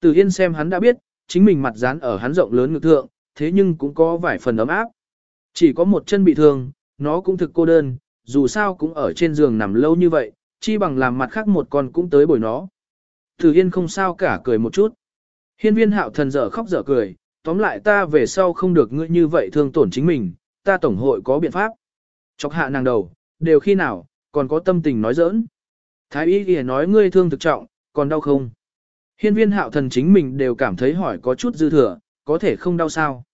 Từ Yên xem hắn đã biết, chính mình mặt dán ở hắn rộng lớn ngực thượng, thế nhưng cũng có vài phần ấm áp. Chỉ có một chân bị thương, nó cũng thực cô đơn, dù sao cũng ở trên giường nằm lâu như vậy, chi bằng làm mặt khác một con cũng tới bồi nó. Từ Yên không sao cả cười một chút. Hiên viên hạo thần dở khóc dở cười, tóm lại ta về sau không được ngươi như vậy thương tổn chính mình, ta tổng hội có biện pháp. Chọc hạ nàng đầu, đều khi nào, còn có tâm tình nói giỡn. Thái y ghi nói ngươi thương thực trọng, còn đau không? Hiên viên hạo thần chính mình đều cảm thấy hỏi có chút dư thừa, có thể không đau sao.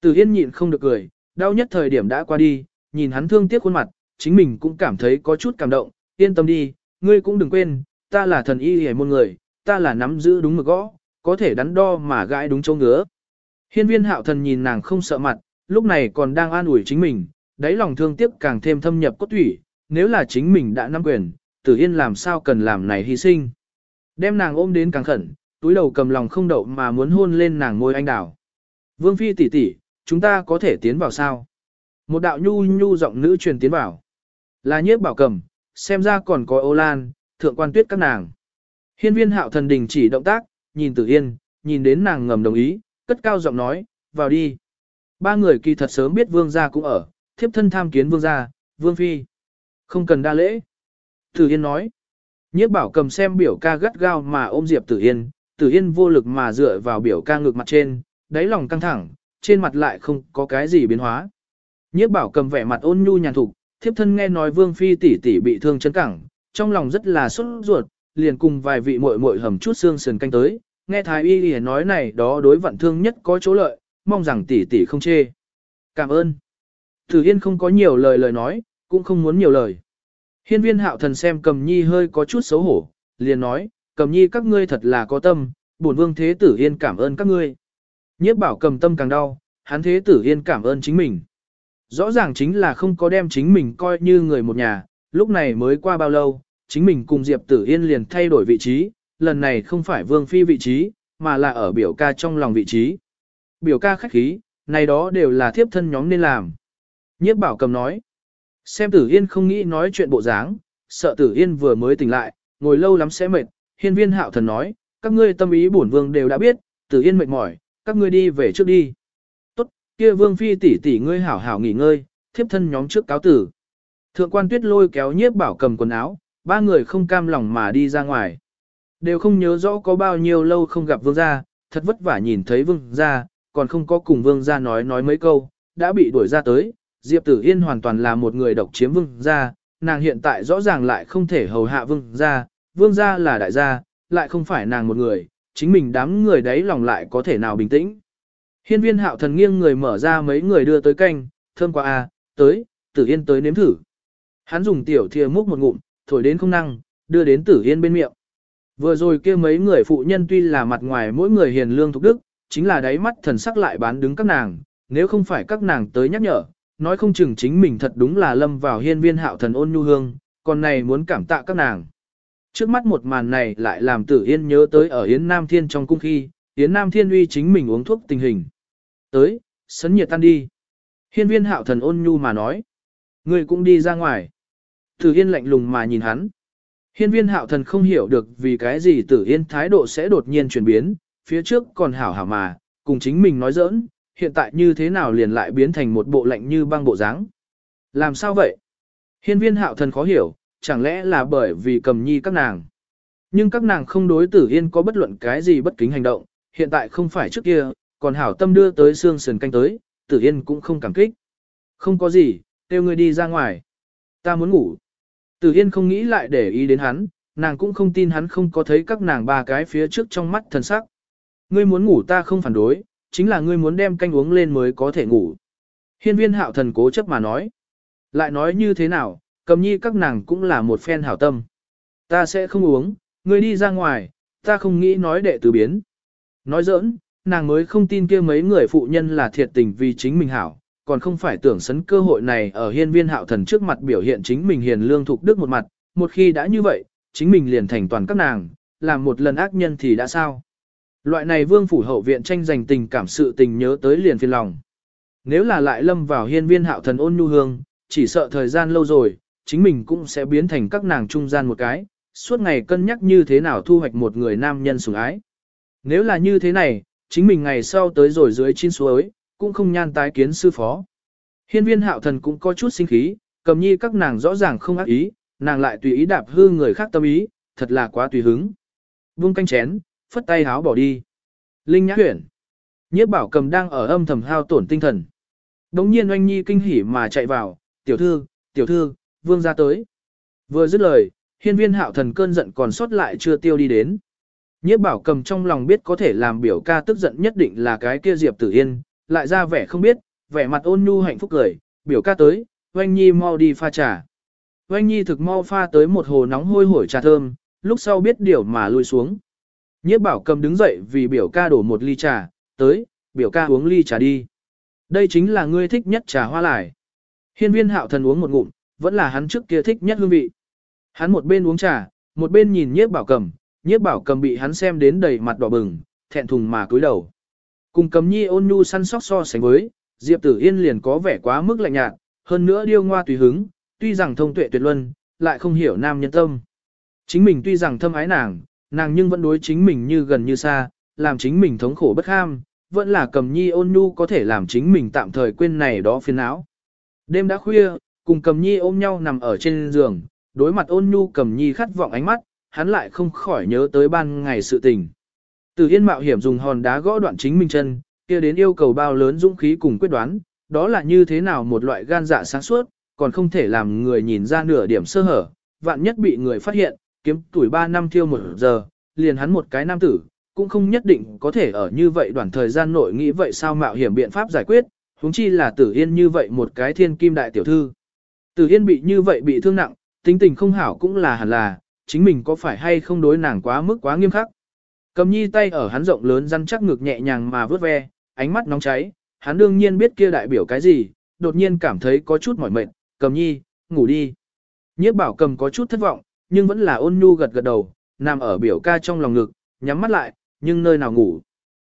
Từ Yên nhịn không được cười, đau nhất thời điểm đã qua đi, nhìn hắn thương tiếc khuôn mặt, chính mình cũng cảm thấy có chút cảm động, yên tâm đi, ngươi cũng đừng quên, ta là thần y hề môn người, ta là nắm giữ đúng mực gõ, có thể đắn đo mà gãi đúng chỗ ngứa. Hiên viên hạo thần nhìn nàng không sợ mặt, lúc này còn đang an ủi chính mình, đáy lòng thương tiếc càng thêm thâm nhập cốt thủy, nếu là chính mình đã nắm quyền, tử yên làm sao cần làm này hy sinh. Đem nàng ôm đến càng khẩn, túi đầu cầm lòng không đậu mà muốn hôn lên nàng môi anh đào. Vương phi tỷ tỷ, chúng ta có thể tiến vào sao? Một đạo nhu nhu giọng nữ truyền tiến vào. Là nhiếp bảo cầm, xem ra còn có ô lan, thượng quan tuyết các nàng. Hiên viên hạo thần đình chỉ động tác, nhìn tử yên, nhìn đến nàng ngầm đồng ý, cất cao giọng nói, vào đi. Ba người kỳ thật sớm biết vương gia cũng ở, thiếp thân tham kiến vương gia, vương phi. Không cần đa lễ. Tử yên nói. Nhiếp bảo cầm xem biểu ca gắt gao mà ôm Diệp Tử Yên, Tử Yên vô lực mà dựa vào biểu ca ngực mặt trên, đáy lòng căng thẳng, trên mặt lại không có cái gì biến hóa. Nhiếp bảo cầm vẻ mặt ôn nhu nhàn thục, thiếp thân nghe nói vương phi tỷ tỷ bị thương chân cẳng, trong lòng rất là sốt ruột, liền cùng vài vị muội muội hầm chút xương sườn canh tới, nghe thái y y nói này đó đối vận thương nhất có chỗ lợi, mong rằng tỷ tỷ không chê. Cảm ơn. Tử Yên không có nhiều lời lời nói, cũng không muốn nhiều lời. Hiên viên hạo thần xem cầm nhi hơi có chút xấu hổ, liền nói, cầm nhi các ngươi thật là có tâm, bổn vương thế tử yên cảm ơn các ngươi. Nhiếp bảo cầm tâm càng đau, hắn thế tử yên cảm ơn chính mình. Rõ ràng chính là không có đem chính mình coi như người một nhà, lúc này mới qua bao lâu, chính mình cùng Diệp tử yên liền thay đổi vị trí, lần này không phải vương phi vị trí, mà là ở biểu ca trong lòng vị trí. Biểu ca khách khí, này đó đều là thiếp thân nhóm nên làm. Nhiếp bảo cầm nói, Xem tử yên không nghĩ nói chuyện bộ dáng, sợ tử yên vừa mới tỉnh lại, ngồi lâu lắm sẽ mệt, hiên viên hạo thần nói, các ngươi tâm ý bổn vương đều đã biết, tử yên mệt mỏi, các ngươi đi về trước đi. Tốt, kia vương phi tỷ tỷ ngươi hảo hảo nghỉ ngơi, thiếp thân nhóm trước cáo tử. Thượng quan tuyết lôi kéo nhiếp bảo cầm quần áo, ba người không cam lòng mà đi ra ngoài. Đều không nhớ rõ có bao nhiêu lâu không gặp vương gia, thật vất vả nhìn thấy vương gia, còn không có cùng vương gia nói nói mấy câu, đã bị đuổi ra tới, Diệp Tử Yên hoàn toàn là một người độc chiếm vương gia, nàng hiện tại rõ ràng lại không thể hầu hạ vương gia, vương gia là đại gia, lại không phải nàng một người, chính mình đám người đấy lòng lại có thể nào bình tĩnh. Hiên viên hạo thần nghiêng người mở ra mấy người đưa tới canh, thơm quá à, tới, Tử Yên tới nếm thử. Hắn dùng tiểu thìa múc một ngụm, thổi đến không năng, đưa đến Tử Yên bên miệng. Vừa rồi kia mấy người phụ nhân tuy là mặt ngoài mỗi người hiền lương thục đức, chính là đáy mắt thần sắc lại bán đứng các nàng, nếu không phải các nàng tới nhắc nhở, nói không chừng chính mình thật đúng là lâm vào hiên viên hạo thần ôn nhu hương, còn này muốn cảm tạ các nàng. Trước mắt một màn này lại làm tử yên nhớ tới ở Yến Nam Thiên trong cung khi, Yến Nam Thiên uy chính mình uống thuốc tình hình. Tới, sấn nhiệt tan đi. Hiên viên hạo thần ôn nhu mà nói. Người cũng đi ra ngoài. Tử yên lạnh lùng mà nhìn hắn. Hiên viên hạo thần không hiểu được vì cái gì tử yên thái độ sẽ đột nhiên chuyển biến, phía trước còn hảo hảo mà, cùng chính mình nói giỡn, hiện tại như thế nào liền lại biến thành một bộ lạnh như băng bộ dáng. Làm sao vậy? Hiên viên hạo thần khó hiểu, chẳng lẽ là bởi vì cầm nhi các nàng. Nhưng các nàng không đối tử yên có bất luận cái gì bất kính hành động, hiện tại không phải trước kia, còn hảo tâm đưa tới xương sườn canh tới, tử yên cũng không cảm kích. Không có gì, kêu người đi ra ngoài. Ta muốn ngủ. Tử yên không nghĩ lại để ý đến hắn, nàng cũng không tin hắn không có thấy các nàng ba cái phía trước trong mắt thần sắc. Ngươi muốn ngủ ta không phản đối, chính là ngươi muốn đem canh uống lên mới có thể ngủ. Hiên viên hạo thần cố chấp mà nói. Lại nói như thế nào, cầm nhi các nàng cũng là một phen hảo tâm. Ta sẽ không uống, ngươi đi ra ngoài, ta không nghĩ nói đệ tử biến. Nói giỡn, nàng mới không tin kia mấy người phụ nhân là thiệt tình vì chính mình hảo, còn không phải tưởng sấn cơ hội này ở hiên viên hạo thần trước mặt biểu hiện chính mình hiền lương thục đức một mặt, một khi đã như vậy, chính mình liền thành toàn các nàng, làm một lần ác nhân thì đã sao. Loại này vương phủ hậu viện tranh giành tình cảm sự tình nhớ tới liền phiền lòng. Nếu là lại lâm vào hiên viên hạo thần ôn nhu hương, chỉ sợ thời gian lâu rồi, chính mình cũng sẽ biến thành các nàng trung gian một cái, suốt ngày cân nhắc như thế nào thu hoạch một người nam nhân sủng ái. Nếu là như thế này, chính mình ngày sau tới rồi dưới chín suối, cũng không nhan tái kiến sư phó. Hiên viên hạo thần cũng có chút sinh khí, cầm nhi các nàng rõ ràng không ác ý, nàng lại tùy ý đạp hư người khác tâm ý, thật là quá tùy hứng. Vung canh chén, phất tay háo bỏ đi. Linh nhã huyển. Nhiếp bảo cầm đang ở âm thầm hao tổn tinh thần. Đống nhiên oanh nhi kinh hỉ mà chạy vào, tiểu thư, tiểu thư, vương ra tới. Vừa dứt lời, hiên viên hạo thần cơn giận còn sót lại chưa tiêu đi đến. Nhiếp bảo cầm trong lòng biết có thể làm biểu ca tức giận nhất định là cái kia Diệp Tử Yên, lại ra vẻ không biết, vẻ mặt ôn nhu hạnh phúc cười, biểu ca tới, oanh nhi mau đi pha trà. Oanh nhi thực mau pha tới một hồ nóng hôi hổi trà thơm, lúc sau biết điều mà lui xuống. Nhiếp bảo cầm đứng dậy vì biểu ca đổ một ly trà, tới, biểu ca uống ly trà đi. Đây chính là ngươi thích nhất trà hoa lại. Hiên viên hạo thần uống một ngụm, vẫn là hắn trước kia thích nhất hương vị. Hắn một bên uống trà, một bên nhìn nhiếp bảo cầm, nhiếp bảo cầm bị hắn xem đến đầy mặt đỏ bừng, thẹn thùng mà cúi đầu. Cùng cầm nhi ôn nhu săn sóc so sánh với, Diệp Tử Yên liền có vẻ quá mức lạnh nhạt, hơn nữa điêu ngoa tùy hứng, tuy rằng thông tuệ tuyệt luân, lại không hiểu nam nhân tâm. Chính mình tuy rằng thâm ái nàng, nàng nhưng vẫn đối chính mình như gần như xa, làm chính mình thống khổ bất ham, vẫn là cầm nhi ôn nhu có thể làm chính mình tạm thời quên này đó phiền não. Đêm đã khuya, cùng cầm nhi ôm nhau nằm ở trên giường, đối mặt ôn nhu cầm nhi khát vọng ánh mắt, hắn lại không khỏi nhớ tới ban ngày sự tình. Từ Yên mạo hiểm dùng hòn đá gõ đoạn chính mình chân, kia đến yêu cầu bao lớn dũng khí cùng quyết đoán, đó là như thế nào một loại gan dạ sáng suốt, còn không thể làm người nhìn ra nửa điểm sơ hở, vạn nhất bị người phát hiện, kiếm tuổi 3 năm thiêu một giờ, liền hắn một cái nam tử, cũng không nhất định có thể ở như vậy đoạn thời gian nội nghĩ vậy sao mạo hiểm biện pháp giải quyết, huống chi là tử yên như vậy một cái thiên kim đại tiểu thư. Tử yên bị như vậy bị thương nặng, tính tình không hảo cũng là hẳn là, chính mình có phải hay không đối nàng quá mức quá nghiêm khắc. Cầm nhi tay ở hắn rộng lớn răn chắc ngực nhẹ nhàng mà vớt ve, ánh mắt nóng cháy, hắn đương nhiên biết kia đại biểu cái gì, đột nhiên cảm thấy có chút mỏi mệt, cầm nhi, ngủ đi. Nhiếp bảo cầm có chút thất vọng, nhưng vẫn là ôn nhu gật gật đầu, nằm ở biểu ca trong lòng ngực, nhắm mắt lại, nhưng nơi nào ngủ.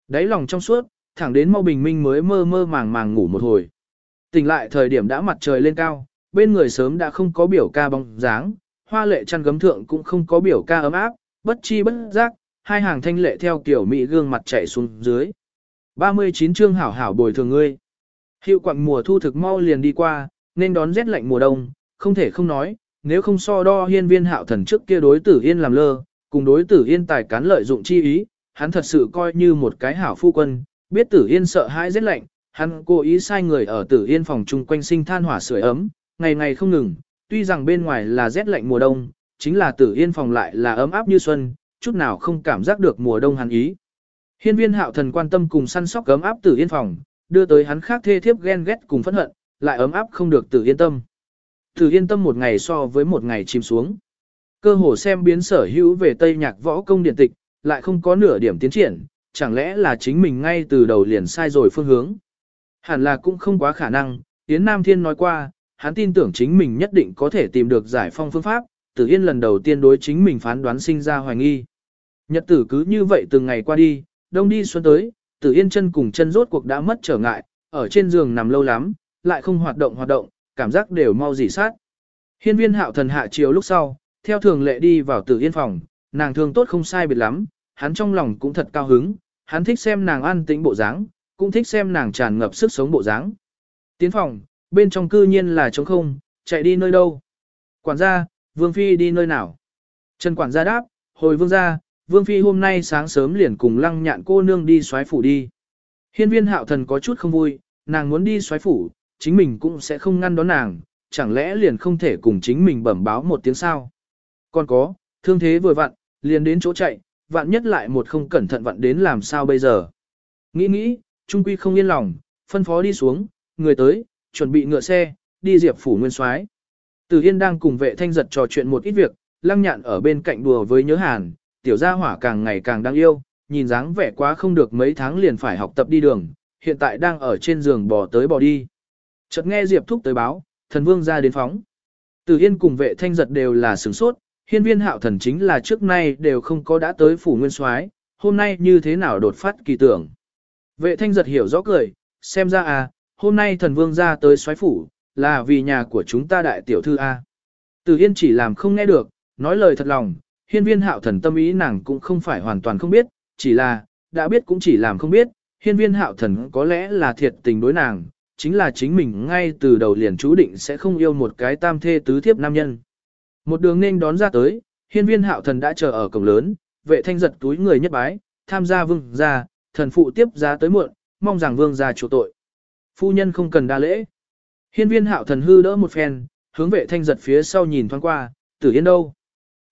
Đáy lòng trong suốt, thẳng đến mau bình minh mới mơ mơ màng màng ngủ một hồi. Tỉnh lại thời điểm đã mặt trời lên cao, bên người sớm đã không có biểu ca bóng dáng, hoa lệ chăn gấm thượng cũng không có biểu ca ấm áp, bất chi bất giác, hai hàng thanh lệ theo kiểu mỹ gương mặt chạy xuống dưới. 39 chương hảo hảo bồi thường ngươi. Hiệu quặng mùa thu thực mau liền đi qua, nên đón rét lạnh mùa đông, không thể không nói, nếu không so đo hiên viên hạo thần trước kia đối tử yên làm lơ, cùng đối tử yên tài cán lợi dụng chi ý, hắn thật sự coi như một cái hảo phu quân, biết tử yên sợ hãi rét lạnh, hắn cố ý sai người ở tử yên phòng chung quanh sinh than hỏa sưởi ấm, ngày ngày không ngừng, tuy rằng bên ngoài là rét lạnh mùa đông, chính là tử yên phòng lại là ấm áp như xuân, chút nào không cảm giác được mùa đông hắn ý. Hiên viên hạo thần quan tâm cùng săn sóc ấm áp tử yên phòng, đưa tới hắn khác thê thiếp ghen ghét cùng phẫn hận, lại ấm áp không được tử yên tâm. Tử yên tâm một ngày so với một ngày chìm xuống. Cơ hồ xem biến sở hữu về Tây Nhạc võ công điện tịch, lại không có nửa điểm tiến triển, chẳng lẽ là chính mình ngay từ đầu liền sai rồi phương hướng. Hẳn là cũng không quá khả năng, Yến Nam Thiên nói qua, hắn tin tưởng chính mình nhất định có thể tìm được giải phong phương pháp, Tử Yên lần đầu tiên đối chính mình phán đoán sinh ra hoài nghi. Nhật tử cứ như vậy từng ngày qua đi, đông đi xuân tới, Tử Yên chân cùng chân rốt cuộc đã mất trở ngại, ở trên giường nằm lâu lắm, lại không hoạt động hoạt động, cảm giác đều mau dỉ sát. Hiên viên hạo thần hạ chiều lúc sau, theo thường lệ đi vào Tử Yên phòng, nàng thương tốt không sai biệt lắm, hắn trong lòng cũng thật cao hứng, hắn thích xem nàng an tĩnh bộ dáng, cũng thích xem nàng tràn ngập sức sống bộ dáng. Tiến phòng, bên trong cư nhiên là trống không, chạy đi nơi đâu. Quản gia, Vương Phi đi nơi nào? Trần quản gia đáp, hồi vương gia, Vương Phi hôm nay sáng sớm liền cùng lăng nhạn cô nương đi xoáy phủ đi. Hiên viên hạo thần có chút không vui, nàng muốn đi xoáy phủ, chính mình cũng sẽ không ngăn đón nàng, chẳng lẽ liền không thể cùng chính mình bẩm báo một tiếng sao. Còn có, thương thế vừa vặn, liền đến chỗ chạy, vạn nhất lại một không cẩn thận vặn đến làm sao bây giờ. Nghĩ nghĩ, trung quy không yên lòng, phân phó đi xuống, người tới, chuẩn bị ngựa xe, đi diệp phủ nguyên soái. Từ Yên đang cùng vệ thanh giật trò chuyện một ít việc, lăng nhạn ở bên cạnh đùa với nhớ hàn, tiểu gia hỏa càng ngày càng đáng yêu, nhìn dáng vẻ quá không được mấy tháng liền phải học tập đi đường, hiện tại đang ở trên giường bò tới bò đi. Chợt nghe Diệp Thúc tới báo, thần vương ra đến phóng. Từ Yên cùng vệ thanh giật đều là sửng sốt, hiên viên hạo thần chính là trước nay đều không có đã tới phủ nguyên soái, hôm nay như thế nào đột phát kỳ tưởng. Vệ thanh giật hiểu rõ cười, xem ra à, hôm nay thần vương ra tới soái phủ, là vì nhà của chúng ta đại tiểu thư A. Từ Yên chỉ làm không nghe được, nói lời thật lòng, hiên viên hạo thần tâm ý nàng cũng không phải hoàn toàn không biết, chỉ là, đã biết cũng chỉ làm không biết, hiên viên hạo thần có lẽ là thiệt tình đối nàng, chính là chính mình ngay từ đầu liền chú định sẽ không yêu một cái tam thê tứ thiếp nam nhân. Một đường nên đón ra tới, hiên viên hạo thần đã chờ ở cổng lớn, vệ thanh giật túi người nhất bái, tham gia vương gia, thần phụ tiếp giá tới muộn, mong rằng vương gia chủ tội. Phu nhân không cần đa lễ. Hiên viên hạo thần hư đỡ một phen, hướng vệ thanh giật phía sau nhìn thoáng qua, tử yên đâu.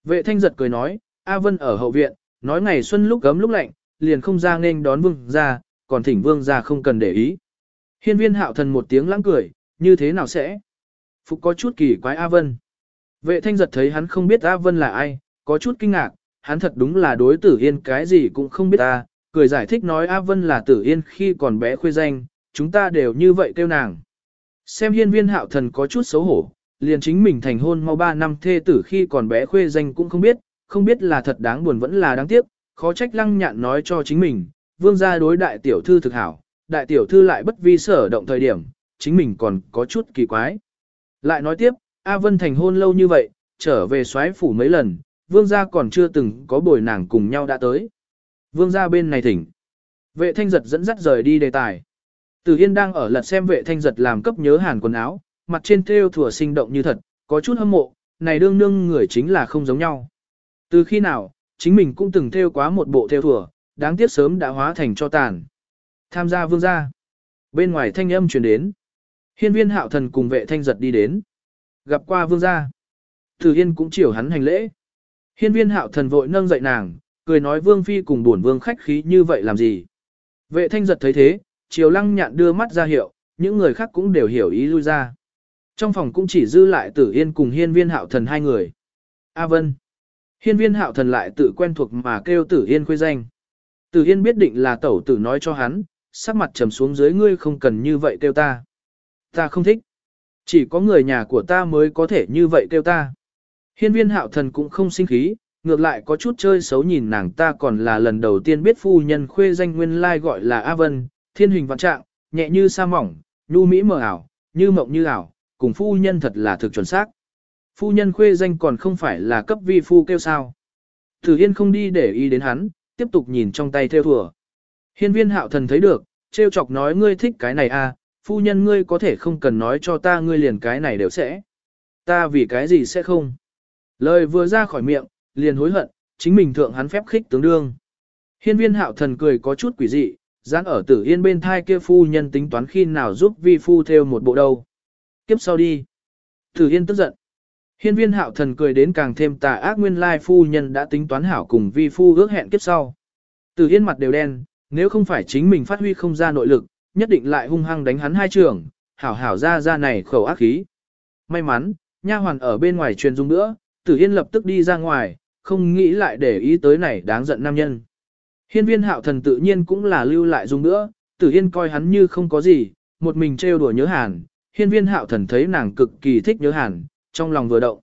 Vệ thanh giật cười nói, A Vân ở hậu viện, nói ngày xuân lúc gấm lúc lạnh, liền không ra nên đón vương gia, còn thỉnh vương gia không cần để ý. Hiên viên hạo thần một tiếng lãng cười, như thế nào sẽ? Phục có chút kỳ quái A Vân. Vệ thanh giật thấy hắn không biết A Vân là ai, có chút kinh ngạc, hắn thật đúng là đối tử yên cái gì cũng không biết ta, cười giải thích nói A Vân là tử yên khi còn bé khuê danh, chúng ta đều như vậy kêu nàng. Xem hiên viên hạo thần có chút xấu hổ, liền chính mình thành hôn mau 3 năm thê tử khi còn bé khuê danh cũng không biết, không biết là thật đáng buồn vẫn là đáng tiếc, khó trách lăng nhạn nói cho chính mình, vương gia đối đại tiểu thư thực hảo, đại tiểu thư lại bất vi sở động thời điểm, chính mình còn có chút kỳ quái. Lại nói tiếp, A Vân thành hôn lâu như vậy, trở về xoáy phủ mấy lần, vương gia còn chưa từng có bồi nàng cùng nhau đã tới. Vương gia bên này thỉnh. Vệ thanh giật dẫn dắt rời đi đề tài. Từ Yên đang ở lật xem vệ thanh giật làm cấp nhớ hàn quần áo, mặt trên thêu thủa sinh động như thật, có chút hâm mộ, này đương nương người chính là không giống nhau. Từ khi nào, chính mình cũng từng thêu quá một bộ thêu thủa, đáng tiếc sớm đã hóa thành cho tàn. Tham gia vương gia. Bên ngoài thanh âm truyền đến. Hiên viên hạo thần cùng vệ thanh giật đi đến. Gặp qua vương gia. tử Yên cũng chiều hắn hành lễ. Hiên viên hạo thần vội nâng dậy nàng, cười nói vương phi cùng buồn vương khách khí như vậy làm gì. Vệ thanh giật thấy thế, chiều lăng nhạn đưa mắt ra hiệu, những người khác cũng đều hiểu ý lui ra. Trong phòng cũng chỉ dư lại tử yên cùng hiên viên hạo thần hai người. A vân. Hiên viên hạo thần lại tự quen thuộc mà kêu tử yên khuê danh. Tử yên biết định là tẩu tử nói cho hắn, sắc mặt trầm xuống dưới ngươi không cần như vậy kêu ta. Ta không thích. Chỉ có người nhà của ta mới có thể như vậy kêu ta. Hiên viên hạo thần cũng không sinh khí, ngược lại có chút chơi xấu nhìn nàng ta còn là lần đầu tiên biết phu nhân khuê danh nguyên lai gọi là A Vân, thiên hình vạn trạng, nhẹ như sa mỏng, nhu mỹ mờ ảo, như mộng như ảo, cùng phu nhân thật là thực chuẩn xác. Phu nhân khuê danh còn không phải là cấp vi phu kêu sao. Tử Yên không đi để ý đến hắn, tiếp tục nhìn trong tay theo thùa. Hiên viên hạo thần thấy được, trêu chọc nói ngươi thích cái này à, phu nhân ngươi có thể không cần nói cho ta ngươi liền cái này đều sẽ. Ta vì cái gì sẽ không. Lời vừa ra khỏi miệng, liền hối hận, chính mình thượng hắn phép khích tướng đương. Hiên viên hạo thần cười có chút quỷ dị, dán ở tử yên bên thai kia phu nhân tính toán khi nào giúp vi phu theo một bộ đầu. Kiếp sau đi. Tử yên tức giận. Hiên viên hạo thần cười đến càng thêm tà ác nguyên lai phu nhân đã tính toán hảo cùng vi phu ước hẹn kiếp sau. Tử yên mặt đều đen, nếu không phải chính mình phát huy không ra nội lực, nhất định lại hung hăng đánh hắn hai trường, hảo hảo ra ra này khẩu ác khí. May mắn, nha hoàn ở bên ngoài truyền dung nữa, Tử Yên lập tức đi ra ngoài, không nghĩ lại để ý tới này đáng giận nam nhân. Hiên viên hạo thần tự nhiên cũng là lưu lại dung nữa, Tử Yên coi hắn như không có gì, một mình trêu đùa nhớ hàn. Hiên viên hạo thần thấy nàng cực kỳ thích nhớ hàn, trong lòng vừa động.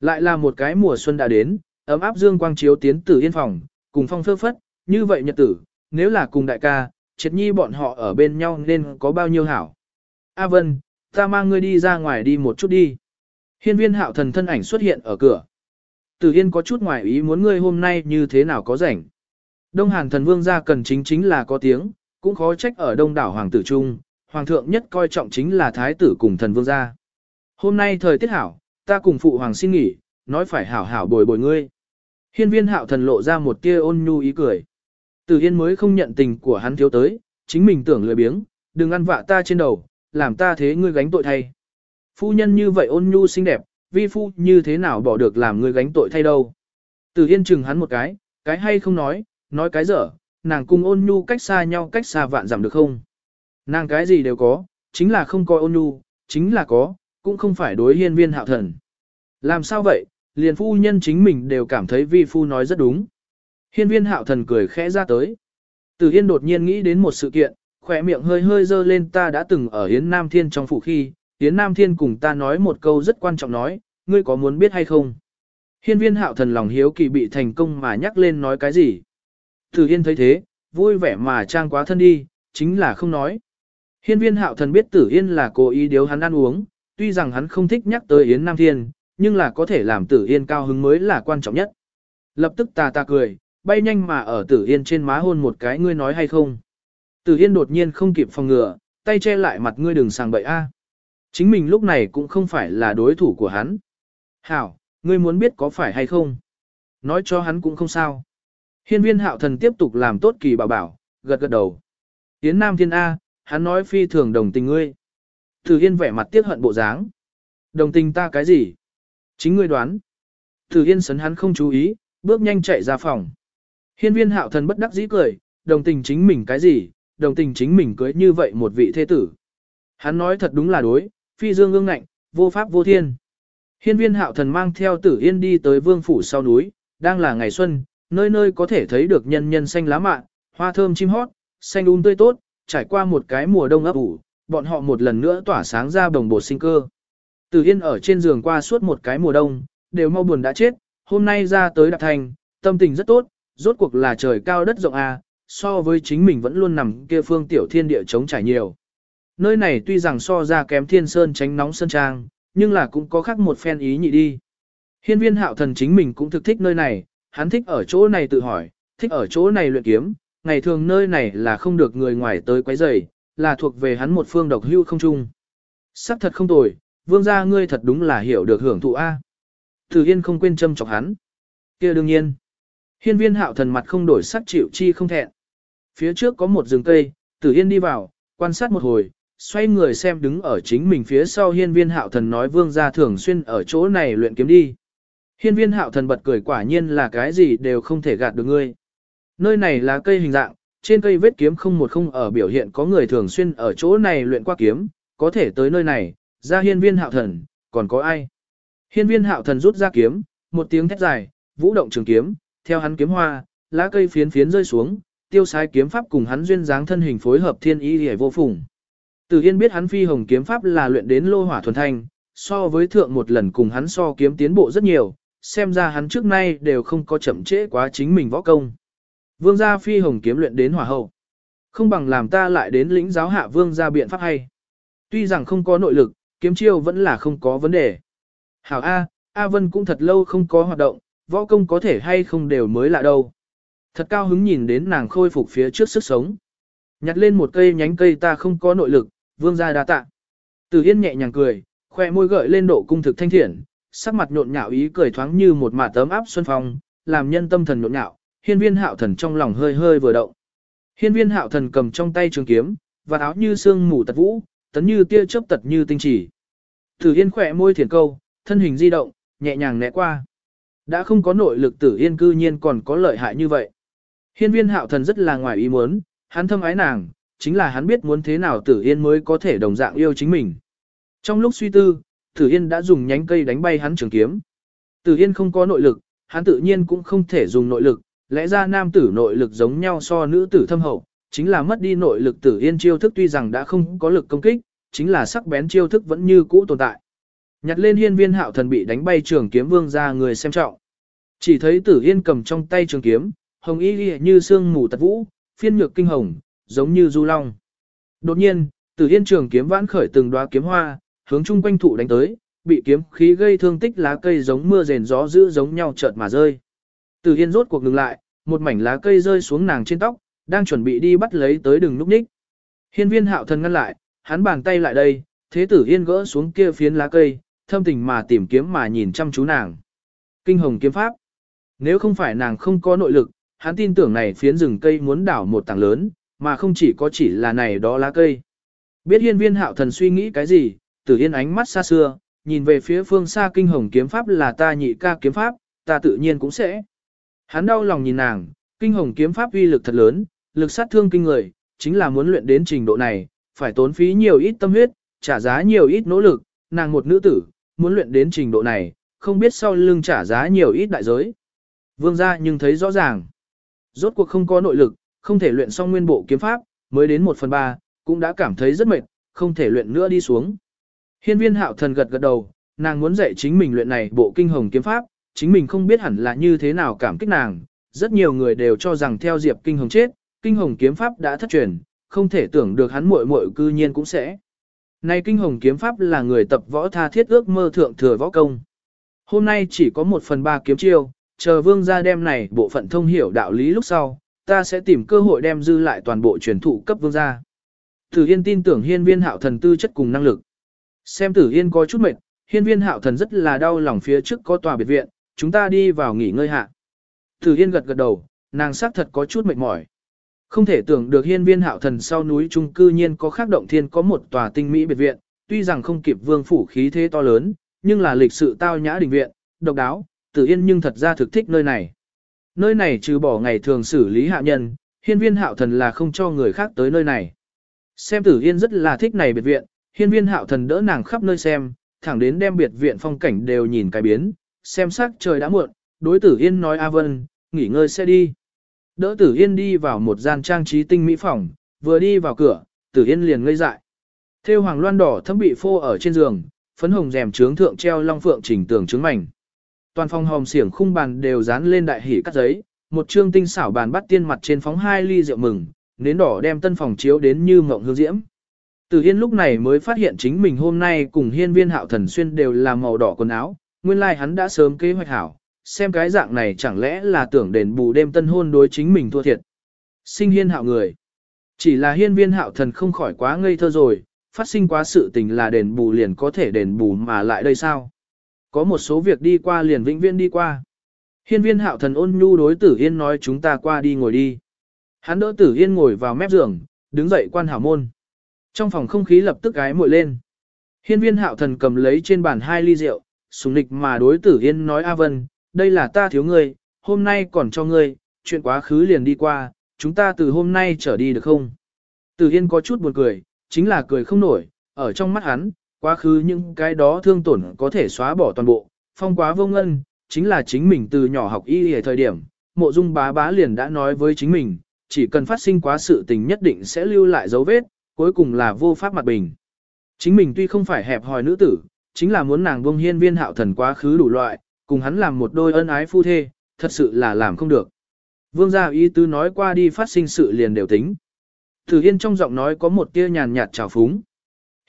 Lại là một cái mùa xuân đã đến, ấm áp dương quang chiếu tiến Tử Yên phòng, cùng phong phơ phất, như vậy nhật tử, nếu là cùng đại ca, triệt nhi bọn họ ở bên nhau nên có bao nhiêu hảo. A Vân, ta mang ngươi đi ra ngoài đi một chút đi. Hiên viên hạo thần thân ảnh xuất hiện ở cửa. Tử Yên có chút ngoài ý muốn ngươi hôm nay như thế nào có rảnh. Đông Hàn thần vương gia cần chính chính là có tiếng, cũng khó trách ở đông đảo hoàng tử trung, hoàng thượng nhất coi trọng chính là thái tử cùng thần vương gia. Hôm nay thời tiết hảo, ta cùng phụ hoàng xin nghỉ, nói phải hảo hảo bồi bồi ngươi. Hiên viên hạo thần lộ ra một tia ôn nhu ý cười. Tử Yên mới không nhận tình của hắn thiếu tới, chính mình tưởng lười biếng, đừng ăn vạ ta trên đầu, làm ta thế ngươi gánh tội thay. Phu nhân như vậy ôn nhu xinh đẹp, vi phu như thế nào bỏ được làm ngươi gánh tội thay đâu. Tử Yên chừng hắn một cái, cái hay không nói, nói cái dở, nàng cùng ôn nhu cách xa nhau cách xa vạn giảm được không. Nàng cái gì đều có, chính là không coi ôn nhu, chính là có, cũng không phải đối hiên viên hạo thần. Làm sao vậy, liền phu nhân chính mình đều cảm thấy vi phu nói rất đúng. Hiên viên hạo thần cười khẽ ra tới. Tử Yên đột nhiên nghĩ đến một sự kiện, khỏe miệng hơi hơi dơ lên ta đã từng ở Yến Nam Thiên trong phủ khi, Yến Nam Thiên cùng ta nói một câu rất quan trọng nói, ngươi có muốn biết hay không? Hiên viên hạo thần lòng hiếu kỳ bị thành công mà nhắc lên nói cái gì? Tử Yên thấy thế, vui vẻ mà trang quá thân đi, chính là không nói. Hiên viên hạo thần biết Tử Yên là cố ý điếu hắn ăn uống, tuy rằng hắn không thích nhắc tới Yến Nam Thiên, nhưng là có thể làm Tử Yên cao hứng mới là quan trọng nhất. Lập tức ta ta cười, bay nhanh mà ở Tử Yên trên má hôn một cái ngươi nói hay không. Tử Yên đột nhiên không kịp phòng ngừa, tay che lại mặt ngươi đừng sàng bậy a. Chính mình lúc này cũng không phải là đối thủ của hắn. Hảo, ngươi muốn biết có phải hay không? Nói cho hắn cũng không sao. Hiên viên hạo thần tiếp tục làm tốt kỳ bảo bảo, gật gật đầu. Yến Nam Thiên A, hắn nói phi thường đồng tình ngươi. Tử Yên vẻ mặt tiếc hận bộ dáng. Đồng tình ta cái gì? Chính ngươi đoán. Tử Yên sấn hắn không chú ý, bước nhanh chạy ra phòng. Hiên viên hạo thần bất đắc dĩ cười, đồng tình chính mình cái gì, đồng tình chính mình cưới như vậy một vị thế tử. Hắn nói thật đúng là đối, phi dương ương ngạnh, vô pháp vô thiên. Hiên viên hạo thần mang theo tử yên đi tới vương phủ sau núi, đang là ngày xuân, nơi nơi có thể thấy được nhân nhân xanh lá mạ, hoa thơm chim hót, xanh um tươi tốt, trải qua một cái mùa đông ấp ủ, bọn họ một lần nữa tỏa sáng ra đồng bột sinh cơ. Tử yên ở trên giường qua suốt một cái mùa đông, đều mau buồn đã chết, hôm nay ra tới đạp thành, tâm tình rất tốt, rốt cuộc là trời cao đất rộng à, so với chính mình vẫn luôn nằm kia phương tiểu thiên địa chống trải nhiều. Nơi này tuy rằng so ra kém thiên sơn tránh nóng sơn trang, nhưng là cũng có khác một phen ý nhị đi. Hiên viên hạo thần chính mình cũng thực thích nơi này, hắn thích ở chỗ này tự hỏi, thích ở chỗ này luyện kiếm, ngày thường nơi này là không được người ngoài tới quấy rầy, là thuộc về hắn một phương độc hưu không chung. Sắc thật không tồi, vương gia ngươi thật đúng là hiểu được hưởng thụ A. Từ Yên không quên châm chọc hắn. kia đương nhiên. Hiên viên hạo thần mặt không đổi sắc chịu chi không thẹn. Phía trước có một rừng cây, Tử Yên đi vào, quan sát một hồi, xoay người xem đứng ở chính mình phía sau hiên viên hạo thần nói vương gia thường xuyên ở chỗ này luyện kiếm đi. Hiên viên hạo thần bật cười quả nhiên là cái gì đều không thể gạt được ngươi. Nơi này là cây hình dạng, trên cây vết kiếm không một không ở biểu hiện có người thường xuyên ở chỗ này luyện qua kiếm, có thể tới nơi này, ra hiên viên hạo thần, còn có ai? Hiên viên hạo thần rút ra kiếm, một tiếng thét dài, vũ động trường kiếm, theo hắn kiếm hoa, lá cây phiến phiến rơi xuống, tiêu sái kiếm pháp cùng hắn duyên dáng thân hình phối hợp thiên ý hề vô phùng. Từ Yên biết hắn phi hồng kiếm pháp là luyện đến lô hỏa thuần thanh, so với thượng một lần cùng hắn so kiếm tiến bộ rất nhiều, xem ra hắn trước nay đều không có chậm trễ quá chính mình võ công. Vương gia phi hồng kiếm luyện đến hỏa hậu. Không bằng làm ta lại đến lĩnh giáo hạ vương gia biện pháp hay. Tuy rằng không có nội lực, kiếm chiêu vẫn là không có vấn đề. Hảo A, A Vân cũng thật lâu không có hoạt động, võ công có thể hay không đều mới lạ đâu. Thật cao hứng nhìn đến nàng khôi phục phía trước sức sống. Nhặt lên một cây nhánh cây ta không có nội lực, vương gia đa tạ. Từ Yên nhẹ nhàng cười, khoe môi gợi lên độ cung thực thanh thiện, sắc mặt nhộn nhạo ý cười thoáng như một mả tấm áp xuân phong, làm nhân tâm thần nhộn nhạo, hiên viên hạo thần trong lòng hơi hơi vừa động. Hiên viên hạo thần cầm trong tay trường kiếm, và áo như sương mù tật vũ, tấn như tia chớp tật như tinh chỉ. Từ Yên khỏe môi thiền câu, thân hình di động, nhẹ nhàng né qua. Đã không có nội lực Tử Yên cư nhiên còn có lợi hại như vậy. Hiên viên hạo thần rất là ngoài ý muốn, hắn thâm ái nàng, chính là hắn biết muốn thế nào Tử Yên mới có thể đồng dạng yêu chính mình. Trong lúc suy tư, Tử Yên đã dùng nhánh cây đánh bay hắn trường kiếm. Tử Yên không có nội lực, hắn tự nhiên cũng không thể dùng nội lực, lẽ ra nam tử nội lực giống nhau so nữ tử thâm hậu, chính là mất đi nội lực Tử Yên chiêu thức tuy rằng đã không có lực công kích, chính là sắc bén chiêu thức vẫn như cũ tồn tại. Nhặt lên hiên viên hạo thần bị đánh bay trường kiếm vương ra người xem trọng. Chỉ thấy Tử Yên cầm trong tay trường kiếm, hồng y ghi như sương mù tật vũ, phiên nhược kinh hồng, giống như du long. Đột nhiên, Tử Yên trường kiếm vãn khởi từng đóa kiếm hoa, hướng chung quanh thụ đánh tới, bị kiếm khí gây thương tích lá cây giống mưa rền gió dữ giống nhau chợt mà rơi. Tử Yên rốt cuộc ngừng lại, một mảnh lá cây rơi xuống nàng trên tóc, đang chuẩn bị đi bắt lấy tới đừng núp ních. Hiên viên hạo thần ngăn lại, hắn bàn tay lại đây, thế tử Yên gỡ xuống kia phiến lá cây, thâm tình mà tìm kiếm mà nhìn chăm chú nàng. Kinh hồng kiếm pháp. Nếu không phải nàng không có nội lực, hắn tin tưởng này phiến rừng cây muốn đảo một tảng lớn, mà không chỉ có chỉ là này đó lá cây. Biết hiên viên hạo thần suy nghĩ cái gì, tử yên ánh mắt xa xưa, nhìn về phía phương xa kinh hồng kiếm pháp là ta nhị ca kiếm pháp, ta tự nhiên cũng sẽ. Hắn đau lòng nhìn nàng, kinh hồng kiếm pháp uy lực thật lớn, lực sát thương kinh người, chính là muốn luyện đến trình độ này, phải tốn phí nhiều ít tâm huyết, trả giá nhiều ít nỗ lực, nàng một nữ tử, muốn luyện đến trình độ này, không biết sau lưng trả giá nhiều ít đại giới. Vương gia nhưng thấy rõ ràng. Rốt cuộc không có nội lực, không thể luyện xong nguyên bộ kiếm pháp, mới đến 1 phần 3, cũng đã cảm thấy rất mệt, không thể luyện nữa đi xuống. Hiên viên hạo thần gật gật đầu, nàng muốn dạy chính mình luyện này bộ kinh hồng kiếm pháp, chính mình không biết hẳn là như thế nào cảm kích nàng. Rất nhiều người đều cho rằng theo Diệp Kinh Hồng chết, Kinh Hồng kiếm pháp đã thất truyền, không thể tưởng được hắn muội muội cư nhiên cũng sẽ. Nay Kinh Hồng kiếm pháp là người tập võ tha thiết ước mơ thượng thừa võ công. Hôm nay chỉ có một phần ba kiếm chiêu, chờ vương gia đem này bộ phận thông hiểu đạo lý lúc sau, ta sẽ tìm cơ hội đem dư lại toàn bộ truyền thụ cấp vương gia. Tử Yên tin tưởng hiên viên hạo thần tư chất cùng năng lực. Xem Tử Yên có chút mệt, hiên viên hạo thần rất là đau lòng phía trước có tòa biệt viện, chúng ta đi vào nghỉ ngơi hạ. Tử Yên gật gật đầu, nàng xác thật có chút mệt mỏi. Không thể tưởng được hiên viên hạo thần sau núi trung cư nhiên có khác động thiên có một tòa tinh mỹ biệt viện, tuy rằng không kịp vương phủ khí thế to lớn, nhưng là lịch sự tao nhã đình viện, độc đáo, Tử Yên nhưng thật ra thực thích nơi này. Nơi này trừ bỏ ngày thường xử lý hạ nhân, hiên viên hạo thần là không cho người khác tới nơi này. Xem Tử Yên rất là thích này biệt viện, hiên viên hạo thần đỡ nàng khắp nơi xem, thẳng đến đem biệt viện phong cảnh đều nhìn cái biến, xem sắc trời đã muộn, đối Tử Yên nói A Vân, nghỉ ngơi sẽ đi. Đỡ Tử Yên đi vào một gian trang trí tinh mỹ phòng, vừa đi vào cửa, Tử Yên liền ngây dại. Thêu hoàng loan đỏ thấm bị phô ở trên giường, phấn hồng rèm trướng thượng treo long phượng chỉnh tường trướng mảnh. Toàn phòng hồng xiển khung bàn đều dán lên đại hỉ cắt giấy, một trương tinh xảo bàn bắt tiên mặt trên phóng hai ly rượu mừng, nến đỏ đem tân phòng chiếu đến như mộng hương diễm. Từ Yên lúc này mới phát hiện chính mình hôm nay cùng hiên viên hạo thần xuyên đều là màu đỏ quần áo, nguyên lai like hắn đã sớm kế hoạch hảo, xem cái dạng này chẳng lẽ là tưởng đền bù đêm tân hôn đối chính mình thua thiệt. Sinh hiên hạo người. Chỉ là hiên viên hạo thần không khỏi quá ngây thơ rồi, phát sinh quá sự tình là đền bù liền có thể đền bù mà lại đây sao. Có một số việc đi qua liền vĩnh viễn đi qua. Hiên viên hạo thần ôn nhu đối tử yên nói chúng ta qua đi ngồi đi. Hắn đỡ tử yên ngồi vào mép giường, đứng dậy quan hảo môn. Trong phòng không khí lập tức gái muội lên. Hiên viên hạo thần cầm lấy trên bàn hai ly rượu, sùng nịch mà đối tử yên nói A Vân, đây là ta thiếu ngươi, hôm nay còn cho ngươi, chuyện quá khứ liền đi qua, chúng ta từ hôm nay trở đi được không? Tử yên có chút buồn cười, chính là cười không nổi, ở trong mắt hắn, quá khứ những cái đó thương tổn có thể xóa bỏ toàn bộ, phong quá vô ngân, chính là chính mình từ nhỏ học y ở thời điểm, mộ dung bá bá liền đã nói với chính mình, chỉ cần phát sinh quá sự tình nhất định sẽ lưu lại dấu vết, cuối cùng là vô pháp mặt bình. Chính mình tuy không phải hẹp hòi nữ tử, chính là muốn nàng buông hiên viên hạo thần quá khứ đủ loại, cùng hắn làm một đôi ân ái phu thê, thật sự là làm không được. Vương gia ý tứ nói qua đi phát sinh sự liền đều tính. Thử Yên trong giọng nói có một tia nhàn nhạt trào phúng.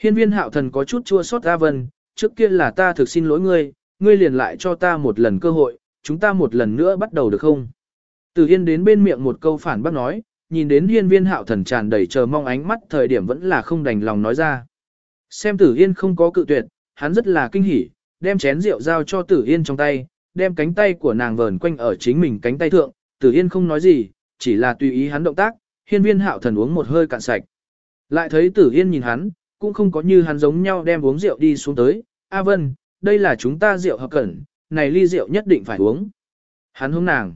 Hiên viên hạo thần có chút chua xót A Vân, trước kia là ta thực xin lỗi ngươi, ngươi liền lại cho ta một lần cơ hội, chúng ta một lần nữa bắt đầu được không? Tử Yên đến bên miệng một câu phản bác nói, nhìn đến hiên viên hạo thần tràn đầy chờ mong ánh mắt thời điểm vẫn là không đành lòng nói ra. Xem Tử Yên không có cự tuyệt, hắn rất là kinh hỉ, đem chén rượu giao cho Tử Yên trong tay, đem cánh tay của nàng vờn quanh ở chính mình cánh tay thượng, Tử Yên không nói gì, chỉ là tùy ý hắn động tác, hiên viên hạo thần uống một hơi cạn sạch. Lại thấy Tử Yên nhìn hắn, cũng không có như hắn giống nhau đem uống rượu đi xuống tới, A Vân, đây là chúng ta rượu hợp cẩn, này ly rượu nhất định phải uống. Hắn hướng nàng.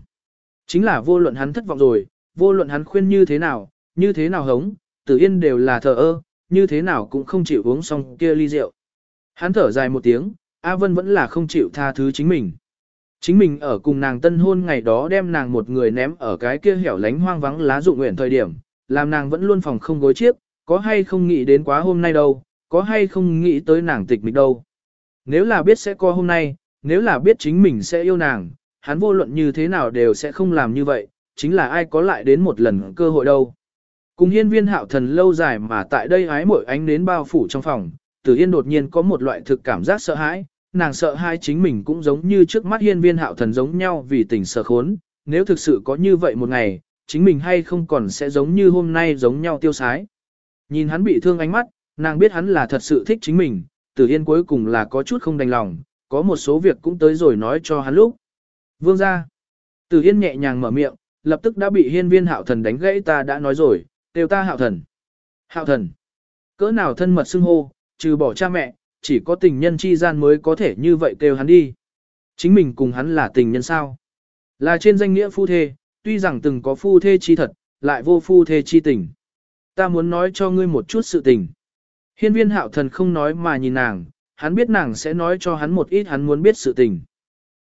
Chính là vô luận hắn thất vọng rồi, vô luận hắn khuyên như thế nào, như thế nào hống, tử yên đều là thờ ơ, như thế nào cũng không chịu uống xong kia ly rượu. Hắn thở dài một tiếng, A Vân vẫn là không chịu tha thứ chính mình. Chính mình ở cùng nàng tân hôn ngày đó đem nàng một người ném ở cái kia hẻo lánh hoang vắng lá dụng nguyện thời điểm, làm nàng vẫn luôn phòng không gối chiếc, có hay không nghĩ đến quá hôm nay đâu, có hay không nghĩ tới nàng tịch mịch đâu. Nếu là biết sẽ có hôm nay, nếu là biết chính mình sẽ yêu nàng, hắn vô luận như thế nào đều sẽ không làm như vậy, chính là ai có lại đến một lần cơ hội đâu. Cùng hiên viên hạo thần lâu dài mà tại đây ái mỗi ánh đến bao phủ trong phòng, tử yên đột nhiên có một loại thực cảm giác sợ hãi, nàng sợ hai chính mình cũng giống như trước mắt hiên viên hạo thần giống nhau vì tình sợ khốn, nếu thực sự có như vậy một ngày, chính mình hay không còn sẽ giống như hôm nay giống nhau tiêu sái. Nhìn hắn bị thương ánh mắt, nàng biết hắn là thật sự thích chính mình, tử yên cuối cùng là có chút không đành lòng, có một số việc cũng tới rồi nói cho hắn lúc. Vương ra. Tử yên nhẹ nhàng mở miệng, lập tức đã bị hiên viên hạo thần đánh gãy ta đã nói rồi, đều ta hạo thần. Hạo thần. Cỡ nào thân mật xưng hô, trừ bỏ cha mẹ, chỉ có tình nhân chi gian mới có thể như vậy kêu hắn đi. Chính mình cùng hắn là tình nhân sao. Là trên danh nghĩa phu thê, tuy rằng từng có phu thê chi thật, lại vô phu thê chi tình. Ta muốn nói cho ngươi một chút sự tình. Hiên viên hạo thần không nói mà nhìn nàng, hắn biết nàng sẽ nói cho hắn một ít hắn muốn biết sự tình.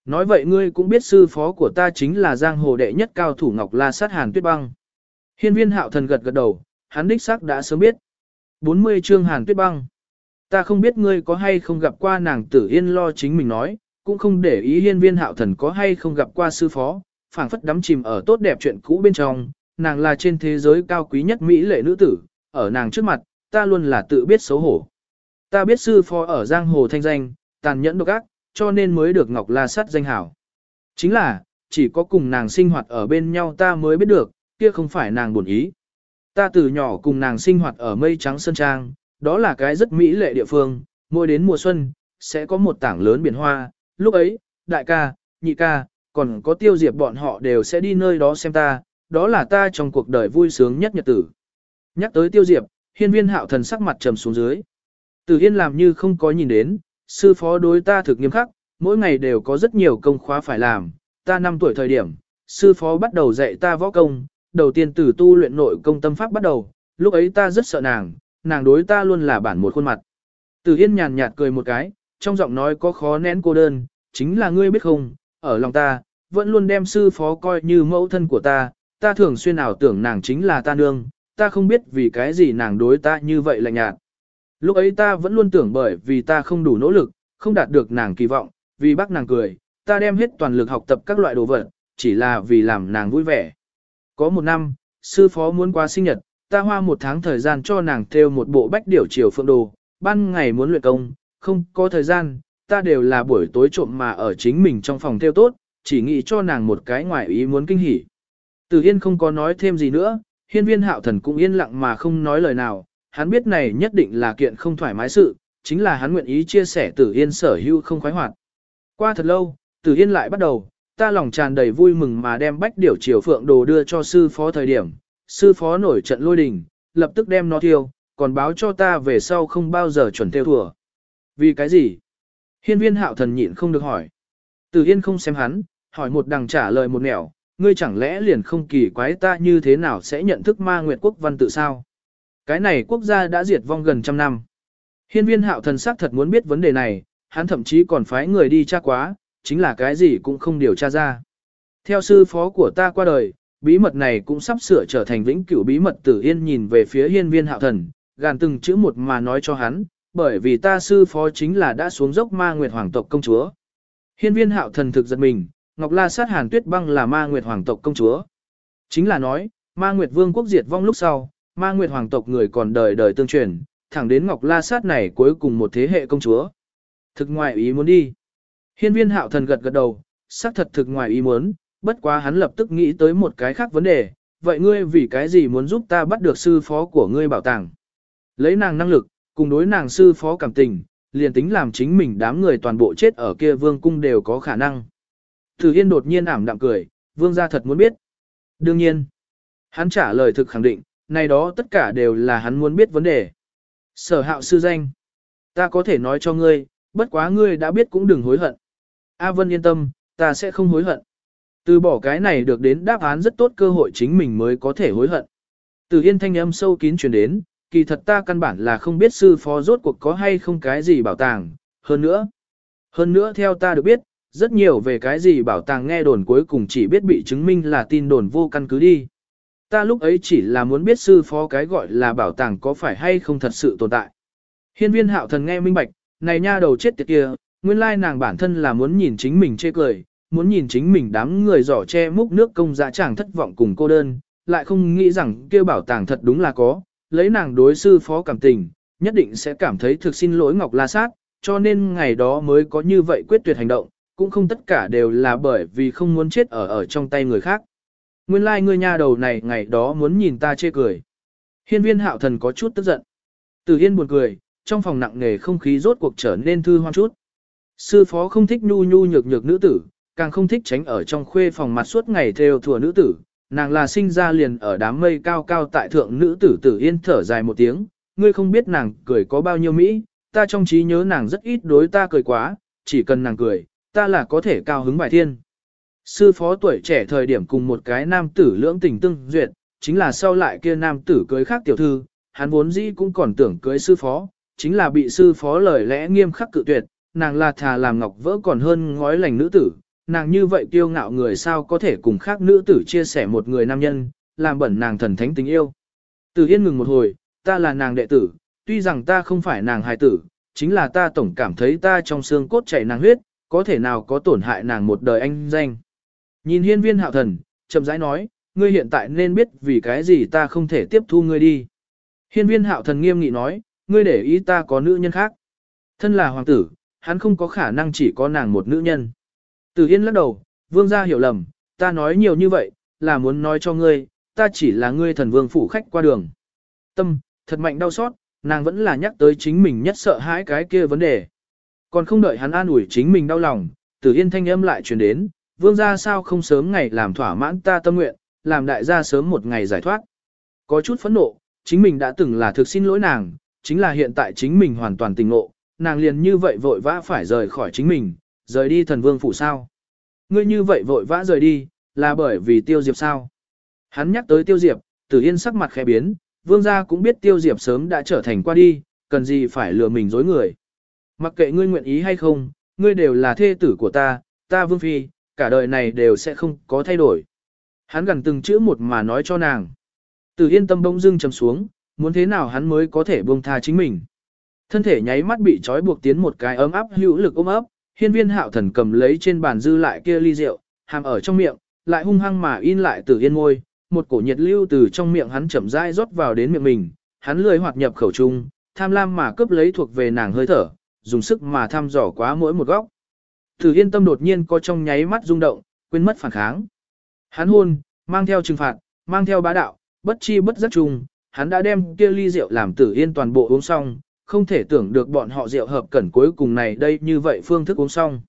Nói vậy ngươi cũng biết sư phó của ta chính là giang hồ đệ nhất cao thủ Ngọc La sát Hàn Tuyết Băng. Hiên viên hạo thần gật gật đầu, hắn đích xác đã sớm biết. 40 chương Hàn Tuyết Băng. Ta không biết ngươi có hay không gặp qua nàng tử yên lo chính mình nói, cũng không để ý hiên viên hạo thần có hay không gặp qua sư phó, phảng phất đắm chìm ở tốt đẹp chuyện cũ bên trong, nàng là trên thế giới cao quý nhất Mỹ lệ nữ tử, ở nàng trước mặt, ta luôn là tự biết xấu hổ. Ta biết sư phó ở giang hồ thanh danh, tàn nhẫn độc ác, cho nên mới được Ngọc La Sắt danh hảo. Chính là, chỉ có cùng nàng sinh hoạt ở bên nhau ta mới biết được, kia không phải nàng buồn ý. Ta từ nhỏ cùng nàng sinh hoạt ở mây trắng sơn trang, đó là cái rất mỹ lệ địa phương, mỗi đến mùa xuân, sẽ có một tảng lớn biển hoa, lúc ấy, đại ca, nhị ca, còn có tiêu diệp bọn họ đều sẽ đi nơi đó xem ta, đó là ta trong cuộc đời vui sướng nhất nhật tử. Nhắc tới tiêu diệp, hiên viên hạo thần sắc mặt trầm xuống dưới. Tử hiên làm như không có nhìn đến, sư phó đối ta thực nghiêm khắc, mỗi ngày đều có rất nhiều công khóa phải làm, ta 5 tuổi thời điểm, sư phó bắt đầu dạy ta võ công, đầu tiên từ tu luyện nội công tâm pháp bắt đầu, lúc ấy ta rất sợ nàng, nàng đối ta luôn là bản một khuôn mặt. từ Yên nhàn nhạt cười một cái, trong giọng nói có khó nén cô đơn, chính là ngươi biết không, ở lòng ta, vẫn luôn đem sư phó coi như mẫu thân của ta, ta thường xuyên ảo tưởng nàng chính là ta nương, ta không biết vì cái gì nàng đối ta như vậy lạnh nhạt. Lúc ấy ta vẫn luôn tưởng bởi vì ta không đủ nỗ lực, không đạt được nàng kỳ vọng, vì bác nàng cười, ta đem hết toàn lực học tập các loại đồ vật, chỉ là vì làm nàng vui vẻ. Có một năm, sư phó muốn qua sinh nhật, ta hoa một tháng thời gian cho nàng theo một bộ bách điểu chiều phượng đồ, ban ngày muốn luyện công, không có thời gian, ta đều là buổi tối trộm mà ở chính mình trong phòng theo tốt, chỉ nghĩ cho nàng một cái ngoại ý muốn kinh hỉ. Từ Yên không có nói thêm gì nữa, hiên viên hạo thần cũng yên lặng mà không nói lời nào, hắn biết này nhất định là kiện không thoải mái sự, chính là hắn nguyện ý chia sẻ Tử Yên sở hữu không khoái hoạt. Qua thật lâu, Tử Yên lại bắt đầu, ta lòng tràn đầy vui mừng mà đem bách điểu triều phượng đồ đưa cho sư phó thời điểm, sư phó nổi trận lôi đình, lập tức đem nó thiêu, còn báo cho ta về sau không bao giờ chuẩn theo thừa. Vì cái gì? Hiên viên hạo thần nhịn không được hỏi. Tử Yên không xem hắn, hỏi một đằng trả lời một nẻo, ngươi chẳng lẽ liền không kỳ quái ta như thế nào sẽ nhận thức ma nguyệt quốc văn tự sao? Cái này quốc gia đã diệt vong gần trăm năm. Hiên viên hạo thần sắc thật muốn biết vấn đề này, hắn thậm chí còn phái người đi tra quá, chính là cái gì cũng không điều tra ra. Theo sư phó của ta qua đời, bí mật này cũng sắp sửa trở thành vĩnh cửu bí mật tử yên nhìn về phía hiên viên hạo thần, gàn từng chữ một mà nói cho hắn, bởi vì ta sư phó chính là đã xuống dốc ma nguyệt hoàng tộc công chúa. Hiên viên hạo thần thực giật mình, Ngọc La sát hàn tuyết băng là ma nguyệt hoàng tộc công chúa. Chính là nói, ma nguyệt vương quốc diệt vong lúc sau, ma nguyệt hoàng tộc người còn đời đời tương truyền, thẳng đến Ngọc La Sát này cuối cùng một thế hệ công chúa. Thực ngoài ý muốn đi. Hiên viên hạo thần gật gật đầu, xác thật thực ngoài ý muốn, bất quá hắn lập tức nghĩ tới một cái khác vấn đề, vậy ngươi vì cái gì muốn giúp ta bắt được sư phó của ngươi bảo tàng? Lấy nàng năng lực, cùng đối nàng sư phó cảm tình, liền tính làm chính mình đám người toàn bộ chết ở kia vương cung đều có khả năng. Thử Yên đột nhiên ảm đạm cười, vương gia thật muốn biết. Đương nhiên. Hắn trả lời thực khẳng định, này đó tất cả đều là hắn muốn biết vấn đề. Sở hạo sư danh. Ta có thể nói cho ngươi, bất quá ngươi đã biết cũng đừng hối hận. A Vân yên tâm, ta sẽ không hối hận. Từ bỏ cái này được đến đáp án rất tốt cơ hội chính mình mới có thể hối hận. Từ yên thanh âm sâu kín truyền đến, kỳ thật ta căn bản là không biết sư phó rốt cuộc có hay không cái gì bảo tàng, hơn nữa. Hơn nữa theo ta được biết, rất nhiều về cái gì bảo tàng nghe đồn cuối cùng chỉ biết bị chứng minh là tin đồn vô căn cứ đi. Ta lúc ấy chỉ là muốn biết sư phó cái gọi là bảo tàng có phải hay không thật sự tồn tại. Hiên viên hạo thần nghe minh bạch, này nha đầu chết tiệt kia, nguyên lai nàng bản thân là muốn nhìn chính mình chê cười, muốn nhìn chính mình đám người giỏ che múc nước công dạ chàng thất vọng cùng cô đơn, lại không nghĩ rằng kia bảo tàng thật đúng là có, lấy nàng đối sư phó cảm tình, nhất định sẽ cảm thấy thực xin lỗi Ngọc La Sát, cho nên ngày đó mới có như vậy quyết tuyệt hành động, cũng không tất cả đều là bởi vì không muốn chết ở ở trong tay người khác. Nguyên lai like ngươi nha đầu này ngày đó muốn nhìn ta chê cười. Hiên viên hạo thần có chút tức giận. Từ hiên buồn cười, trong phòng nặng nề không khí rốt cuộc trở nên thư hoang chút. Sư phó không thích nhu nhu nhược nhược nữ tử, càng không thích tránh ở trong khuê phòng mặt suốt ngày theo thùa nữ tử. Nàng là sinh ra liền ở đám mây cao cao tại thượng nữ tử tử yên thở dài một tiếng. Ngươi không biết nàng cười có bao nhiêu Mỹ, ta trong trí nhớ nàng rất ít đối ta cười quá, chỉ cần nàng cười, ta là có thể cao hứng bài thiên. Sư phó tuổi trẻ thời điểm cùng một cái nam tử lưỡng tình tương duyệt, chính là sau lại kia nam tử cưới khác tiểu thư, hắn vốn dĩ cũng còn tưởng cưới sư phó, chính là bị sư phó lời lẽ nghiêm khắc cự tuyệt, nàng là thà làm ngọc vỡ còn hơn ngói lành nữ tử, nàng như vậy kiêu ngạo người sao có thể cùng khác nữ tử chia sẻ một người nam nhân, làm bẩn nàng thần thánh tình yêu. Từ Yên ngừng một hồi, ta là nàng đệ tử, tuy rằng ta không phải nàng hài tử, chính là ta tổng cảm thấy ta trong xương cốt chảy nàng huyết, có thể nào có tổn hại nàng một đời anh danh. Nhìn hiên viên hạo thần, chậm rãi nói, ngươi hiện tại nên biết vì cái gì ta không thể tiếp thu ngươi đi. Hiên viên hạo thần nghiêm nghị nói, ngươi để ý ta có nữ nhân khác. Thân là hoàng tử, hắn không có khả năng chỉ có nàng một nữ nhân. Từ Yên lắc đầu, vương gia hiểu lầm, ta nói nhiều như vậy, là muốn nói cho ngươi, ta chỉ là ngươi thần vương phủ khách qua đường. Tâm, thật mạnh đau xót, nàng vẫn là nhắc tới chính mình nhất sợ hãi cái kia vấn đề. Còn không đợi hắn an ủi chính mình đau lòng, tử yên thanh âm lại truyền đến, vương gia sao không sớm ngày làm thỏa mãn ta tâm nguyện, làm đại gia sớm một ngày giải thoát. Có chút phẫn nộ, chính mình đã từng là thực xin lỗi nàng, chính là hiện tại chính mình hoàn toàn tình nộ, nàng liền như vậy vội vã phải rời khỏi chính mình, rời đi thần vương phủ sao. Ngươi như vậy vội vã rời đi, là bởi vì tiêu diệp sao. Hắn nhắc tới tiêu diệp, tử yên sắc mặt khẽ biến, vương gia cũng biết tiêu diệp sớm đã trở thành qua đi, cần gì phải lừa mình dối người. Mặc kệ ngươi nguyện ý hay không, ngươi đều là thê tử của ta, ta vương phi, cả đời này đều sẽ không có thay đổi. Hắn gần từng chữ một mà nói cho nàng. Tử yên tâm bỗng dưng trầm xuống, muốn thế nào hắn mới có thể buông tha chính mình. Thân thể nháy mắt bị trói buộc tiến một cái ấm áp hữu lực ôm ấp, hiên viên hạo thần cầm lấy trên bàn dư lại kia ly rượu, hàm ở trong miệng, lại hung hăng mà in lại tử yên ngôi, một cổ nhiệt lưu từ trong miệng hắn chậm rãi rót vào đến miệng mình, hắn lười hoạt nhập khẩu trung, tham lam mà cướp lấy thuộc về nàng hơi thở, dùng sức mà thăm dò quá mỗi một góc. Tử yên tâm đột nhiên có trong nháy mắt rung động, quên mất phản kháng. Hắn hôn, mang theo trừng phạt, mang theo bá đạo, bất chi bất giác chung, hắn đã đem kia ly rượu làm tử yên toàn bộ uống xong, không thể tưởng được bọn họ rượu hợp cẩn cuối cùng này đây như vậy phương thức uống xong.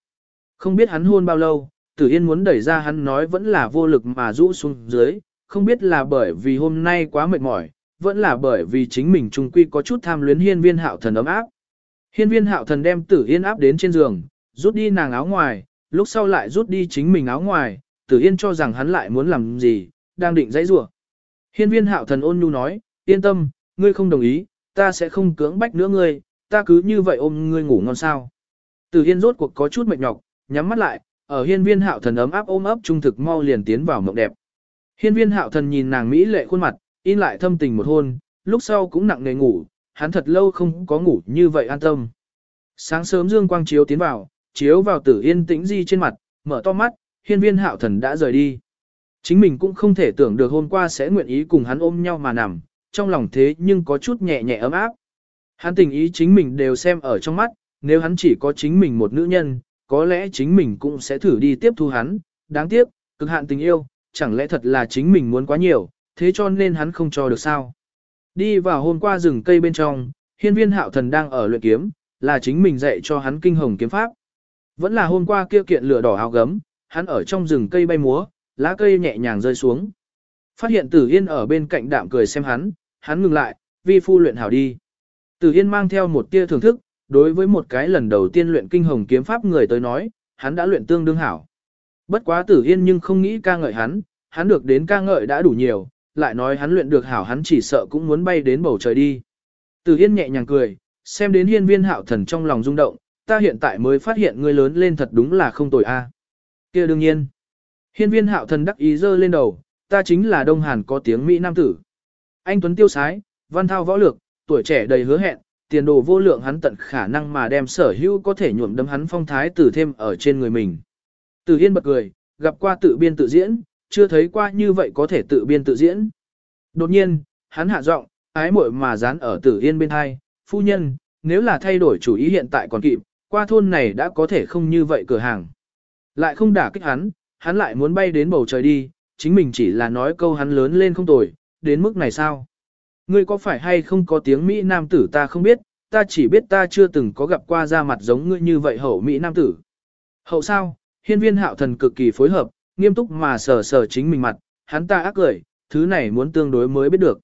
Không biết hắn hôn bao lâu, tử yên muốn đẩy ra hắn nói vẫn là vô lực mà rũ xuống dưới, không biết là bởi vì hôm nay quá mệt mỏi, vẫn là bởi vì chính mình trung quy có chút tham luyến hiên viên hạo thần ấm áp. Hiên viên hạo thần đem tử yên áp đến trên giường, rút đi nàng áo ngoài, lúc sau lại rút đi chính mình áo ngoài, tử yên cho rằng hắn lại muốn làm gì, đang định dãy rủa. Hiên viên hạo thần ôn nhu nói, yên tâm, ngươi không đồng ý, ta sẽ không cưỡng bách nữa ngươi, ta cứ như vậy ôm ngươi ngủ ngon sao. Tử Hiên rốt cuộc có chút mệt nhọc, nhắm mắt lại, ở hiên viên hạo thần ấm áp ôm ấp trung thực mau liền tiến vào mộng đẹp. Hiên viên hạo thần nhìn nàng Mỹ lệ khuôn mặt, in lại thâm tình một hôn, lúc sau cũng nặng nề ngủ, hắn thật lâu không có ngủ như vậy an tâm. Sáng sớm dương quang chiếu tiến vào, chiếu vào tử yên tĩnh di trên mặt, mở to mắt, hiên viên hạo thần đã rời đi. Chính mình cũng không thể tưởng được hôm qua sẽ nguyện ý cùng hắn ôm nhau mà nằm, trong lòng thế nhưng có chút nhẹ nhẹ ấm áp. Hắn tình ý chính mình đều xem ở trong mắt, nếu hắn chỉ có chính mình một nữ nhân, có lẽ chính mình cũng sẽ thử đi tiếp thu hắn, đáng tiếc, cực hạn tình yêu, chẳng lẽ thật là chính mình muốn quá nhiều, thế cho nên hắn không cho được sao. Đi vào hôm qua rừng cây bên trong, hiên viên hạo thần đang ở luyện kiếm, là chính mình dạy cho hắn kinh hồng kiếm pháp. Vẫn là hôm qua kia kiện lửa đỏ áo gấm, hắn ở trong rừng cây bay múa, lá cây nhẹ nhàng rơi xuống. Phát hiện Tử Yên ở bên cạnh đạm cười xem hắn, hắn ngừng lại, vi phu luyện hảo đi. Tử Yên mang theo một tia thưởng thức, đối với một cái lần đầu tiên luyện kinh hồng kiếm pháp người tới nói, hắn đã luyện tương đương hảo. Bất quá Tử Yên nhưng không nghĩ ca ngợi hắn, hắn được đến ca ngợi đã đủ nhiều, lại nói hắn luyện được hảo hắn chỉ sợ cũng muốn bay đến bầu trời đi. Tử Yên nhẹ nhàng cười, xem đến hiên viên hạo thần trong lòng rung động, ta hiện tại mới phát hiện ngươi lớn lên thật đúng là không tồi a. kia đương nhiên. Hiên viên hạo thần đắc ý dơ lên đầu, ta chính là Đông Hàn có tiếng Mỹ Nam tử. Anh Tuấn Tiêu Sái, văn thao võ lược, tuổi trẻ đầy hứa hẹn, tiền đồ vô lượng hắn tận khả năng mà đem sở hữu có thể nhuộm đấm hắn phong thái tử thêm ở trên người mình. Tử Yên bật cười, gặp qua tự biên tự diễn, chưa thấy qua như vậy có thể tự biên tự diễn. Đột nhiên, hắn hạ giọng, ái muội mà dán ở Tử Yên bên hai, phu nhân, nếu là thay đổi chủ ý hiện tại còn kịp, qua thôn này đã có thể không như vậy cửa hàng. Lại không đả kích hắn, hắn lại muốn bay đến bầu trời đi, chính mình chỉ là nói câu hắn lớn lên không tồi, đến mức này sao? Ngươi có phải hay không có tiếng Mỹ Nam tử ta không biết, ta chỉ biết ta chưa từng có gặp qua da mặt giống ngươi như vậy hậu Mỹ Nam tử. Hậu sao, hiên viên hạo thần cực kỳ phối hợp, nghiêm túc mà sờ sờ chính mình mặt, hắn ta ác cười, thứ này muốn tương đối mới biết được.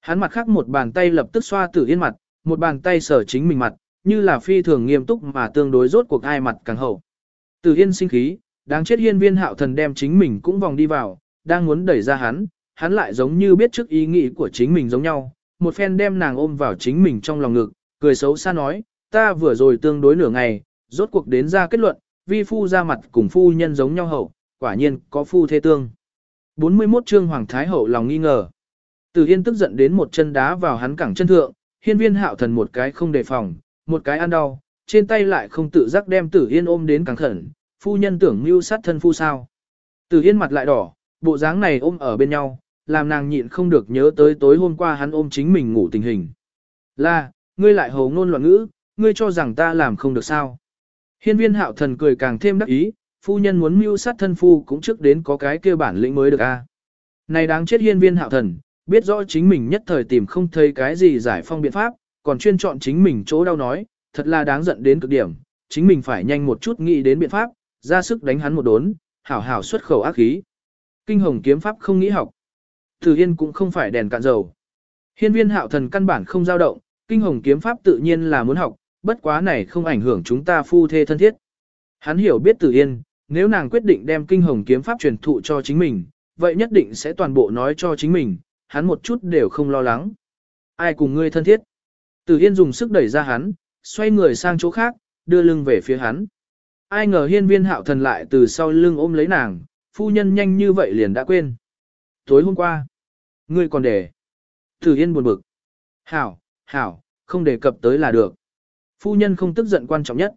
Hắn mặt khác một bàn tay lập tức xoa tử yên mặt, một bàn tay sờ chính mình mặt, như là phi thường nghiêm túc mà tương đối rốt cuộc ai mặt càng hậu. Tử yên sinh khí, đáng chết hiên viên hạo thần đem chính mình cũng vòng đi vào, đang muốn đẩy ra hắn, hắn lại giống như biết trước ý nghĩ của chính mình giống nhau, một phen đem nàng ôm vào chính mình trong lòng ngực, cười xấu xa nói, ta vừa rồi tương đối nửa ngày, rốt cuộc đến ra kết luận, vi phu ra mặt cùng phu nhân giống nhau hậu, quả nhiên có phu thế tương. 41 chương Hoàng Thái Hậu lòng nghi ngờ. Từ Yên tức giận đến một chân đá vào hắn cẳng chân thượng, hiên viên hạo thần một cái không đề phòng, một cái ăn đau, trên tay lại không tự giác đem Tử Yên ôm đến càng khẩn, phu nhân tưởng mưu sát thân phu sao. Tử Yên mặt lại đỏ, bộ dáng này ôm ở bên nhau, làm nàng nhịn không được nhớ tới tối hôm qua hắn ôm chính mình ngủ tình hình. Là, ngươi lại hồ ngôn loạn ngữ, ngươi cho rằng ta làm không được sao. Hiên viên hạo thần cười càng thêm đắc ý, phu nhân muốn mưu sát thân phu cũng trước đến có cái kia bản lĩnh mới được a. Này đáng chết hiên viên hạo thần, biết rõ chính mình nhất thời tìm không thấy cái gì giải phong biện pháp, còn chuyên chọn chính mình chỗ đau nói, thật là đáng giận đến cực điểm, chính mình phải nhanh một chút nghĩ đến biện pháp, ra sức đánh hắn một đốn, hảo hảo xuất khẩu ác khí. Kinh hồng kiếm pháp không nghĩ học. Tử Yên cũng không phải đèn cạn dầu. Hiên viên hạo thần căn bản không dao động, kinh hồng kiếm pháp tự nhiên là muốn học, bất quá này không ảnh hưởng chúng ta phu thê thân thiết. Hắn hiểu biết Tử Yên, nếu nàng quyết định đem kinh hồng kiếm pháp truyền thụ cho chính mình, vậy nhất định sẽ toàn bộ nói cho chính mình, hắn một chút đều không lo lắng. Ai cùng ngươi thân thiết? Tử Yên dùng sức đẩy ra hắn, xoay người sang chỗ khác, đưa lưng về phía hắn. Ai ngờ hiên viên hạo thần lại từ sau lưng ôm lấy nàng, phu nhân nhanh như vậy liền đã quên. Tối hôm qua, ngươi còn để. Tử Yên buồn bực. Hảo, hảo, không đề cập tới là được. Phu nhân không tức giận quan trọng nhất.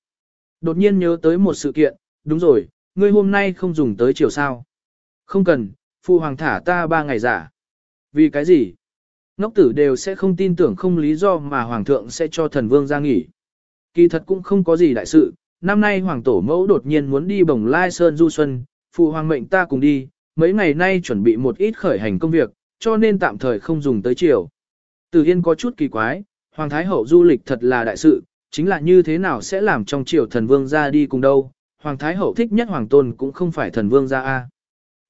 Đột nhiên nhớ tới một sự kiện, đúng rồi, ngươi hôm nay không dùng tới chiều sao. Không cần, phu hoàng thả ta ba ngày giả. Vì cái gì? Ngốc tử đều sẽ không tin tưởng không lý do mà hoàng thượng sẽ cho thần vương ra nghỉ. Kỳ thật cũng không có gì đại sự, năm nay hoàng tổ mẫu đột nhiên muốn đi bồng lai sơn du xuân, phụ hoàng mệnh ta cùng đi, mấy ngày nay chuẩn bị một ít khởi hành công việc, cho nên tạm thời không dùng tới chiều. Từ Yên có chút kỳ quái, Hoàng Thái Hậu du lịch thật là đại sự, chính là như thế nào sẽ làm trong triều thần vương ra đi cùng đâu. Hoàng Thái Hậu thích nhất Hoàng Tôn cũng không phải thần vương ra a.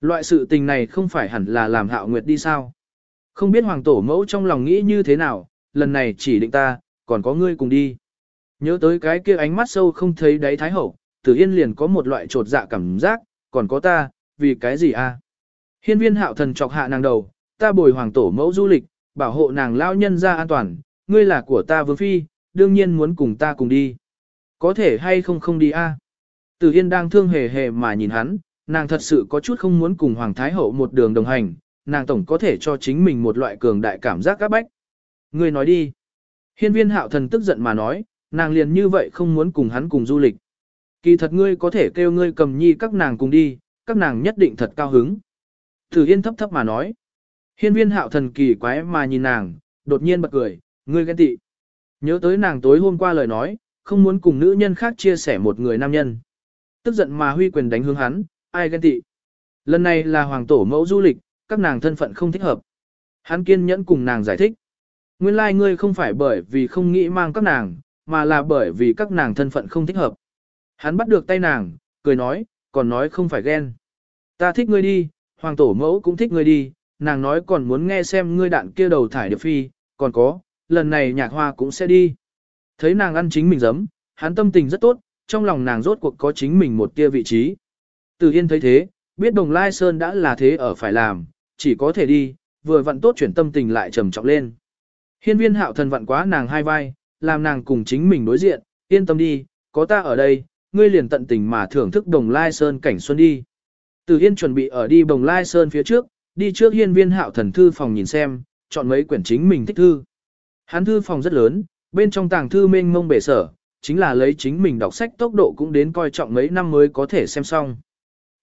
Loại sự tình này không phải hẳn là làm hạo nguyệt đi sao. Không biết Hoàng Tổ mẫu trong lòng nghĩ như thế nào, lần này chỉ định ta, còn có ngươi cùng đi. Nhớ tới cái kia ánh mắt sâu không thấy đáy Thái Hậu, Tử Yên liền có một loại trột dạ cảm giác, còn có ta, vì cái gì a? Hiên viên hạo thần chọc hạ nàng đầu, ta bồi Hoàng Tổ mẫu du lịch, bảo hộ nàng lao nhân ra an toàn, ngươi là của ta vương phi, đương nhiên muốn cùng ta cùng đi. Có thể hay không không đi a? À? Tử Yên đang thương hề hề mà nhìn hắn, nàng thật sự có chút không muốn cùng Hoàng Thái Hậu một đường đồng hành, nàng tổng có thể cho chính mình một loại cường đại cảm giác các bách. Ngươi nói đi. Hiên viên hạo thần tức giận mà nói, nàng liền như vậy không muốn cùng hắn cùng du lịch. Kỳ thật ngươi có thể kêu ngươi cầm nhi các nàng cùng đi, các nàng nhất định thật cao hứng. thử Yên thấp thấp mà nói. Hiên viên hạo thần kỳ quái mà nhìn nàng, đột nhiên bật cười, ngươi ghen tị. Nhớ tới nàng tối hôm qua lời nói, không muốn cùng nữ nhân khác chia sẻ một người nam nhân. Tức giận mà huy quyền đánh hướng hắn, ai ghen tị. Lần này là hoàng tổ mẫu du lịch, các nàng thân phận không thích hợp. Hắn kiên nhẫn cùng nàng giải thích. Nguyên lai like ngươi không phải bởi vì không nghĩ mang các nàng, mà là bởi vì các nàng thân phận không thích hợp. Hắn bắt được tay nàng, cười nói, còn nói không phải ghen. Ta thích ngươi đi, hoàng tổ mẫu cũng thích ngươi đi, nàng nói còn muốn nghe xem ngươi đạn kia đầu thải điệp phi, còn có, lần này nhạc hoa cũng sẽ đi. Thấy nàng ăn chính mình giấm, hắn tâm tình rất tốt, trong lòng nàng rốt cuộc có chính mình một tia vị trí. Từ Yên thấy thế, biết Đồng Lai Sơn đã là thế ở phải làm, chỉ có thể đi, vừa vặn tốt chuyển tâm tình lại trầm trọng lên. Hiên viên hạo thần vặn quá nàng hai vai, làm nàng cùng chính mình đối diện, yên tâm đi, có ta ở đây, ngươi liền tận tình mà thưởng thức Đồng Lai Sơn cảnh xuân đi. Từ Yên chuẩn bị ở đi Bồng Lai Sơn phía trước, đi trước hiên viên hạo thần thư phòng nhìn xem, chọn mấy quyển chính mình thích thư. Hắn thư phòng rất lớn, bên trong tàng thư mênh mông bể sở, chính là lấy chính mình đọc sách tốc độ cũng đến coi trọng mấy năm mới có thể xem xong.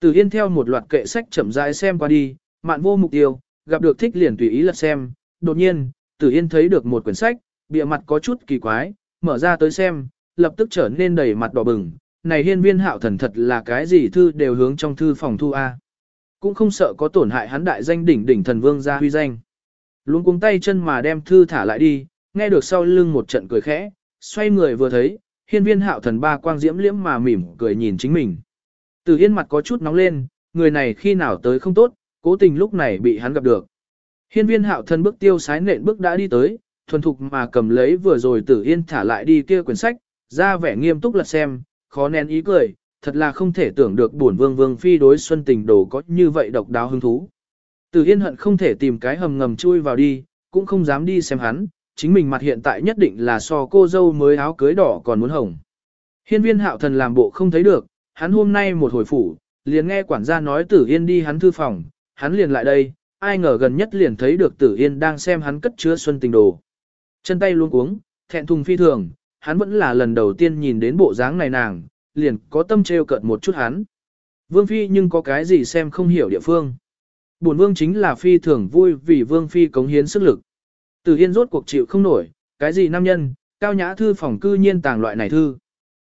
Từ Yên theo một loạt kệ sách chậm rãi xem qua đi, mạn vô mục tiêu, gặp được thích liền tùy ý lật xem, đột nhiên, Từ Yên thấy được một quyển sách, bìa mặt có chút kỳ quái, mở ra tới xem, lập tức trở nên đầy mặt đỏ bừng, này hiên viên hạo thần thật là cái gì thư đều hướng trong thư phòng thu A. Cũng không sợ có tổn hại hắn đại danh đỉnh đỉnh thần vương gia huy danh. Luôn cuống tay chân mà đem thư thả lại đi, nghe được sau lưng một trận cười khẽ, xoay người vừa thấy, hiên viên hạo thần ba quang diễm liễm mà mỉm cười nhìn chính mình. Từ hiên mặt có chút nóng lên, người này khi nào tới không tốt, cố tình lúc này bị hắn gặp được. Hiên viên hạo thần bước tiêu sái nện bước đã đi tới, thuần thục mà cầm lấy vừa rồi tử yên thả lại đi kia quyển sách, ra vẻ nghiêm túc lật xem, khó nén ý cười, thật là không thể tưởng được bổn vương vương phi đối xuân tình đồ có như vậy độc đáo hứng thú. Tử yên hận không thể tìm cái hầm ngầm chui vào đi, cũng không dám đi xem hắn, chính mình mặt hiện tại nhất định là so cô dâu mới áo cưới đỏ còn muốn hồng. Hiên viên hạo thần làm bộ không thấy được, hắn hôm nay một hồi phủ, liền nghe quản gia nói tử yên đi hắn thư phòng, hắn liền lại đây, ai ngờ gần nhất liền thấy được tử yên đang xem hắn cất chứa xuân tình đồ. Chân tay luôn cuống, thẹn thùng phi thường, hắn vẫn là lần đầu tiên nhìn đến bộ dáng này nàng, liền có tâm trêu cợt một chút hắn. Vương phi nhưng có cái gì xem không hiểu địa phương. Bổn vương chính là phi thường vui vì vương phi cống hiến sức lực. Từ Yên rốt cuộc chịu không nổi, cái gì nam nhân, cao nhã thư phòng cư nhiên tàng loại này thư.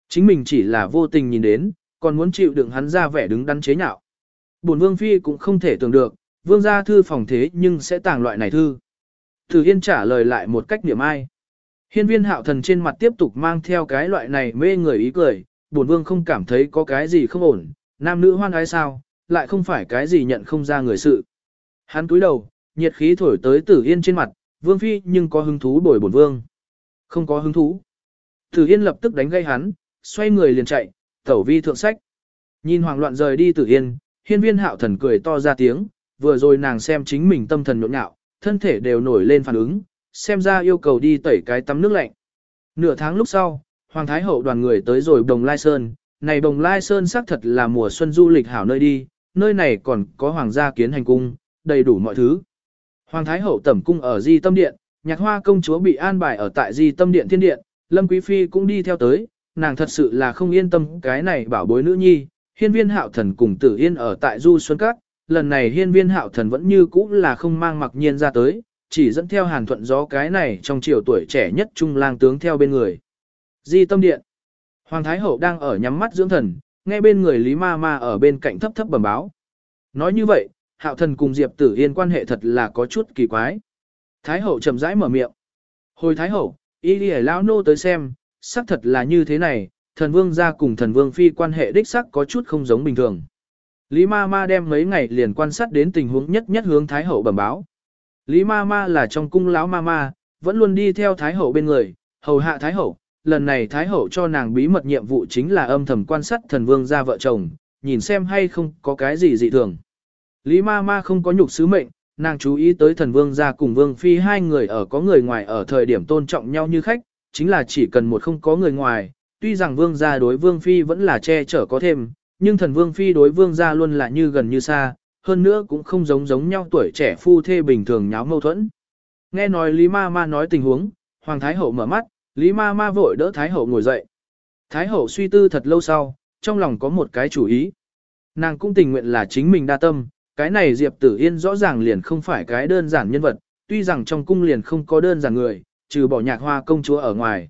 Chính mình chỉ là vô tình nhìn đến, còn muốn chịu đựng hắn ra vẻ đứng đắn chế nhạo. Bổn vương phi cũng không thể tưởng được, vương gia thư phòng thế nhưng sẽ tàng loại này thư. từ Yên trả lời lại một cách niệm ai. Hiên viên hạo thần trên mặt tiếp tục mang theo cái loại này mê người ý cười, bổn vương không cảm thấy có cái gì không ổn, nam nữ hoan ái sao, lại không phải cái gì nhận không ra người sự. Hắn cúi đầu, nhiệt khí thổi tới tử yên trên mặt, vương phi nhưng có hứng thú bồi bổn vương. Không có hứng thú. Tử yên lập tức đánh gây hắn, xoay người liền chạy, tẩu vi thượng sách. Nhìn hoàng loạn rời đi tử yên, hiên viên hạo thần cười to ra tiếng, vừa rồi nàng xem chính mình tâm thần nhộn nhạo, thân thể đều nổi lên phản ứng, xem ra yêu cầu đi tẩy cái tắm nước lạnh. Nửa tháng lúc sau, Hoàng Thái Hậu đoàn người tới rồi Đồng Lai Sơn, này Đồng Lai Sơn xác thật là mùa xuân du lịch hảo nơi đi, nơi này còn có Hoàng gia kiến hành cung, đầy đủ mọi thứ. Hoàng Thái Hậu tẩm cung ở Di Tâm Điện, nhạc hoa công chúa bị an bài ở tại Di Tâm Điện Thiên Điện, Lâm Quý Phi cũng đi theo tới, nàng thật sự là không yên tâm cái này bảo bối nữ nhi, hiên viên hạo thần cùng tử yên ở tại Du Xuân Các, lần này hiên viên hạo thần vẫn như cũ là không mang mặc nhiên ra tới, chỉ dẫn theo hàn thuận gió cái này trong chiều tuổi trẻ nhất trung lang tướng theo bên người. Di tâm điện. Hoàng Thái Hậu đang ở nhắm mắt dưỡng thần, nghe bên người Lý Ma Ma ở bên cạnh thấp thấp bẩm báo. Nói như vậy, hạo thần cùng Diệp Tử Yên quan hệ thật là có chút kỳ quái. Thái Hậu chậm rãi mở miệng. Hồi Thái Hậu, y đi lão nô tới xem, xác thật là như thế này, thần vương gia cùng thần vương phi quan hệ đích sắc có chút không giống bình thường. Lý Ma Ma đem mấy ngày liền quan sát đến tình huống nhất nhất hướng Thái Hậu bẩm báo. Lý Ma Ma là trong cung lão Ma Ma, vẫn luôn đi theo Thái Hậu bên người, hầu hạ Thái Hậu. Lần này Thái Hậu cho nàng bí mật nhiệm vụ chính là âm thầm quan sát thần vương gia vợ chồng, nhìn xem hay không có cái gì dị thường. Lý Ma Ma không có nhục sứ mệnh, nàng chú ý tới thần vương gia cùng vương phi hai người ở có người ngoài ở thời điểm tôn trọng nhau như khách, chính là chỉ cần một không có người ngoài, tuy rằng vương gia đối vương phi vẫn là che chở có thêm, nhưng thần vương phi đối vương gia luôn là như gần như xa, hơn nữa cũng không giống giống nhau tuổi trẻ phu thê bình thường nháo mâu thuẫn. Nghe nói Lý Ma Ma nói tình huống, Hoàng Thái Hậu mở mắt, Lý Ma Ma vội đỡ Thái Hậu ngồi dậy. Thái Hậu suy tư thật lâu sau, trong lòng có một cái chủ ý. Nàng cũng tình nguyện là chính mình đa tâm, cái này Diệp Tử Yên rõ ràng liền không phải cái đơn giản nhân vật, tuy rằng trong cung liền không có đơn giản người, trừ bỏ nhạc hoa công chúa ở ngoài.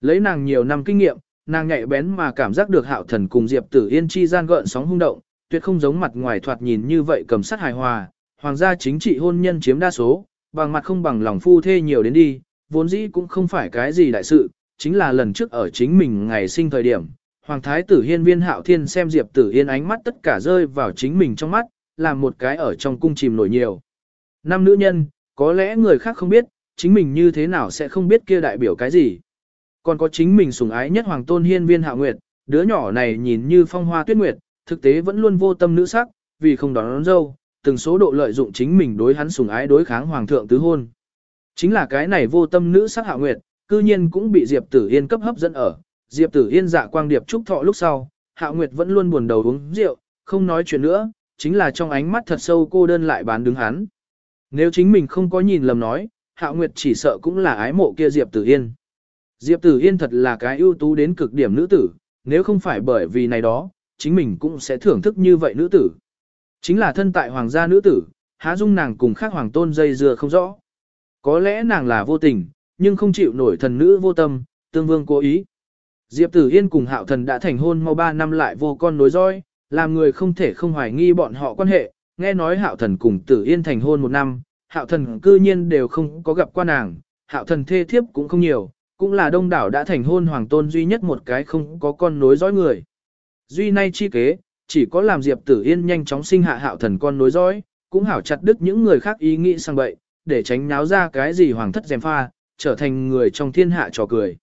Lấy nàng nhiều năm kinh nghiệm, nàng nhạy bén mà cảm giác được hạo thần cùng Diệp Tử Yên chi gian gợn sóng hung động, tuyệt không giống mặt ngoài thoạt nhìn như vậy cầm sát hài hòa, hoàng gia chính trị hôn nhân chiếm đa số, bằng mặt không bằng lòng phu thê nhiều đến đi, vốn dĩ cũng không phải cái gì đại sự, chính là lần trước ở chính mình ngày sinh thời điểm, hoàng thái tử hiên viên hạo thiên xem Diệp Tử Yên ánh mắt tất cả rơi vào chính mình trong mắt, là một cái ở trong cung chìm nổi nhiều. Năm nữ nhân, có lẽ người khác không biết, chính mình như thế nào sẽ không biết kia đại biểu cái gì. Còn có chính mình sủng ái nhất hoàng tôn hiên viên hạ nguyệt, đứa nhỏ này nhìn như phong hoa tuyết nguyệt, thực tế vẫn luôn vô tâm nữ sắc, vì không đón, đón dâu, từng số độ lợi dụng chính mình đối hắn sủng ái đối kháng hoàng thượng tứ hôn. Chính là cái này vô tâm nữ sắc hạ nguyệt, cư nhiên cũng bị Diệp Tử Yên cấp hấp dẫn ở. Diệp Tử Yên dạ quang điệp trúc thọ lúc sau, Hạ Nguyệt vẫn luôn buồn đầu uống rượu, không nói chuyện nữa, chính là trong ánh mắt thật sâu cô đơn lại bán đứng hắn. Nếu chính mình không có nhìn lầm nói, Hạ Nguyệt chỉ sợ cũng là ái mộ kia Diệp Tử Yên. Diệp Tử Yên thật là cái ưu tú đến cực điểm nữ tử, nếu không phải bởi vì này đó, chính mình cũng sẽ thưởng thức như vậy nữ tử. Chính là thân tại hoàng gia nữ tử, há dung nàng cùng khác hoàng tôn dây dưa không rõ. Có lẽ nàng là vô tình, nhưng không chịu nổi thần nữ vô tâm, tương vương cố ý. Diệp Tử Yên cùng hạo thần đã thành hôn mau 3 năm lại vô con nối roi, làm người không thể không hoài nghi bọn họ quan hệ, nghe nói hạo thần cùng Tử Yên thành hôn một năm, hạo thần cư nhiên đều không có gặp qua nàng, hạo thần thê thiếp cũng không nhiều, cũng là đông đảo đã thành hôn hoàng tôn duy nhất một cái không có con nối dõi người. Duy nay chi kế, chỉ có làm Diệp Tử Yên nhanh chóng sinh hạ hạo thần con nối dõi, cũng hảo chặt đứt những người khác ý nghĩ sang bậy, để tránh náo ra cái gì hoàng thất dèm pha, trở thành người trong thiên hạ trò cười.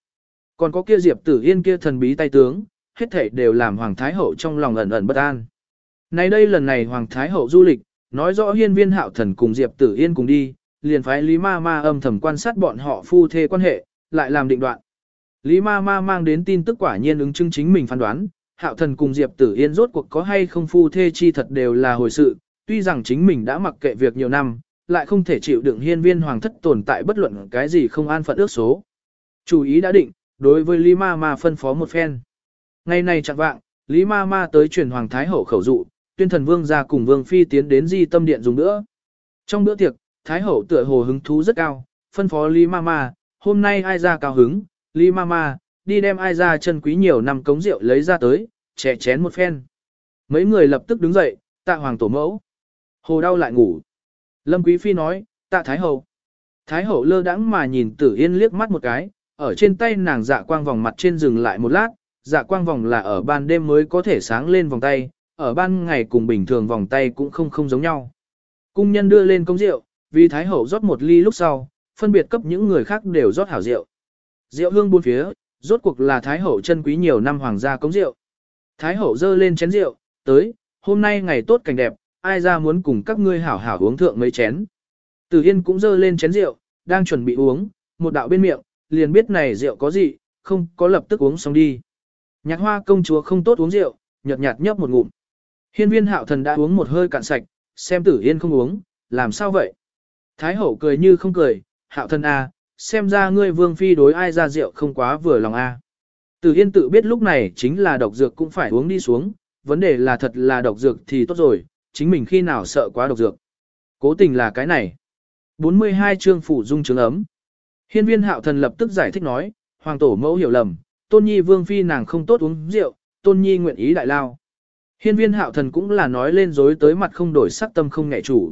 Còn có kia Diệp Tử Yên kia thần bí tay tướng, hết thảy đều làm Hoàng Thái Hậu trong lòng ẩn ẩn bất an. Nay đây lần này Hoàng Thái Hậu du lịch, nói rõ hiên viên hạo thần cùng Diệp Tử Yên cùng đi, liền phái Lý Ma Ma âm thầm quan sát bọn họ phu thê quan hệ, lại làm định đoạn. Lý Ma Ma mang đến tin tức quả nhiên ứng chứng chính mình phán đoán, Hạo Thần cùng Diệp Tử Yên rốt cuộc có hay không phu thê chi thật đều là hồi sự, tuy rằng chính mình đã mặc kệ việc nhiều năm, lại không thể chịu đựng hiên viên hoàng thất tồn tại bất luận cái gì không an phận ước số. Chủ ý đã định, đối với Lý Ma Ma phân phó một phen. Ngày này chẳng vạng, Lý Ma Ma tới truyền hoàng thái hậu khẩu dụ, tuyên thần vương ra cùng vương phi tiến đến di tâm điện dùng nữa. Trong bữa tiệc, thái hậu tựa hồ hứng thú rất cao, phân phó Lý Ma Ma, hôm nay ai ra cao hứng, Lý Ma Ma đi đem ai ra chân quý nhiều năm cống rượu lấy ra tới, chè chén một phen. Mấy người lập tức đứng dậy, tạ hoàng tổ mẫu. Hồ đau lại ngủ. Lâm Quý Phi nói, tạ Thái Hậu. Thái Hậu lơ đãng mà nhìn tử yên liếc mắt một cái, ở trên tay nàng dạ quang vòng mặt trên dừng lại một lát, dạ quang vòng là ở ban đêm mới có thể sáng lên vòng tay, ở ban ngày cùng bình thường vòng tay cũng không không giống nhau. Cung nhân đưa lên công rượu, vì Thái Hậu rót một ly lúc sau, phân biệt cấp những người khác đều rót hảo rượu. Rượu hương buôn phía, rốt cuộc là Thái Hậu chân quý nhiều năm hoàng gia cống rượu. Thái Hậu dơ lên chén rượu, tới, hôm nay ngày tốt cảnh đẹp, ai ra muốn cùng các ngươi hảo hảo uống thượng mấy chén. Tử Yên cũng dơ lên chén rượu, đang chuẩn bị uống, một đạo bên miệng, liền biết này rượu có gì, không có lập tức uống xong đi. Nhạc hoa công chúa không tốt uống rượu, nhợt nhạt nhấp một ngụm. Hiên viên hạo thần đã uống một hơi cạn sạch, xem tử yên không uống, làm sao vậy? Thái hậu cười như không cười, hạo thần à, xem ra ngươi vương phi đối ai ra rượu không quá vừa lòng a. À. Tử yên tự biết lúc này chính là độc dược cũng phải uống đi xuống, vấn đề là thật là độc dược thì tốt rồi, chính mình khi nào sợ quá độc dược. Cố tình là cái này. 42 chương phủ dung trứng ấm. Hiên viên hạo thần lập tức giải thích nói, hoàng tổ mẫu hiểu lầm, tôn nhi vương phi nàng không tốt uống rượu, tôn nhi nguyện ý đại lao. Hiên viên hạo thần cũng là nói lên dối tới mặt không đổi sắc tâm không ngại chủ.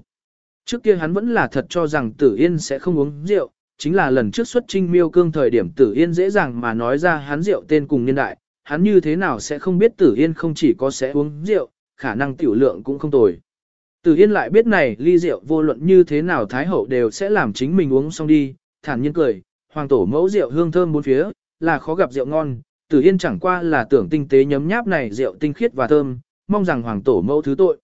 Trước kia hắn vẫn là thật cho rằng tử yên sẽ không uống rượu, chính là lần trước xuất trinh miêu cương thời điểm tử yên dễ dàng mà nói ra hắn rượu tên cùng niên đại, hắn như thế nào sẽ không biết tử yên không chỉ có sẽ uống rượu, khả năng tiểu lượng cũng không tồi. Tử yên lại biết này ly rượu vô luận như thế nào thái hậu đều sẽ làm chính mình uống xong đi, thản nhiên cười, hoàng tổ mẫu rượu hương thơm bốn phía, là khó gặp rượu ngon, tử yên chẳng qua là tưởng tinh tế nhấm nháp này rượu tinh khiết và thơm, mong rằng hoàng tổ mẫu thứ tội.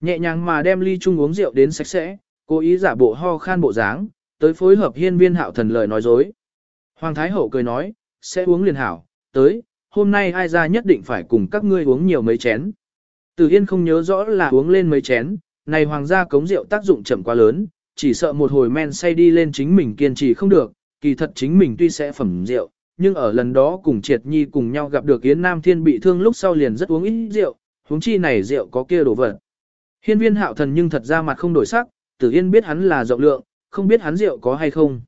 Nhẹ nhàng mà đem ly chung uống rượu đến sạch sẽ, cố ý giả bộ ho khan bộ dáng, tới phối hợp hiên viên hạo thần lời nói dối. Hoàng thái hậu cười nói, sẽ uống liền hảo, tới, hôm nay ai ra nhất định phải cùng các ngươi uống nhiều mấy chén. Tử Yên không nhớ rõ là uống lên mấy chén, này hoàng gia cống rượu tác dụng chậm quá lớn, chỉ sợ một hồi men say đi lên chính mình kiên trì không được, kỳ thật chính mình tuy sẽ phẩm rượu, nhưng ở lần đó cùng Triệt Nhi cùng nhau gặp được Yến Nam Thiên bị thương lúc sau liền rất uống ít rượu, huống chi này rượu có kia đồ vật. Hiên viên hạo thần nhưng thật ra mặt không đổi sắc, tử yên biết hắn là rộng lượng, không biết hắn rượu có hay không.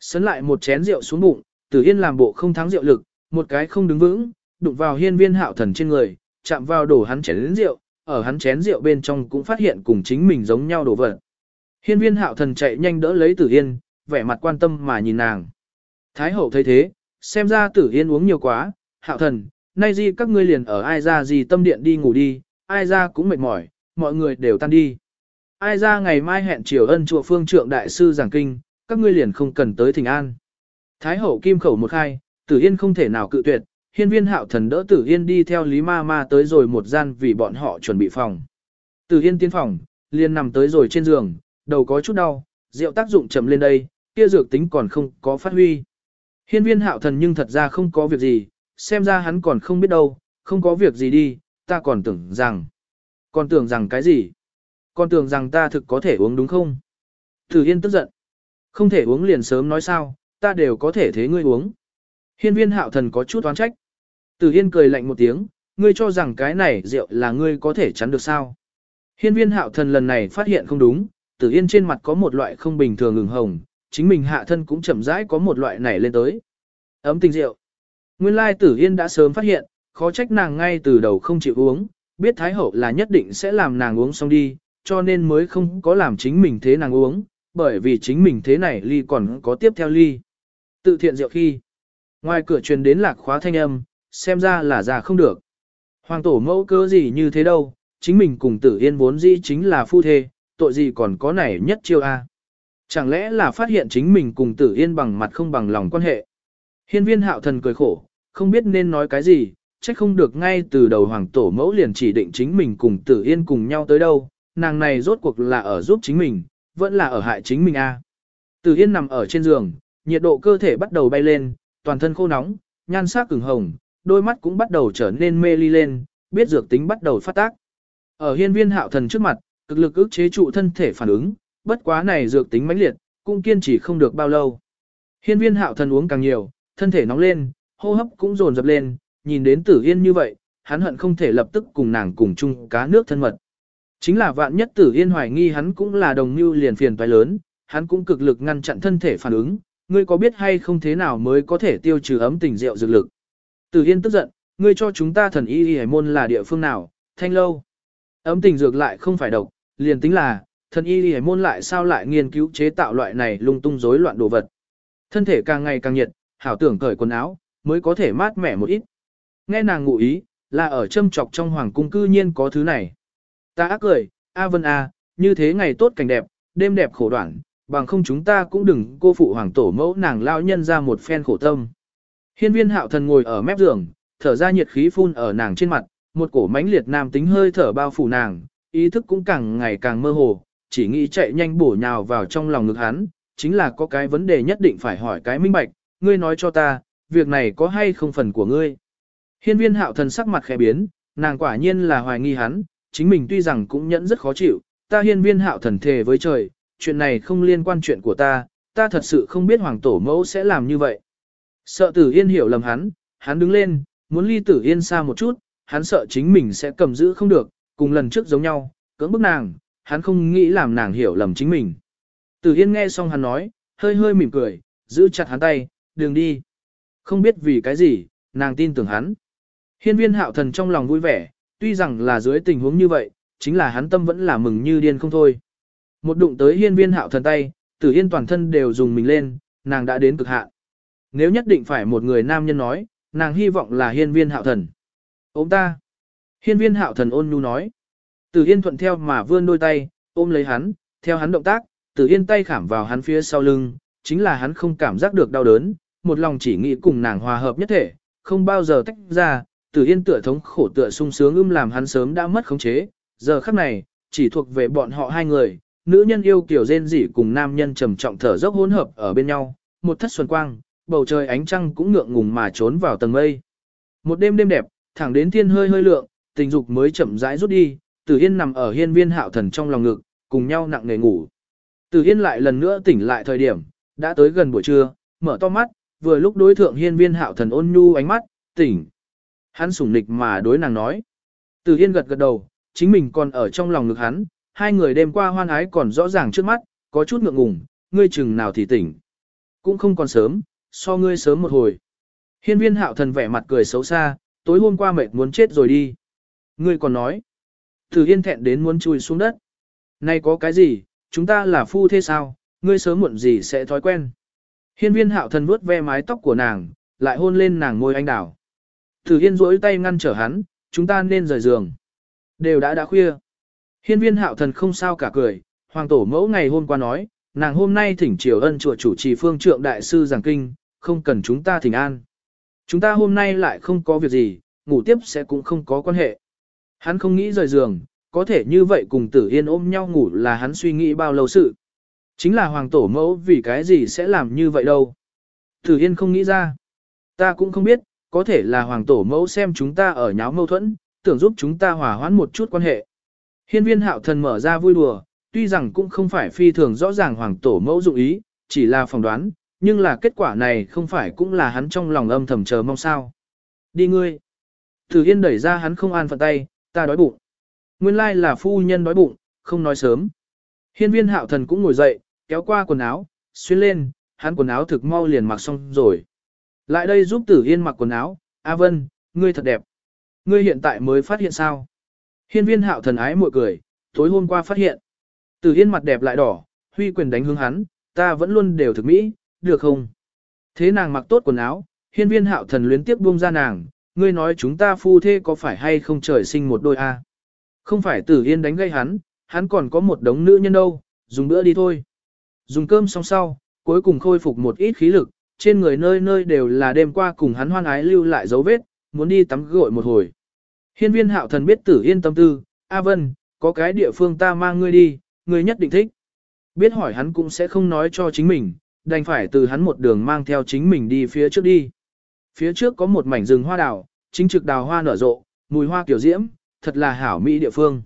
Sấn lại một chén rượu xuống bụng, tử yên làm bộ không thắng rượu lực, một cái không đứng vững, đụng vào hiên viên hạo thần trên người, chạm vào đổ hắn chén rượu, ở hắn chén rượu bên trong cũng phát hiện cùng chính mình giống nhau đồ vật. Hiên viên hạo thần chạy nhanh đỡ lấy tử yên, vẻ mặt quan tâm mà nhìn nàng. Thái hậu thấy thế, xem ra tử yên uống nhiều quá, hạo thần, nay gì các ngươi liền ở ai ra gì tâm điện đi ngủ đi, ai ra cũng mệt mỏi, mọi người đều tan đi. Ai ra ngày mai hẹn triều ân chùa phương trượng đại sư giảng kinh, các ngươi liền không cần tới thỉnh an. Thái hậu kim khẩu một khai, tử yên không thể nào cự tuyệt, hiên viên hạo thần đỡ tử yên đi theo Lý Ma Ma tới rồi một gian vì bọn họ chuẩn bị phòng. Tử yên tiến phòng, liền nằm tới rồi trên giường, đầu có chút đau, rượu tác dụng chậm lên đây, kia dược tính còn không có phát huy. Hiên viên hạo thần nhưng thật ra không có việc gì, xem ra hắn còn không biết đâu, không có việc gì đi, ta còn tưởng rằng. Còn tưởng rằng cái gì? Con tưởng rằng ta thực có thể uống đúng không? Tử Yên tức giận. Không thể uống liền sớm nói sao, ta đều có thể thế ngươi uống. Hiên viên hạo thần có chút oán trách. Tử Yên cười lạnh một tiếng, ngươi cho rằng cái này rượu là ngươi có thể chắn được sao? Hiên viên hạo thần lần này phát hiện không đúng, Tử Yên trên mặt có một loại không bình thường ngừng hồng, chính mình hạ thân cũng chậm rãi có một loại này lên tới. Ấm tình rượu. Nguyên lai Tử Yên đã sớm phát hiện, khó trách nàng ngay từ đầu không chịu uống, biết Thái Hậu là nhất định sẽ làm nàng uống xong đi, cho nên mới không có làm chính mình thế nàng uống, bởi vì chính mình thế này ly còn có tiếp theo ly. Tự thiện rượu khi. Ngoài cửa truyền đến lạc khóa thanh âm, xem ra là già không được. Hoàng tổ mẫu cơ gì như thế đâu, chính mình cùng tử yên vốn dĩ chính là phu thê, tội gì còn có này nhất chiêu a. Chẳng lẽ là phát hiện chính mình cùng tử yên bằng mặt không bằng lòng quan hệ. Hiên viên hạo thần cười khổ, không biết nên nói cái gì, chắc không được ngay từ đầu hoàng tổ mẫu liền chỉ định chính mình cùng tử yên cùng nhau tới đâu, nàng này rốt cuộc là ở giúp chính mình, vẫn là ở hại chính mình à. a. Tử yên nằm ở trên giường, nhiệt độ cơ thể bắt đầu bay lên, toàn thân khô nóng, nhan sắc cứng hồng, đôi mắt cũng bắt đầu trở nên mê ly lên, biết dược tính bắt đầu phát tác. Ở hiên viên hạo thần trước mặt, cực lực ức chế trụ thân thể phản ứng, bất quá này dược tính mãnh liệt, cũng kiên trì không được bao lâu. Hiên viên hạo thần uống càng nhiều, thân thể nóng lên, hô hấp cũng dồn dập lên, nhìn đến tử yên như vậy, hắn hận không thể lập tức cùng nàng cùng chung cá nước thân mật. Chính là vạn nhất tử yên hoài nghi hắn cũng là đồng mưu liền phiền toái lớn, hắn cũng cực lực ngăn chặn thân thể phản ứng, ngươi có biết hay không thế nào mới có thể tiêu trừ ấm tình rượu dược lực. Tử yên tức giận, ngươi cho chúng ta thần y y môn là địa phương nào, thanh lâu. Ấm tình dược lại không phải độc, liền tính là, thần y y môn lại sao lại nghiên cứu chế tạo loại này lung tung rối loạn đồ vật. Thân thể càng ngày càng nhiệt, hảo tưởng cởi quần áo, mới có thể mát mẻ một ít. Nghe nàng ngụ ý, là ở châm trọc trong hoàng cung cư nhiên có thứ này. Ta ác cười, A Vân A, như thế ngày tốt cảnh đẹp, đêm đẹp khổ đoạn, bằng không chúng ta cũng đừng cô phụ hoàng tổ mẫu nàng lao nhân ra một phen khổ tâm. Hiên viên hạo thần ngồi ở mép giường, thở ra nhiệt khí phun ở nàng trên mặt, một cổ mãnh liệt nam tính hơi thở bao phủ nàng, ý thức cũng càng ngày càng mơ hồ, chỉ nghĩ chạy nhanh bổ nhào vào trong lòng ngực hắn, chính là có cái vấn đề nhất định phải hỏi cái minh bạch, ngươi nói cho ta, việc này có hay không phần của ngươi. Hiên viên hạo thần sắc mặt khẽ biến, nàng quả nhiên là hoài nghi hắn, chính mình tuy rằng cũng nhẫn rất khó chịu, ta hiên viên hạo thần thề với trời, chuyện này không liên quan chuyện của ta, ta thật sự không biết hoàng tổ mẫu sẽ làm như vậy. Sợ tử yên hiểu lầm hắn, hắn đứng lên, muốn ly tử yên xa một chút, hắn sợ chính mình sẽ cầm giữ không được, cùng lần trước giống nhau, cưỡng bức nàng, hắn không nghĩ làm nàng hiểu lầm chính mình. Tử yên nghe xong hắn nói, hơi hơi mỉm cười, giữ chặt hắn tay, đường đi. Không biết vì cái gì, nàng tin tưởng hắn. Hiên viên hạo thần trong lòng vui vẻ, tuy rằng là dưới tình huống như vậy, chính là hắn tâm vẫn là mừng như điên không thôi. Một đụng tới hiên viên hạo thần tay, tử yên toàn thân đều dùng mình lên, nàng đã đến cực hạn. Nếu nhất định phải một người nam nhân nói, nàng hy vọng là hiên viên hạo thần. Ôm ta. Hiên viên hạo thần ôn nhu nói. Tử yên thuận theo mà vươn đôi tay, ôm lấy hắn, theo hắn động tác, tử yên tay khảm vào hắn phía sau lưng, chính là hắn không cảm giác được đau đớn, một lòng chỉ nghĩ cùng nàng hòa hợp nhất thể, không bao giờ tách ra, tử yên tựa thống khổ tựa sung sướng ưm làm hắn sớm đã mất khống chế, giờ khắc này, chỉ thuộc về bọn họ hai người, nữ nhân yêu kiểu rên rỉ cùng nam nhân trầm trọng thở dốc hỗn hợp ở bên nhau, một thất xuân quang, bầu trời ánh trăng cũng ngượng ngùng mà trốn vào tầng mây. Một đêm đêm đẹp, thẳng đến thiên hơi hơi lượng, tình dục mới chậm rãi rút đi, Tử Yên nằm ở hiên viên hạo thần trong lòng ngực, cùng nhau nặng nề ngủ. Tử Yên lại lần nữa tỉnh lại thời điểm, đã tới gần buổi trưa, mở to mắt, vừa lúc đối thượng hiên viên hạo thần ôn nhu ánh mắt, tỉnh. Hắn sủng nịch mà đối nàng nói. từ Yên gật gật đầu, chính mình còn ở trong lòng ngực hắn, hai người đêm qua hoan ái còn rõ ràng trước mắt, có chút ngượng ngùng, ngươi chừng nào thì tỉnh. Cũng không còn sớm, so ngươi sớm một hồi. Hiên viên hạo thần vẻ mặt cười xấu xa, tối hôm qua mệt muốn chết rồi đi. Ngươi còn nói. Từ Yên thẹn đến muốn chui xuống đất. Này có cái gì, chúng ta là phu thế sao, ngươi sớm muộn gì sẽ thói quen. Hiên viên hạo thần vuốt ve mái tóc của nàng, lại hôn lên nàng môi anh đào. Thử Yên duỗi tay ngăn trở hắn, chúng ta nên rời giường. Đều đã đã khuya. Hiên viên hạo thần không sao cả cười, hoàng tổ mẫu ngày hôm qua nói, nàng hôm nay thỉnh triều ân chùa chủ trì phương trượng đại sư giảng kinh, không cần chúng ta thỉnh an. Chúng ta hôm nay lại không có việc gì, ngủ tiếp sẽ cũng không có quan hệ. Hắn không nghĩ rời giường, có thể như vậy cùng tử yên ôm nhau ngủ là hắn suy nghĩ bao lâu sự. Chính là hoàng tổ mẫu vì cái gì sẽ làm như vậy đâu. Tử yên không nghĩ ra. Ta cũng không biết, có thể là hoàng tổ mẫu xem chúng ta ở nháo mâu thuẫn, tưởng giúp chúng ta hòa hoãn một chút quan hệ. Hiên viên hạo thần mở ra vui đùa, tuy rằng cũng không phải phi thường rõ ràng hoàng tổ mẫu dụng ý, chỉ là phỏng đoán, nhưng là kết quả này không phải cũng là hắn trong lòng âm thầm chờ mong sao. Đi ngươi. Thử Yên đẩy ra hắn không an phận tay, ta đói bụng. Nguyên lai là phu nhân đói bụng, không nói sớm. Hiên viên hạo thần cũng ngồi dậy, kéo qua quần áo, xuyên lên, hắn quần áo thực mau liền mặc xong rồi. Lại đây giúp tử yên mặc quần áo, A Vân, ngươi thật đẹp. Ngươi hiện tại mới phát hiện sao? Hiên viên hạo thần ái mội cười, tối hôm qua phát hiện. Tử yên mặt đẹp lại đỏ, huy quyền đánh hướng hắn, ta vẫn luôn đều thực mỹ, được không? Thế nàng mặc tốt quần áo, hiên viên hạo thần luyến tiếp buông ra nàng, ngươi nói chúng ta phu thê có phải hay không trời sinh một đôi a? Không phải tử yên đánh gây hắn, hắn còn có một đống nữ nhân đâu, dùng bữa đi thôi. Dùng cơm xong sau, cuối cùng khôi phục một ít khí lực, trên người nơi nơi đều là đêm qua cùng hắn hoan ái lưu lại dấu vết, muốn đi tắm gội một hồi. Hiên viên hạo thần biết tử yên tâm tư, A Vân, có cái địa phương ta mang ngươi đi, ngươi nhất định thích. Biết hỏi hắn cũng sẽ không nói cho chính mình, đành phải từ hắn một đường mang theo chính mình đi phía trước đi. Phía trước có một mảnh rừng hoa đào, chính trực đào hoa nở rộ, mùi hoa kiểu diễm, thật là hảo mỹ địa phương.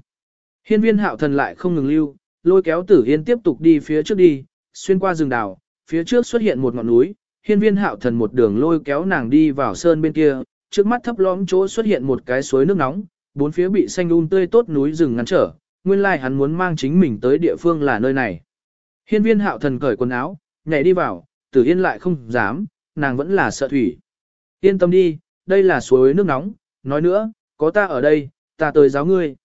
Hiên viên hạo thần lại không ngừng lưu, lôi kéo tử yên tiếp tục đi phía trước đi, xuyên qua rừng đào, phía trước xuất hiện một ngọn núi, hiên viên hạo thần một đường lôi kéo nàng đi vào sơn bên kia, trước mắt thấp lõm chỗ xuất hiện một cái suối nước nóng, bốn phía bị xanh un um tươi tốt núi rừng ngăn trở, nguyên lai hắn muốn mang chính mình tới địa phương là nơi này. Hiên viên hạo thần cởi quần áo, nhảy đi vào, tử yên lại không dám, nàng vẫn là sợ thủy. Yên tâm đi, đây là suối nước nóng, nói nữa, có ta ở đây, ta tới giáo ngươi.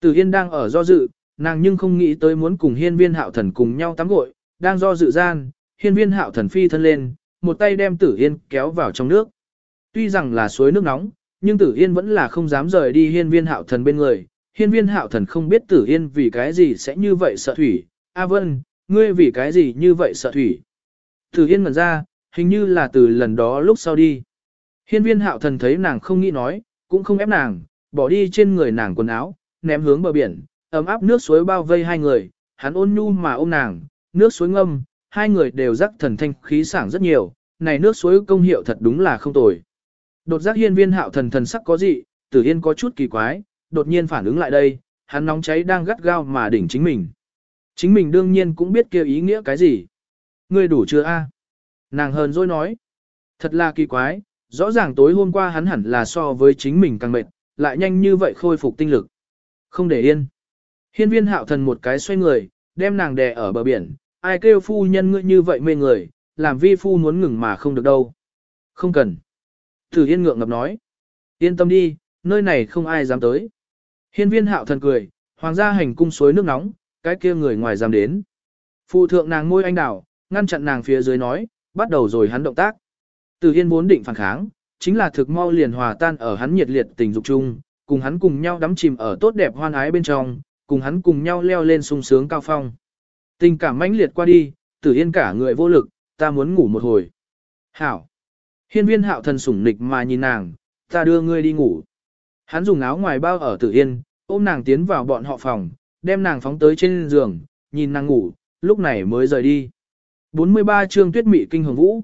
Tử Yên đang ở do dự, nàng nhưng không nghĩ tới muốn cùng hiên viên hạo thần cùng nhau tắm gội, đang do dự gian, hiên viên hạo thần phi thân lên, một tay đem Tử Yên kéo vào trong nước. Tuy rằng là suối nước nóng, nhưng Tử Yên vẫn là không dám rời đi hiên viên hạo thần bên người. Hiên viên hạo thần không biết Tử Yên vì cái gì sẽ như vậy sợ thủy. A Vân, ngươi vì cái gì như vậy sợ thủy? Tử Yên ngẩn ra, hình như là từ lần đó lúc sau đi. Hiên viên hạo thần thấy nàng không nghĩ nói, cũng không ép nàng, bỏ đi trên người nàng quần áo, ném hướng bờ biển, ấm áp nước suối bao vây hai người, hắn ôn nhu mà ôm nàng, nước suối ngâm, hai người đều rắc thần thanh khí sảng rất nhiều, này nước suối công hiệu thật đúng là không tồi. Đột giác hiên viên hạo thần thần sắc có gì, tử yên có chút kỳ quái, đột nhiên phản ứng lại đây, hắn nóng cháy đang gắt gao mà đỉnh chính mình. Chính mình đương nhiên cũng biết kêu ý nghĩa cái gì. Ngươi đủ chưa a? À? Nàng hờn dỗi nói. Thật là kỳ quái, rõ ràng tối hôm qua hắn hẳn là so với chính mình càng mệt, lại nhanh như vậy khôi phục tinh lực. Không để yên. Hiên viên hạo thần một cái xoay người, đem nàng đè ở bờ biển, ai kêu phu nhân ngươi như vậy mê người, làm vi phu muốn ngừng mà không được đâu. Không cần. Tử Yên ngượng ngập nói. Yên tâm đi, nơi này không ai dám tới. Hiên viên hạo thần cười, hoàng gia hành cung suối nước nóng, cái kia người ngoài dám đến. Phụ thượng nàng môi anh đảo, ngăn chặn nàng phía dưới nói, bắt đầu rồi hắn động tác. Từ Yên vốn định phản kháng, chính là thực mau liền hòa tan ở hắn nhiệt liệt tình dục chung, cùng hắn cùng nhau đắm chìm ở tốt đẹp hoan ái bên trong, cùng hắn cùng nhau leo lên sung sướng cao phong. Tình cảm mãnh liệt qua đi, Tử Yên cả người vô lực, ta muốn ngủ một hồi. Hảo. Hiên viên hạo thần sủng nịch mà nhìn nàng, ta đưa ngươi đi ngủ. Hắn dùng áo ngoài bao ở tử yên, ôm nàng tiến vào bọn họ phòng, đem nàng phóng tới trên giường, nhìn nàng ngủ, lúc này mới rời đi. 43 chương tuyết mị kinh hồng vũ.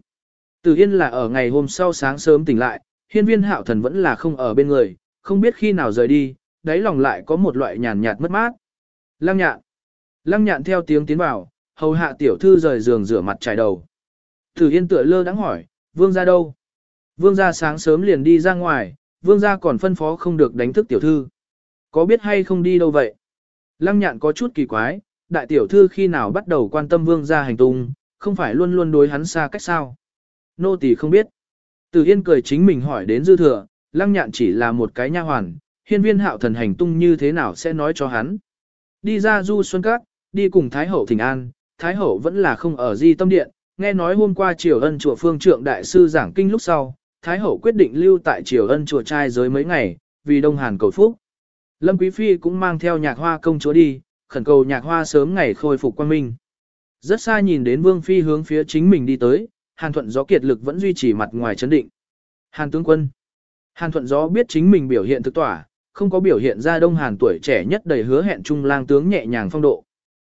Tử yên là ở ngày hôm sau sáng sớm tỉnh lại, hiên viên hạo thần vẫn là không ở bên người, không biết khi nào rời đi, đáy lòng lại có một loại nhàn nhạt mất mát. Lăng nhạn. Lăng nhạn theo tiếng tiến vào, hầu hạ tiểu thư rời giường rửa mặt trải đầu. Tử yên tựa lơ đắng hỏi, vương ra đâu? Vương gia sáng sớm liền đi ra ngoài, vương gia còn phân phó không được đánh thức tiểu thư. Có biết hay không đi đâu vậy? Lăng nhạn có chút kỳ quái, đại tiểu thư khi nào bắt đầu quan tâm vương gia hành tung, không phải luôn luôn đối hắn xa cách sao? Nô tỳ không biết. Từ Yên cười chính mình hỏi đến dư thừa, lăng nhạn chỉ là một cái nha hoàn, hiên viên hạo thần hành tung như thế nào sẽ nói cho hắn. Đi ra du xuân cát, đi cùng Thái Hậu thỉnh an, Thái Hậu vẫn là không ở di tâm điện, nghe nói hôm qua triều ân chùa phương trượng đại sư giảng kinh lúc sau, Thái hậu quyết định lưu tại triều ân chùa trai giới mấy ngày, vì Đông Hàn cầu phúc. Lâm Quý Phi cũng mang theo nhạc hoa công chúa đi, khẩn cầu nhạc hoa sớm ngày khôi phục quan minh. Rất xa nhìn đến Vương Phi hướng phía chính mình đi tới, Hàn Thuận Gió kiệt lực vẫn duy trì mặt ngoài chấn định. Hàn tướng quân. Hàn Thuận Gió biết chính mình biểu hiện thực tỏa, không có biểu hiện ra Đông Hàn tuổi trẻ nhất đầy hứa hẹn trung lang tướng nhẹ nhàng phong độ.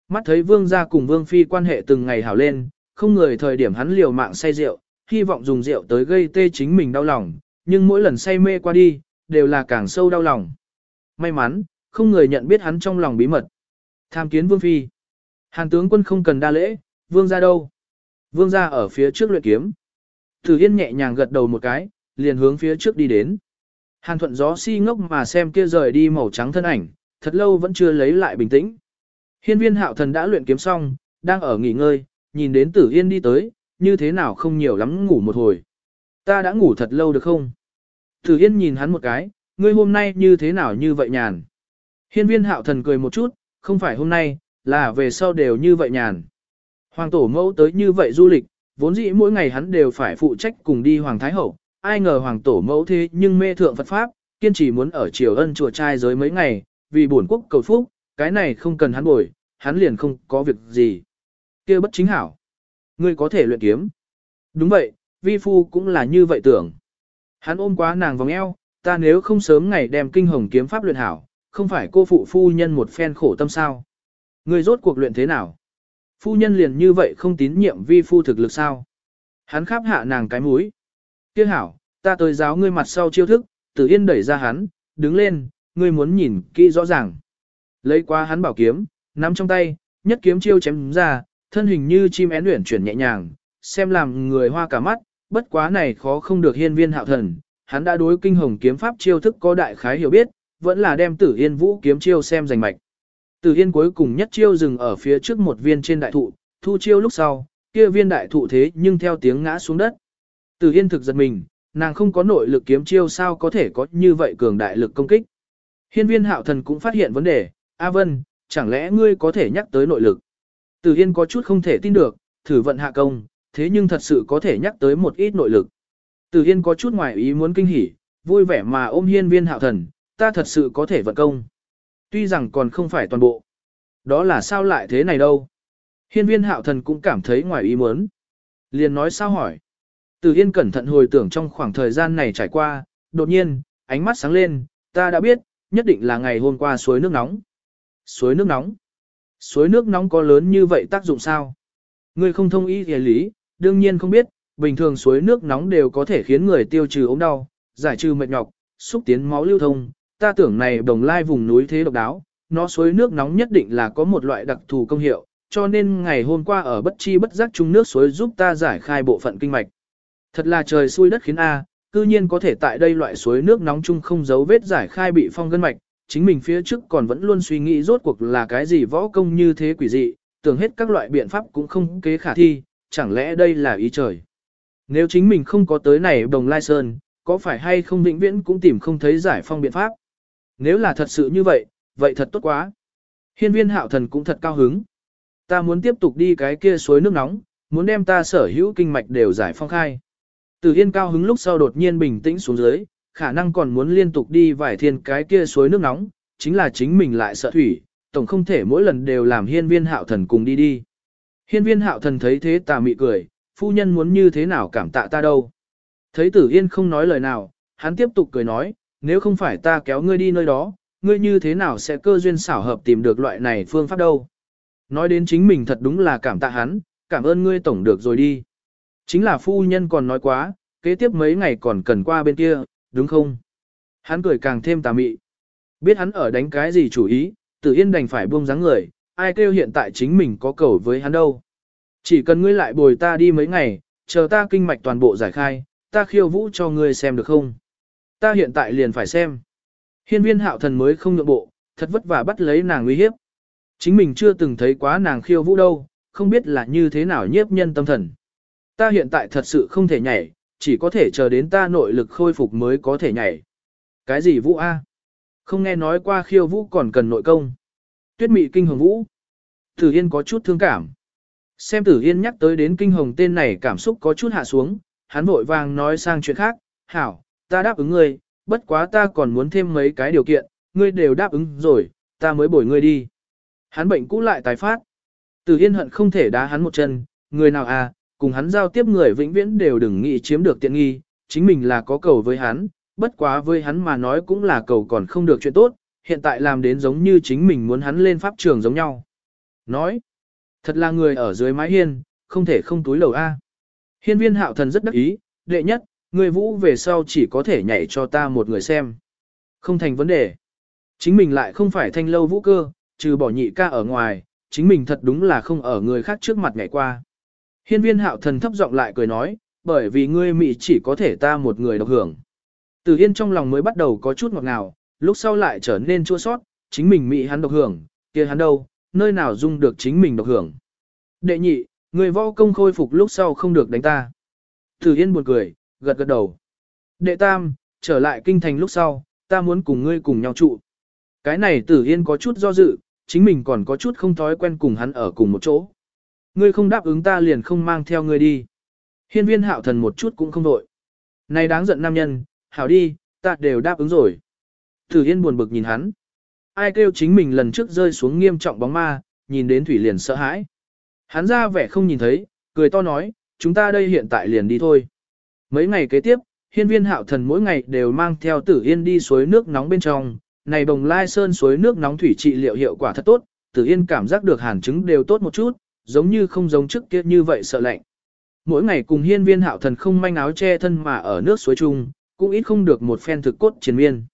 Mắt thấy Vương gia cùng Vương Phi quan hệ từng ngày hảo lên, không người thời điểm hắn liều mạng say rượu, hy vọng dùng rượu tới gây tê chính mình đau lòng, nhưng mỗi lần say mê qua đi, đều là càng sâu đau lòng. May mắn, không người nhận biết hắn trong lòng bí mật. Tham kiến vương phi. Hàn tướng quân không cần đa lễ, vương gia đâu? Vương gia ở phía trước luyện kiếm. Thử Yên nhẹ nhàng gật đầu một cái, liền hướng phía trước đi đến. Hàn thuận gió si ngốc mà xem kia rời đi màu trắng thân ảnh, thật lâu vẫn chưa lấy lại bình tĩnh. Hiên viên hạo thần đã luyện kiếm xong, đang ở nghỉ ngơi, nhìn đến tử yên đi tới, như thế nào không nhiều lắm ngủ một hồi. Ta đã ngủ thật lâu được không? Tử Yên nhìn hắn một cái, ngươi hôm nay như thế nào như vậy nhàn? Hiên viên hạo thần cười một chút, không phải hôm nay, là về sau đều như vậy nhàn. Hoàng tổ mẫu tới như vậy du lịch, vốn dĩ mỗi ngày hắn đều phải phụ trách cùng đi Hoàng Thái Hậu, ai ngờ Hoàng tổ mẫu thế nhưng mê thượng Phật Pháp, kiên trì muốn ở triều ân chùa trai giới mấy ngày, vì bổn quốc cầu phúc, cái này không cần hắn bồi, hắn liền không có việc gì. kia bất chính hảo. Ngươi có thể luyện kiếm. Đúng vậy, vi phu cũng là như vậy tưởng. Hắn ôm quá nàng vòng eo, ta nếu không sớm ngày đem kinh hồng kiếm pháp luyện hảo, không phải cô phụ phu nhân một phen khổ tâm sao. Ngươi rốt cuộc luyện thế nào? Phu nhân liền như vậy không tín nhiệm vi phu thực lực sao? Hắn khắp hạ nàng cái mũi. Tiếc hảo, ta tới giáo ngươi mặt sau chiêu thức, tử yên đẩy ra hắn, đứng lên, ngươi muốn nhìn kỹ rõ ràng. Lấy qua hắn bảo kiếm, nắm trong tay, nhất kiếm chiêu chém ra, thân hình như chim én luyện chuyển nhẹ nhàng, xem làm người hoa cả mắt, bất quá này khó không được hiên viên hạo thần, hắn đã đối kinh hồng kiếm pháp chiêu thức có đại khái hiểu biết, vẫn là đem tử yên vũ kiếm chiêu xem giành mạch. Tử yên cuối cùng nhất chiêu dừng ở phía trước một viên trên đại thụ, thu chiêu lúc sau, kia viên đại thụ thế nhưng theo tiếng ngã xuống đất. Tử yên thực giật mình, nàng không có nội lực kiếm chiêu sao có thể có như vậy cường đại lực công kích. Hiên viên hạo thần cũng phát hiện vấn đề, A Vân, chẳng lẽ ngươi có thể nhắc tới nội lực? Từ Hiên có chút không thể tin được, thử vận hạ công, thế nhưng thật sự có thể nhắc tới một ít nội lực. Từ Hiên có chút ngoài ý muốn kinh hỉ, vui vẻ mà ôm hiên viên hạo thần, ta thật sự có thể vận công. Tuy rằng còn không phải toàn bộ. Đó là sao lại thế này đâu? Hiên viên hạo thần cũng cảm thấy ngoài ý muốn. Liền nói sao hỏi. Từ Hiên cẩn thận hồi tưởng trong khoảng thời gian này trải qua, đột nhiên, ánh mắt sáng lên, ta đã biết, nhất định là ngày hôm qua suối nước nóng. Suối nước nóng? Suối nước nóng có lớn như vậy tác dụng sao? Ngươi không thông ý thì lý, đương nhiên không biết, bình thường suối nước nóng đều có thể khiến người tiêu trừ ốm đau, giải trừ mệt nhọc, xúc tiến máu lưu thông. Ta tưởng này đồng lai vùng núi thế độc đáo, nó suối nước nóng nhất định là có một loại đặc thù công hiệu, cho nên ngày hôm qua ở bất chi bất giác chung nước suối giúp ta giải khai bộ phận kinh mạch. Thật là trời xui đất khiến A, cư nhiên có thể tại đây loại suối nước nóng chung không giấu vết giải khai bị phong gân mạch, chính mình phía trước còn vẫn luôn suy nghĩ rốt cuộc là cái gì võ công như thế quỷ dị, tưởng hết các loại biện pháp cũng không kế khả thi, chẳng lẽ đây là ý trời. Nếu chính mình không có tới này đồng lai sơn, có phải hay không vĩnh viễn cũng tìm không thấy giải phong biện pháp. Nếu là thật sự như vậy, vậy thật tốt quá. Hiên viên hạo thần cũng thật cao hứng. Ta muốn tiếp tục đi cái kia suối nước nóng, muốn đem ta sở hữu kinh mạch đều giải phong khai. Từ Yên cao hứng lúc sau đột nhiên bình tĩnh xuống dưới, khả năng còn muốn liên tục đi vài thiên cái kia suối nước nóng, chính là chính mình lại sợ thủy, tổng không thể mỗi lần đều làm hiên viên hạo thần cùng đi đi. Hiên viên hạo thần thấy thế tà mị cười, phu nhân muốn như thế nào cảm tạ ta đâu. Thấy tử yên không nói lời nào, hắn tiếp tục cười nói, nếu không phải ta kéo ngươi đi nơi đó, ngươi như thế nào sẽ cơ duyên xảo hợp tìm được loại này phương pháp đâu. Nói đến chính mình thật đúng là cảm tạ hắn, cảm ơn ngươi tổng được rồi đi. Chính là phu nhân còn nói quá, kế tiếp mấy ngày còn cần qua bên kia, đúng không? Hắn cười càng thêm tà mị. Biết hắn ở đánh cái gì chủ ý, tử yên đành phải buông dáng người, ai kêu hiện tại chính mình có cầu với hắn đâu. Chỉ cần ngươi lại bồi ta đi mấy ngày, chờ ta kinh mạch toàn bộ giải khai, ta khiêu vũ cho ngươi xem được không? Ta hiện tại liền phải xem. Hiên viên hạo thần mới không nhượng bộ, thật vất vả bắt lấy nàng uy hiếp. Chính mình chưa từng thấy quá nàng khiêu vũ đâu, không biết là như thế nào nhiếp nhân tâm thần. Ta hiện tại thật sự không thể nhảy, chỉ có thể chờ đến ta nội lực khôi phục mới có thể nhảy. Cái gì vũ A? Không nghe nói qua khiêu vũ còn cần nội công. Tuyết mị kinh hồng vũ. Tử Yên có chút thương cảm. Xem Tử Yên nhắc tới đến kinh hồng tên này cảm xúc có chút hạ xuống, hắn vội vàng nói sang chuyện khác. Hảo, ta đáp ứng ngươi, bất quá ta còn muốn thêm mấy cái điều kiện, ngươi đều đáp ứng rồi, ta mới bồi ngươi đi. Hắn bệnh cũ lại tái phát. Tử Yên hận không thể đá hắn một chân, người nào à, cùng hắn giao tiếp người vĩnh viễn đều đừng nghĩ chiếm được tiện nghi, chính mình là có cầu với hắn, bất quá với hắn mà nói cũng là cầu còn không được chuyện tốt, hiện tại làm đến giống như chính mình muốn hắn lên pháp trường giống nhau. Nói, thật là người ở dưới mái hiên, không thể không túi lầu A. Hiên viên hạo thần rất đắc ý, đệ nhất, người vũ về sau chỉ có thể nhảy cho ta một người xem. Không thành vấn đề. Chính mình lại không phải thanh lâu vũ cơ, trừ bỏ nhị ca ở ngoài, chính mình thật đúng là không ở người khác trước mặt nhảy qua. Hiên viên hạo thần thấp giọng lại cười nói, bởi vì ngươi mị chỉ có thể ta một người độc hưởng. Từ Yên trong lòng mới bắt đầu có chút ngọt ngào, lúc sau lại trở nên chua sót, chính mình mị hắn độc hưởng, kia hắn đâu, nơi nào dung được chính mình độc hưởng. Đệ nhị, người võ công khôi phục lúc sau không được đánh ta. Từ Yên buồn cười, gật gật đầu. Đệ tam, trở lại kinh thành lúc sau, ta muốn cùng ngươi cùng nhau trụ. Cái này Tử Yên có chút do dự, chính mình còn có chút không thói quen cùng hắn ở cùng một chỗ. Ngươi không đáp ứng ta liền không mang theo ngươi đi. Hiên viên hạo thần một chút cũng không đội. Này đáng giận nam nhân, hảo đi, ta đều đáp ứng rồi. Tử Yên buồn bực nhìn hắn. Ai kêu chính mình lần trước rơi xuống nghiêm trọng bóng ma, nhìn đến Thủy liền sợ hãi. Hắn ra vẻ không nhìn thấy, cười to nói, chúng ta đây hiện tại liền đi thôi. Mấy ngày kế tiếp, hiên viên hạo thần mỗi ngày đều mang theo tử yên đi suối nước nóng bên trong. Này bồng lai sơn suối nước nóng thủy trị liệu hiệu quả thật tốt, tử yên cảm giác được hàn chứng đều tốt một chút, giống như không giống trước kia như vậy sợ lạnh. Mỗi ngày cùng hiên viên hạo thần không manh áo che thân mà ở nước suối chung, cũng ít không được một phen thực cốt chiến miên.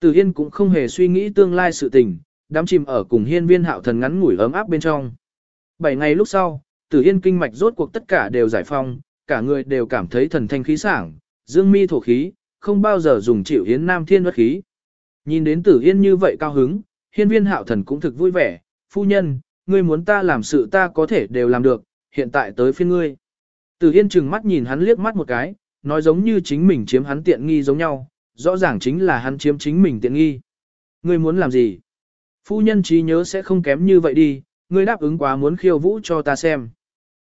Từ Yên cũng không hề suy nghĩ tương lai sự tình, đám chìm ở cùng hiên viên hạo thần ngắn ngủi ấm áp bên trong. Bảy ngày lúc sau, Tử Yên kinh mạch rốt cuộc tất cả đều giải phong, cả người đều cảm thấy thần thanh khí sảng, dương mi thổ khí, không bao giờ dùng chịu hiến nam thiên bất khí. Nhìn đến Tử Yên như vậy cao hứng, hiên viên hạo thần cũng thực vui vẻ, phu nhân, ngươi muốn ta làm sự ta có thể đều làm được, hiện tại tới phiên ngươi. Tử Yên chừng mắt nhìn hắn liếc mắt một cái, nói giống như chính mình chiếm hắn tiện nghi giống nhau, rõ ràng chính là hắn chiếm chính mình tiện nghi. Ngươi muốn làm gì? Phu nhân trí nhớ sẽ không kém như vậy đi, ngươi đáp ứng quá muốn khiêu vũ cho ta xem.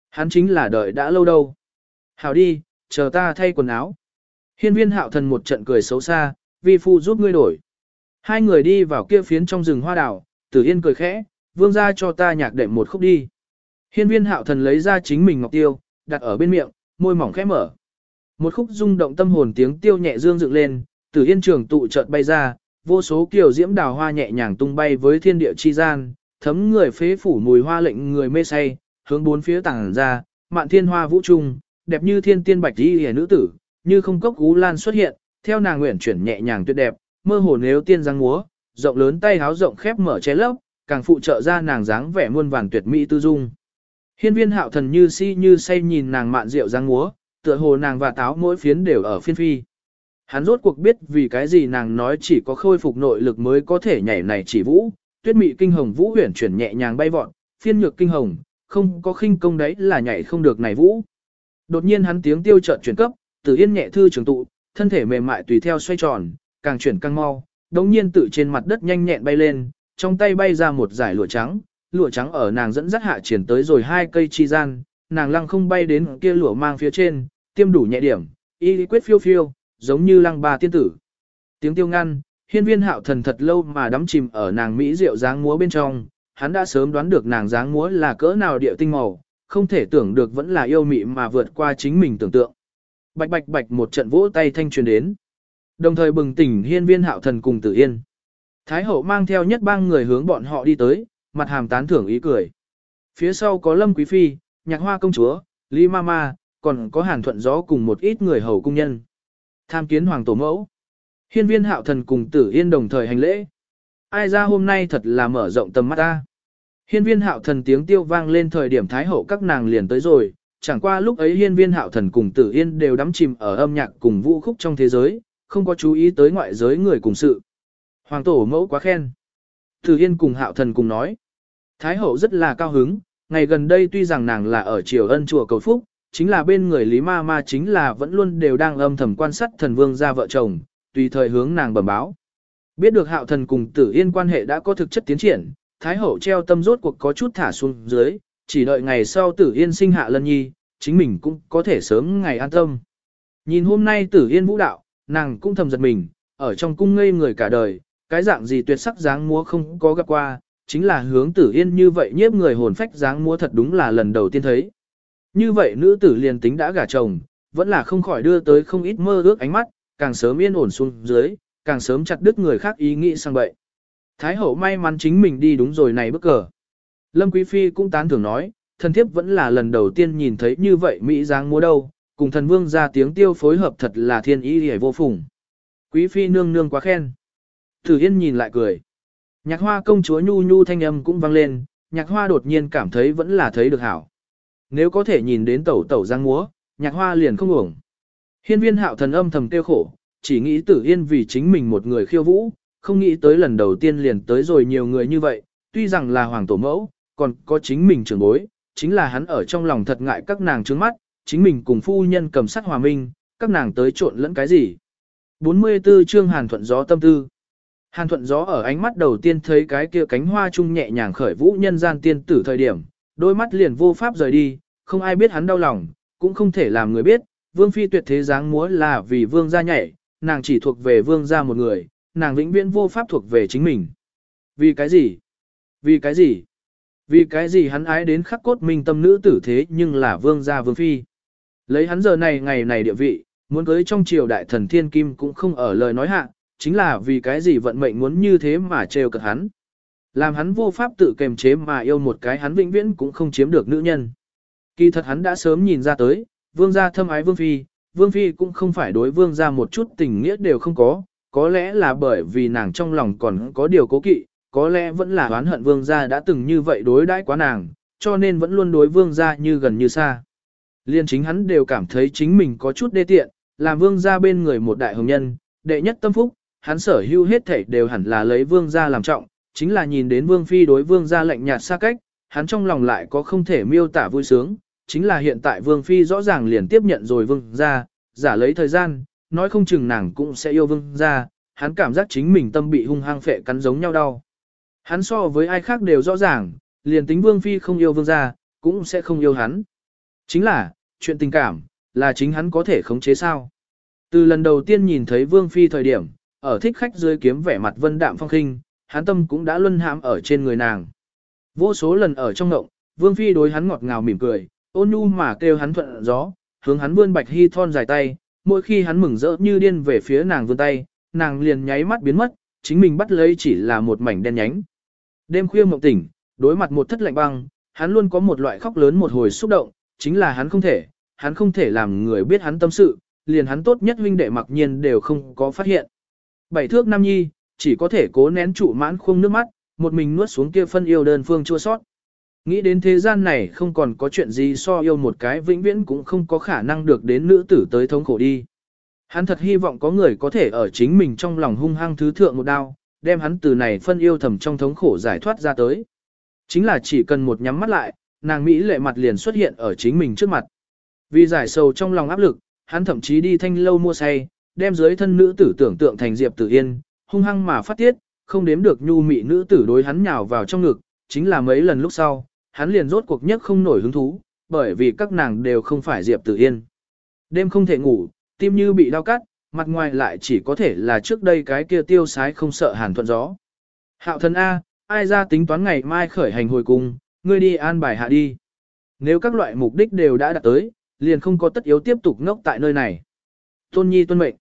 Hắn chính là đợi đã lâu đâu. Hảo đi, chờ ta thay quần áo. Hiên viên hạo thần một trận cười xấu xa, vi phu giúp ngươi đổi. Hai người đi vào kia phiến trong rừng hoa đào, tử yên cười khẽ, vương ra cho ta nhạc đệm một khúc đi. Hiên viên hạo thần lấy ra chính mình ngọc tiêu, đặt ở bên miệng, môi mỏng khẽ mở. Một khúc rung động tâm hồn tiếng tiêu nhẹ dương dựng lên, từ yên trường tụ chợt bay ra, vô số kiều diễm đào hoa nhẹ nhàng tung bay với thiên địa chi gian, thấm người phế phủ mùi hoa lệnh người mê say, hướng bốn phía tảng ra, mạn thiên hoa vũ trung, đẹp như thiên tiên bạch y hề nữ tử, như không cốc gú lan xuất hiện, theo nàng nguyện chuyển nhẹ nhàng tuyệt đẹp, mơ hồ nếu tiên giang múa, rộng lớn tay háo rộng khép mở che lấp, càng phụ trợ ra nàng dáng vẻ muôn vàng tuyệt mỹ tư dung. Hiên viên hạo thần như si như say nhìn nàng mạn rượu dáng múa, tựa hồ nàng và táo mỗi phiến đều ở phiên phi. Hắn rốt cuộc biết vì cái gì nàng nói chỉ có khôi phục nội lực mới có thể nhảy này chỉ vũ, tuyết mị kinh hồng vũ huyển chuyển nhẹ nhàng bay vọt, phiên nhược kinh hồng, không có khinh công đấy là nhảy không được này vũ. Đột nhiên hắn tiếng tiêu chợt chuyển cấp, Tử Yên nhẹ thư trường tụ, thân thể mềm mại tùy theo xoay tròn, càng chuyển càng mau, đống nhiên tự trên mặt đất nhanh nhẹn bay lên, trong tay bay ra một giải lụa trắng, lụa trắng ở nàng dẫn dắt hạ triển tới rồi hai cây chi gian, nàng lăng không bay đến kia lụa mang phía trên, tiêm đủ nhẹ điểm, y quyết phiêu phiêu, giống như lăng ba tiên tử. Tiếng tiêu ngăn, hiên viên hạo thần thật lâu mà đắm chìm ở nàng Mỹ rượu dáng múa bên trong, hắn đã sớm đoán được nàng dáng múa là cỡ nào địa tinh màu, không thể tưởng được vẫn là yêu mị mà vượt qua chính mình tưởng tượng. Bạch bạch bạch một trận vỗ tay thanh truyền đến. Đồng thời bừng tỉnh hiên viên hạo thần cùng tử yên. Thái hậu mang theo nhất bang người hướng bọn họ đi tới, mặt hàm tán thưởng ý cười. Phía sau có lâm quý phi, nhạc hoa công chúa, lý Mama, còn có hàn thuận gió cùng một ít người hầu cung nhân. Tham kiến hoàng tổ mẫu. Hiên viên hạo thần cùng tử yên đồng thời hành lễ. Ai ra hôm nay thật là mở rộng tầm mắt ta. Hiên viên hạo thần tiếng tiêu vang lên thời điểm thái hậu các nàng liền tới rồi, chẳng qua lúc ấy hiên viên hạo thần cùng tử yên đều đắm chìm ở âm nhạc cùng vũ khúc trong thế giới, không có chú ý tới ngoại giới người cùng sự. Hoàng tổ mẫu quá khen. Tử yên cùng hạo thần cùng nói. Thái hậu rất là cao hứng, ngày gần đây tuy rằng nàng là ở triều ân chùa cầu phúc, chính là bên người Lý Ma Ma chính là vẫn luôn đều đang âm thầm quan sát thần vương gia vợ chồng, tùy thời hướng nàng bẩm báo. Biết được hạo thần cùng tử yên quan hệ đã có thực chất tiến triển, Thái hậu treo tâm rốt cuộc có chút thả xuống dưới, chỉ đợi ngày sau tử yên sinh hạ lân nhi, chính mình cũng có thể sớm ngày an tâm. Nhìn hôm nay tử yên vũ đạo, nàng cũng thầm giật mình, ở trong cung ngây người cả đời, cái dạng gì tuyệt sắc dáng múa không có gặp qua, chính là hướng tử yên như vậy nhiếp người hồn phách dáng múa thật đúng là lần đầu tiên thấy. Như vậy nữ tử liền tính đã gả chồng, vẫn là không khỏi đưa tới không ít mơ ước ánh mắt, càng sớm yên ổn xuống dưới, càng sớm chặt đứt người khác ý nghĩ sang bậy. Thái hậu may mắn chính mình đi đúng rồi này bức cờ. Lâm Quý Phi cũng tán thưởng nói, thần thiếp vẫn là lần đầu tiên nhìn thấy như vậy Mỹ dáng múa đâu, cùng thần vương ra tiếng tiêu phối hợp thật là thiên ý hề vô phùng. Quý Phi nương nương quá khen. Tử Yên nhìn lại cười. Nhạc hoa công chúa nhu nhu thanh âm cũng vang lên, nhạc hoa đột nhiên cảm thấy vẫn là thấy được hảo. Nếu có thể nhìn đến tẩu tẩu giang múa, nhạc hoa liền không uổng. Hiên viên hạo thần âm thầm tiêu khổ, chỉ nghĩ tử yên vì chính mình một người khiêu vũ, không nghĩ tới lần đầu tiên liền tới rồi nhiều người như vậy, tuy rằng là hoàng tổ mẫu, còn có chính mình trưởng bối, chính là hắn ở trong lòng thật ngại các nàng trướng mắt, chính mình cùng phu nhân cầm sắc hòa minh, các nàng tới trộn lẫn cái gì. 44 chương Hàn Thuận Gió tâm tư Hàn Thuận Gió ở ánh mắt đầu tiên thấy cái kia cánh hoa trung nhẹ nhàng khởi vũ nhân gian tiên tử thời điểm, đôi mắt liền vô pháp rời đi, không ai biết hắn đau lòng, cũng không thể làm người biết, vương phi tuyệt thế dáng múa là vì vương gia nhảy, nàng chỉ thuộc về vương gia một người, nàng vĩnh viễn vô pháp thuộc về chính mình. Vì cái gì? Vì cái gì? Vì cái gì hắn ái đến khắc cốt minh tâm nữ tử thế nhưng là vương gia vương phi. Lấy hắn giờ này ngày này địa vị, muốn cưới trong triều đại thần thiên kim cũng không ở lời nói hạ, chính là vì cái gì vận mệnh muốn như thế mà trêu cợt hắn. Làm hắn vô pháp tự kềm chế mà yêu một cái hắn vĩnh viễn cũng không chiếm được nữ nhân. Kỳ thật hắn đã sớm nhìn ra tới, vương gia thâm ái vương phi, vương phi cũng không phải đối vương gia một chút tình nghĩa đều không có, có lẽ là bởi vì nàng trong lòng còn có điều cố kỵ, có lẽ vẫn là oán hận vương gia đã từng như vậy đối đãi quá nàng, cho nên vẫn luôn đối vương gia như gần như xa. Liên chính hắn đều cảm thấy chính mình có chút đê tiện, làm vương gia bên người một đại hồng nhân, đệ nhất tâm phúc, hắn sở hữu hết thảy đều hẳn là lấy vương gia làm trọng, chính là nhìn đến vương phi đối vương gia lạnh nhạt xa cách, hắn trong lòng lại có không thể miêu tả vui sướng, chính là hiện tại vương phi rõ ràng liền tiếp nhận rồi vương gia, giả lấy thời gian, nói không chừng nàng cũng sẽ yêu vương gia, hắn cảm giác chính mình tâm bị hung hăng phệ cắn giống nhau đau. Hắn so với ai khác đều rõ ràng, liền tính vương phi không yêu vương gia, cũng sẽ không yêu hắn. Chính là, chuyện tình cảm, là chính hắn có thể khống chế sao. Từ lần đầu tiên nhìn thấy vương phi thời điểm, ở thích khách dưới kiếm vẻ mặt vân đạm phong khinh, hắn tâm cũng đã luân hãm ở trên người nàng. Vô số lần ở trong ngộng, vương phi đối hắn ngọt ngào mỉm cười, ôn nhu mà kêu hắn thuận gió, hướng hắn vươn bạch hy thon dài tay, mỗi khi hắn mừng rỡ như điên về phía nàng vươn tay, nàng liền nháy mắt biến mất, chính mình bắt lấy chỉ là một mảnh đen nhánh. Đêm khuya mộng tỉnh, đối mặt một thất lạnh băng, hắn luôn có một loại khóc lớn một hồi xúc động, chính là hắn không thể, hắn không thể làm người biết hắn tâm sự, liền hắn tốt nhất huynh đệ mặc nhiên đều không có phát hiện. Bảy thước nam nhi, chỉ có thể cố nén trụ mãn khung nước mắt, một mình nuốt xuống kia phân yêu đơn phương chua sót. Nghĩ đến thế gian này không còn có chuyện gì so yêu một cái vĩnh viễn cũng không có khả năng được đến nữ tử tới thống khổ đi. Hắn thật hy vọng có người có thể ở chính mình trong lòng hung hăng thứ thượng một đao, đem hắn từ này phân yêu thầm trong thống khổ giải thoát ra tới. Chính là chỉ cần một nhắm mắt lại, nàng Mỹ lệ mặt liền xuất hiện ở chính mình trước mặt. Vì giải sầu trong lòng áp lực, hắn thậm chí đi thanh lâu mua say, đem dưới thân nữ tử tưởng tượng thành Diệp Tử Yên, hung hăng mà phát tiết, không đếm được nhu mị nữ tử đối hắn nhào vào trong ngực, chính là mấy lần lúc sau, hắn liền rốt cuộc nhất không nổi hứng thú, bởi vì các nàng đều không phải Diệp Tử Yên. Đêm không thể ngủ, tim như bị đau cắt, mặt ngoài lại chỉ có thể là trước đây cái kia tiêu sái không sợ hàn thuận gió. Hạo thần A, ai ra tính toán ngày mai khởi hành hồi cung, ngươi đi an bài hạ đi. Nếu các loại mục đích đều đã đạt tới, liền không có tất yếu tiếp tục ngốc tại nơi này. Tôn nhi tuân mệnh.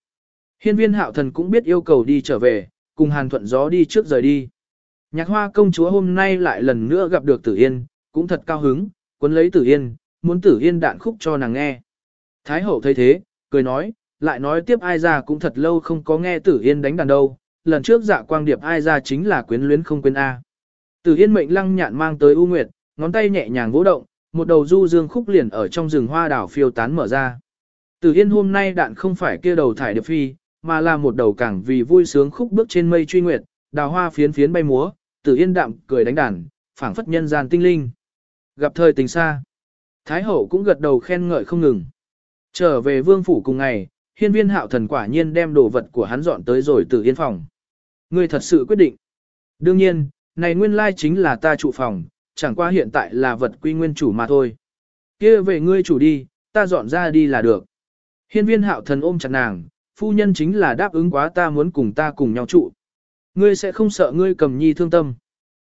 Hiên viên hạo thần cũng biết yêu cầu đi trở về, cùng hàn thuận gió đi trước rời đi. Nhạc hoa công chúa hôm nay lại lần nữa gặp được tử yên, cũng thật cao hứng, cuốn lấy tử yên, muốn tử yên đạn khúc cho nàng nghe. Thái hậu thấy thế, cười nói, lại nói tiếp ai ra cũng thật lâu không có nghe tử yên đánh đàn đâu, lần trước dạ quang điệp ai ra chính là quyến luyến không quên A. Tử yên mệnh lăng nhạn mang tới U Nguyệt, ngón tay nhẹ nhàng vỗ động, một đầu du dương khúc liền ở trong rừng hoa đảo phiêu tán mở ra. Tử yên hôm nay đạn không phải kia đầu thải điệp phi, mà là một đầu cảng vì vui sướng khúc bước trên mây truy nguyệt, đào hoa phiến phiến bay múa, tử yên đạm cười đánh đàn, phảng phất nhân gian tinh linh. Gặp thời tình xa, Thái hậu cũng gật đầu khen ngợi không ngừng. Trở về vương phủ cùng ngày, hiên viên hạo thần quả nhiên đem đồ vật của hắn dọn tới rồi tử yên phòng. Ngươi thật sự quyết định. Đương nhiên, này nguyên lai chính là ta trụ phòng, chẳng qua hiện tại là vật quy nguyên chủ mà thôi. kia về ngươi chủ đi, ta dọn ra đi là được. Hiên viên hạo thần ôm chặt nàng, phu nhân chính là đáp ứng quá ta muốn cùng ta cùng nhau trụ. Ngươi sẽ không sợ ngươi cầm nhi thương tâm.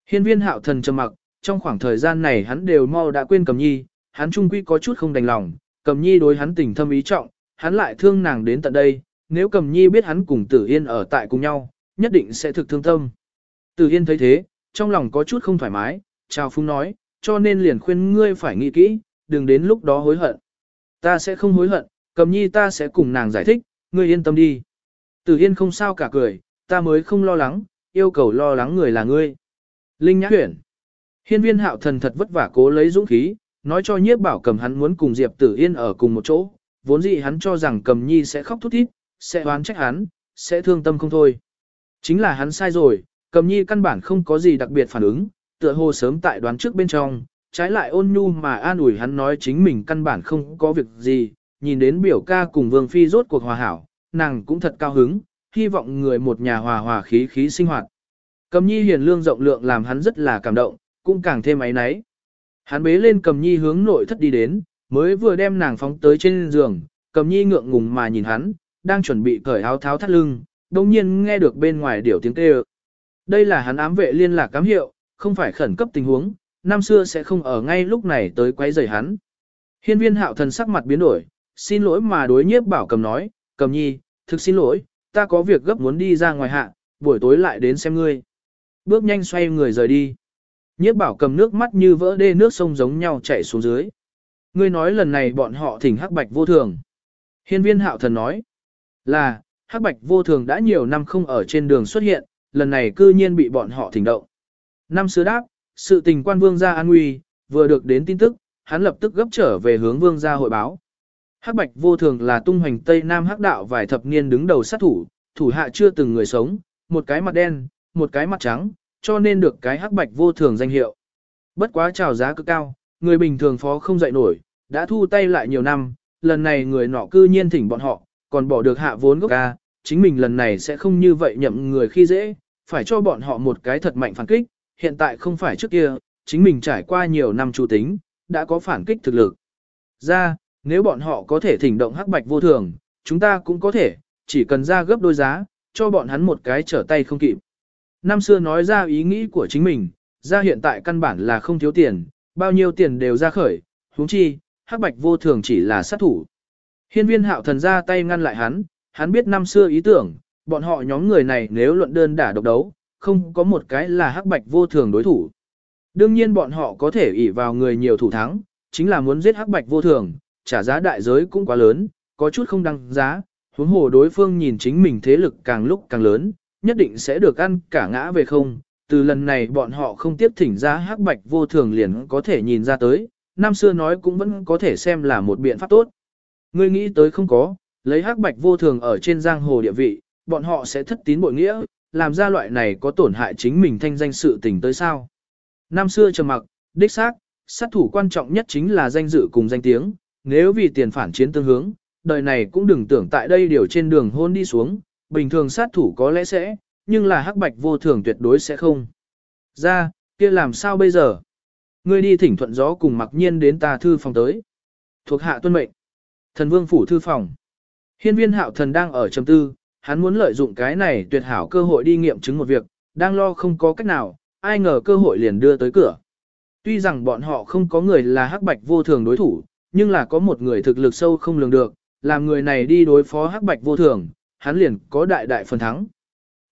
Hiên viên hạo thần trầm mặc, trong khoảng thời gian này hắn đều mau đã quên cầm nhi, hắn trung quy có chút không đành lòng, cầm nhi đối hắn tình thâm ý trọng, hắn lại thương nàng đến tận đây, nếu cầm nhi biết hắn cùng tử yên ở tại cùng nhau, nhất định sẽ thực thương tâm. Tử yên thấy thế, trong lòng có chút không thoải mái, chào phung nói, cho nên liền khuyên ngươi phải nghĩ kỹ, đừng đến lúc đó hối hận. Ta sẽ không hối hận, cầm nhi ta sẽ cùng nàng giải thích, ngươi yên tâm đi. Tử yên không sao cả cười, ta mới không lo lắng, yêu cầu lo lắng người là ngươi. Linh nhã huyển. Hiên viên hạo thần thật vất vả cố lấy dũng khí, nói cho nhiếp bảo cầm hắn muốn cùng Diệp Tử Yên ở cùng một chỗ, vốn dĩ hắn cho rằng cầm nhi sẽ khóc thút thít, sẽ oán trách hắn, sẽ thương tâm không thôi. Chính là hắn sai rồi, cầm nhi căn bản không có gì đặc biệt phản ứng, tựa hồ sớm tại đoán trước bên trong, trái lại ôn nhu mà an ủi hắn nói chính mình căn bản không có việc gì, nhìn đến biểu ca cùng vương phi rốt cuộc hòa hảo, nàng cũng thật cao hứng, hy vọng người một nhà hòa hòa khí khí sinh hoạt. Cầm nhi hiền lương rộng lượng làm hắn rất là cảm động, cũng càng thêm ấy náy. Hắn bế lên cầm nhi hướng nội thất đi đến, mới vừa đem nàng phóng tới trên giường, cầm nhi ngượng ngùng mà nhìn hắn, đang chuẩn bị cởi áo tháo thắt lưng, đồng nhiên nghe được bên ngoài điểu tiếng kêu. Đây là hắn ám vệ liên lạc cám hiệu, không phải khẩn cấp tình huống, năm xưa sẽ không ở ngay lúc này tới quấy rầy hắn. Hiên viên hạo thần sắc mặt biến đổi, xin lỗi mà đối nhiếp bảo cầm nói, cầm nhi, thực xin lỗi, ta có việc gấp muốn đi ra ngoài hạ, buổi tối lại đến xem ngươi. Bước nhanh xoay người rời đi. Nhiếp bảo cầm nước mắt như vỡ đê nước sông giống nhau chảy xuống dưới. Ngươi nói lần này bọn họ thỉnh hắc bạch vô thường. Hiên viên hạo thần nói là, hắc bạch vô thường đã nhiều năm không ở trên đường xuất hiện, lần này cư nhiên bị bọn họ thỉnh động. Năm xưa đáp, sự tình quan vương gia an nguy, vừa được đến tin tức, hắn lập tức gấp trở về hướng vương gia hội báo. Hắc bạch vô thường là tung hoành Tây Nam hắc đạo vài thập niên đứng đầu sát thủ, thủ hạ chưa từng người sống, một cái mặt đen, một cái mặt trắng, cho nên được cái hắc bạch vô thường danh hiệu. Bất quá trào giá cực cao, người bình thường phó không dậy nổi, đã thu tay lại nhiều năm, lần này người nọ cư nhiên thỉnh bọn họ, còn bỏ được hạ vốn gốc ca, chính mình lần này sẽ không như vậy nhậm người khi dễ, phải cho bọn họ một cái thật mạnh phản kích, hiện tại không phải trước kia, chính mình trải qua nhiều năm chủ tính, đã có phản kích thực lực. Ra, nếu bọn họ có thể thỉnh động hắc bạch vô thường, chúng ta cũng có thể, chỉ cần ra gấp đôi giá, cho bọn hắn một cái trở tay không kịp. Năm xưa nói ra ý nghĩ của chính mình, ra hiện tại căn bản là không thiếu tiền, bao nhiêu tiền đều ra khởi, huống chi, hắc bạch vô thường chỉ là sát thủ. Hiên viên hạo thần ra tay ngăn lại hắn, hắn biết năm xưa ý tưởng, bọn họ nhóm người này nếu luận đơn đả độc đấu, không có một cái là hắc bạch vô thường đối thủ. Đương nhiên bọn họ có thể ỷ vào người nhiều thủ thắng, chính là muốn giết hắc bạch vô thường, trả giá đại giới cũng quá lớn, có chút không đăng giá, huống hồ đối phương nhìn chính mình thế lực càng lúc càng lớn, nhất định sẽ được ăn cả ngã về không. Từ lần này bọn họ không tiếp thỉnh ra hắc bạch vô thường liền có thể nhìn ra tới, năm xưa nói cũng vẫn có thể xem là một biện pháp tốt. Ngươi nghĩ tới không có, lấy hắc bạch vô thường ở trên giang hồ địa vị, bọn họ sẽ thất tín bội nghĩa, làm ra loại này có tổn hại chính mình thanh danh sự tình tới sao. Năm xưa trầm mặc, đích xác, sát thủ quan trọng nhất chính là danh dự cùng danh tiếng, nếu vì tiền phản chiến tương hướng, đời này cũng đừng tưởng tại đây điều trên đường hôn đi xuống, bình thường sát thủ có lẽ sẽ, nhưng là hắc bạch vô thường tuyệt đối sẽ không. Ra, kia làm sao bây giờ? Ngươi đi thỉnh thuận gió cùng mặc nhiên đến ta thư phòng tới. Thuộc hạ tuân mệnh. Thần vương phủ thư phòng. Hiên viên hạo thần đang ở trầm tư, hắn muốn lợi dụng cái này tuyệt hảo cơ hội đi nghiệm chứng một việc, đang lo không có cách nào, ai ngờ cơ hội liền đưa tới cửa. Tuy rằng bọn họ không có người là hắc bạch vô thường đối thủ, nhưng là có một người thực lực sâu không lường được, làm người này đi đối phó hắc bạch vô thường, hắn liền có đại đại phần thắng.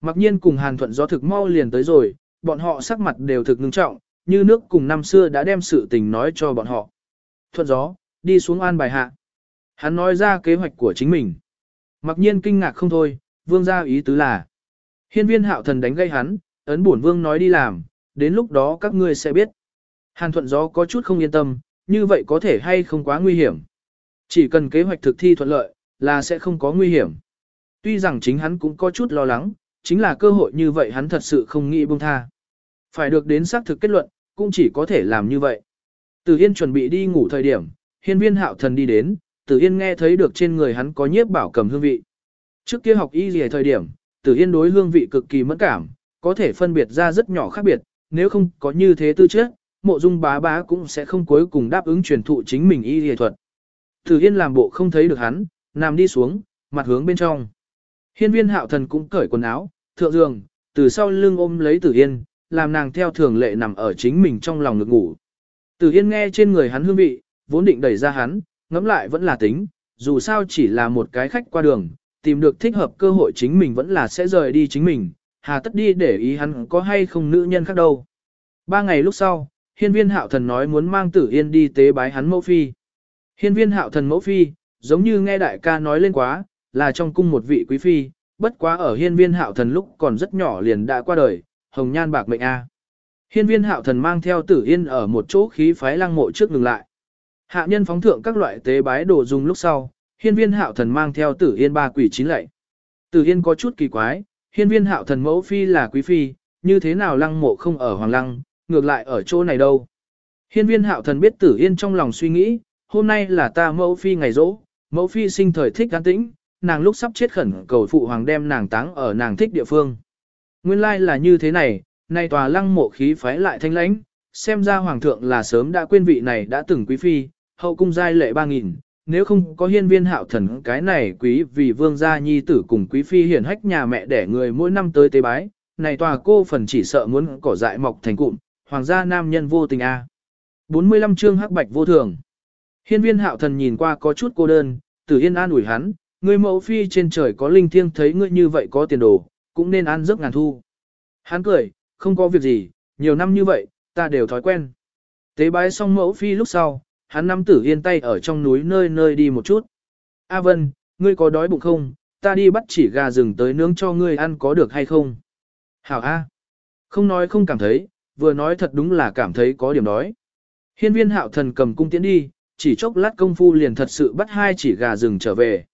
Mặc nhiên cùng hàn thuận gió thực mau liền tới rồi, bọn họ sắc mặt đều thực ngưng trọng, như nước cùng năm xưa đã đem sự tình nói cho bọn họ. Thuận gió, đi xuống an bài hạ. Hắn nói ra kế hoạch của chính mình. Mặc nhiên kinh ngạc không thôi, vương gia ý tứ là. Hiên viên hạo thần đánh gây hắn, ấn bổn vương nói đi làm, đến lúc đó các ngươi sẽ biết. Hàn thuận gió có chút không yên tâm, như vậy có thể hay không quá nguy hiểm. Chỉ cần kế hoạch thực thi thuận lợi, là sẽ không có nguy hiểm. Tuy rằng chính hắn cũng có chút lo lắng, chính là cơ hội như vậy hắn thật sự không nghĩ buông tha. Phải được đến xác thực kết luận, cũng chỉ có thể làm như vậy. Từ Yên chuẩn bị đi ngủ thời điểm, hiên viên hạo thần đi đến, Tử Yên nghe thấy được trên người hắn có nhiếp bảo cầm hương vị. Trước kia học y gì thời điểm, Tử Yên đối hương vị cực kỳ mẫn cảm, có thể phân biệt ra rất nhỏ khác biệt, nếu không có như thế tư chất, mộ dung bá bá cũng sẽ không cuối cùng đáp ứng truyền thụ chính mình y y thuật. Tử Yên làm bộ không thấy được hắn, nằm đi xuống, mặt hướng bên trong. Hiên viên hạo thần cũng cởi quần áo, thượng giường, từ sau lưng ôm lấy Tử Yên, làm nàng theo thường lệ nằm ở chính mình trong lòng ngực ngủ. Tử Yên nghe trên người hắn hương vị, vốn định đẩy ra hắn, ngẫm lại vẫn là tính, dù sao chỉ là một cái khách qua đường, tìm được thích hợp cơ hội chính mình vẫn là sẽ rời đi chính mình, hà tất đi để ý hắn có hay không nữ nhân khác đâu. Ba ngày lúc sau, hiên viên hạo thần nói muốn mang tử yên đi tế bái hắn mẫu phi. Hiên viên hạo thần mẫu phi, giống như nghe đại ca nói lên quá, là trong cung một vị quý phi, bất quá ở hiên viên hạo thần lúc còn rất nhỏ liền đã qua đời, hồng nhan bạc mệnh A. Hiên viên hạo thần mang theo tử yên ở một chỗ khí phái lăng mộ trước ngừng lại. Hạ nhân phóng thượng các loại tế bái đồ dùng lúc sau, hiên viên hạo thần mang theo tử yên ba quỷ chín lệ. Tử yên có chút kỳ quái, hiên viên hạo thần mẫu phi là quý phi, như thế nào lăng mộ không ở hoàng lăng, ngược lại ở chỗ này đâu. Hiên viên hạo thần biết tử yên trong lòng suy nghĩ, hôm nay là ta mẫu phi ngày rỗ, mẫu phi sinh thời thích an tĩnh, nàng lúc sắp chết khẩn cầu phụ hoàng đem nàng táng ở nàng thích địa phương. Nguyên lai là như thế này, nay tòa lăng mộ khí phái lại thanh lãnh, xem ra hoàng thượng là sớm đã quên vị này đã từng quý phi, hậu cung giai lệ ba nghìn, nếu không có hiên viên hạo thần cái này quý vì vương gia nhi tử cùng quý phi hiển hách nhà mẹ để người mỗi năm tới tế bái, này tòa cô phần chỉ sợ muốn cỏ dại mọc thành cụm, hoàng gia nam nhân vô tình a. À. 45 chương hắc bạch vô thường. Hiên viên hạo thần nhìn qua có chút cô đơn, tử yên an ủi hắn, người mẫu phi trên trời có linh thiêng thấy ngươi như vậy có tiền đồ, cũng nên an giấc ngàn thu. Hắn cười, không có việc gì, nhiều năm như vậy, ta đều thói quen. Tế bái xong mẫu phi lúc sau, hắn nắm tử yên tay ở trong núi nơi nơi đi một chút. A Vân, ngươi có đói bụng không? Ta đi bắt chỉ gà rừng tới nướng cho ngươi ăn có được hay không? Hảo A. Không nói không cảm thấy, vừa nói thật đúng là cảm thấy có điểm đói. Hiên viên hạo thần cầm cung tiến đi, chỉ chốc lát công phu liền thật sự bắt hai chỉ gà rừng trở về.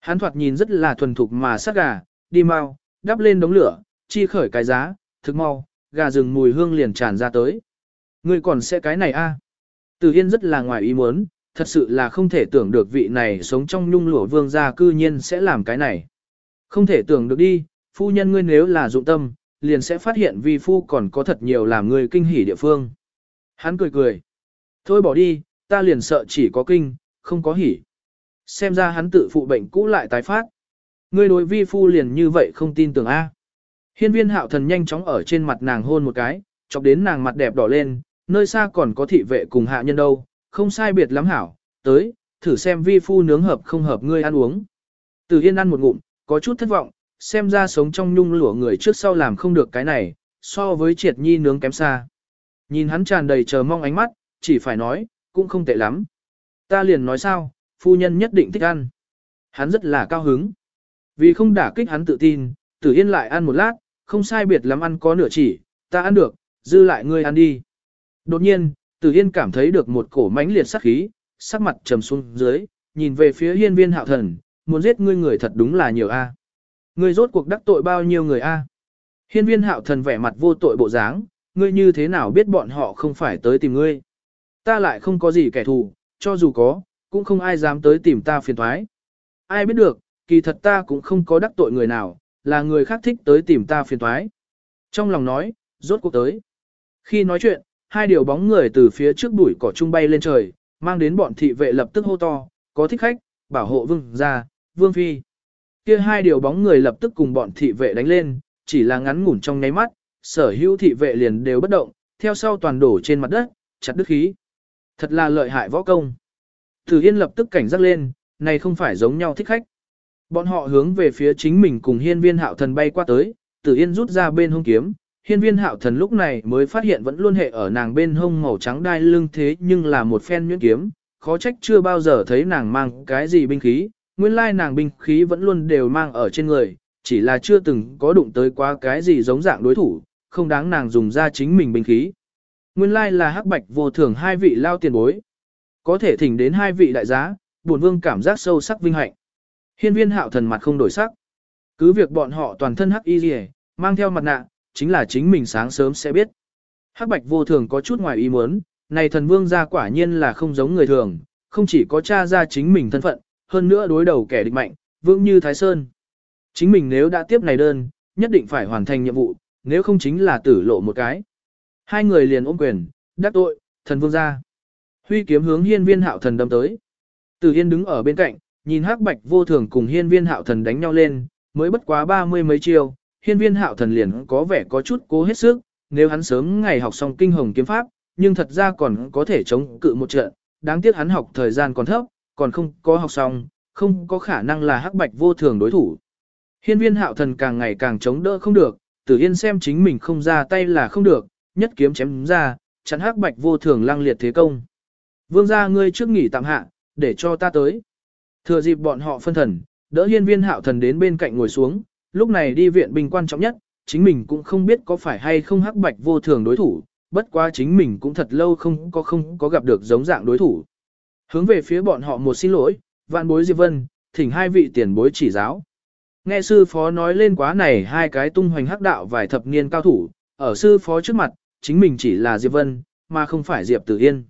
Hắn thoạt nhìn rất là thuần thục mà sát gà, đi mau, đắp lên đống lửa, chi khởi cái giá, thực mau, gà rừng mùi hương liền tràn ra tới. Ngươi còn sẽ cái này a? À? Từ Yên rất là ngoài ý muốn, thật sự là không thể tưởng được vị này sống trong nhung lụa vương gia cư nhiên sẽ làm cái này. Không thể tưởng được đi, phu nhân ngươi nếu là dụng tâm, liền sẽ phát hiện vi phu còn có thật nhiều làm người kinh hỉ địa phương. Hắn cười cười. Thôi bỏ đi, ta liền sợ chỉ có kinh, không có hỉ. Xem ra hắn tự phụ bệnh cũ lại tái phát. Ngươi đối vi phu liền như vậy không tin tưởng A. Hiên viên hạo thần nhanh chóng ở trên mặt nàng hôn một cái, chọc đến nàng mặt đẹp đỏ lên, nơi xa còn có thị vệ cùng hạ nhân đâu, không sai biệt lắm hảo, tới, thử xem vi phu nướng hợp không hợp ngươi ăn uống. Từ Yên ăn một ngụm, có chút thất vọng, xem ra sống trong nhung lụa người trước sau làm không được cái này, so với triệt nhi nướng kém xa. Nhìn hắn tràn đầy chờ mong ánh mắt, chỉ phải nói, cũng không tệ lắm. Ta liền nói sao, phu nhân nhất định thích ăn. Hắn rất là cao hứng. Vì không đả kích hắn tự tin, tử yên lại ăn một lát, không sai biệt lắm ăn có nửa chỉ, ta ăn được, dư lại ngươi ăn đi. Đột nhiên, tử yên cảm thấy được một cổ mãnh liệt sắc khí, sắc mặt trầm xuống dưới, nhìn về phía hiên viên hạo thần, muốn giết ngươi người thật đúng là nhiều a. Ngươi rốt cuộc đắc tội bao nhiêu người a? Hiên viên hạo thần vẻ mặt vô tội bộ dáng, ngươi như thế nào biết bọn họ không phải tới tìm ngươi? Ta lại không có gì kẻ thù, cho dù có, cũng không ai dám tới tìm ta phiền thoái. Ai biết được, kỳ thật ta cũng không có đắc tội người nào, là người khác thích tới tìm ta phiền thoái. Trong lòng nói, rốt cuộc tới. Khi nói chuyện, hai điều bóng người từ phía trước bụi cỏ trung bay lên trời, mang đến bọn thị vệ lập tức hô to, có thích khách, bảo hộ vương gia, vương phi. Kia hai điều bóng người lập tức cùng bọn thị vệ đánh lên, chỉ là ngắn ngủn trong nháy mắt, sở hữu thị vệ liền đều bất động, theo sau toàn đổ trên mặt đất, chặt đứt khí. Thật là lợi hại võ công. Tử Yên lập tức cảnh giác lên, này không phải giống nhau thích khách. Bọn họ hướng về phía chính mình cùng hiên viên hạo thần bay qua tới, Tử Yên rút ra bên hông kiếm. Hiên viên hạo thần lúc này mới phát hiện vẫn luôn hệ ở nàng bên hông màu trắng đai lưng thế nhưng là một phen nhuyễn kiếm, khó trách chưa bao giờ thấy nàng mang cái gì binh khí, nguyên lai nàng binh khí vẫn luôn đều mang ở trên người, chỉ là chưa từng có đụng tới quá cái gì giống dạng đối thủ, không đáng nàng dùng ra chính mình binh khí. Nguyên lai là hắc bạch vô thường hai vị lao tiền bối. Có thể thỉnh đến hai vị đại giá, buồn vương cảm giác sâu sắc vinh hạnh. Hiên viên hạo thần mặt không đổi sắc. Cứ việc bọn họ toàn thân hắc y gì mang theo mặt nạ, chính là chính mình sáng sớm sẽ biết. Hắc bạch vô thường có chút ngoài ý muốn, này thần vương gia quả nhiên là không giống người thường, không chỉ có cha ra chính mình thân phận, hơn nữa đối đầu kẻ địch mạnh, vững như Thái Sơn. Chính mình nếu đã tiếp này đơn, nhất định phải hoàn thành nhiệm vụ, nếu không chính là tử lộ một cái. Hai người liền ôm quyền, đắc tội, thần vương gia. Huy kiếm hướng hiên viên hạo thần đâm tới. Từ hiên đứng ở bên cạnh, nhìn hắc bạch vô thường cùng hiên viên hạo thần đánh nhau lên, mới bất quá ba mươi mấy chiêu, hiên viên hạo thần liền có vẻ có chút cố hết sức, nếu hắn sớm ngày học xong kinh hồng kiếm pháp, nhưng thật ra còn có thể chống cự một trận, đáng tiếc hắn học thời gian còn thấp, còn không có học xong, không có khả năng là hắc bạch vô thường đối thủ. Hiên viên hạo thần càng ngày càng chống đỡ không được, tử yên xem chính mình không ra tay là không được, nhất kiếm chém ra, chắn hắc bạch vô thường lăng liệt thế công. Vương gia ngươi trước nghỉ tạm hạ, để cho ta tới. Thừa dịp bọn họ phân thần, đỡ hiên viên hạo thần đến bên cạnh ngồi xuống, lúc này đi viện bình quan trọng nhất, chính mình cũng không biết có phải hay không hắc bạch vô thường đối thủ, bất quá chính mình cũng thật lâu không có không có gặp được giống dạng đối thủ. Hướng về phía bọn họ một xin lỗi, vạn bối Diệp Vân, thỉnh hai vị tiền bối chỉ giáo. Nghe sư phó nói lên quá này hai cái tung hoành hắc đạo vài thập niên cao thủ, ở sư phó trước mặt, chính mình chỉ là Diệp Vân, mà không phải Diệp Tử Yên.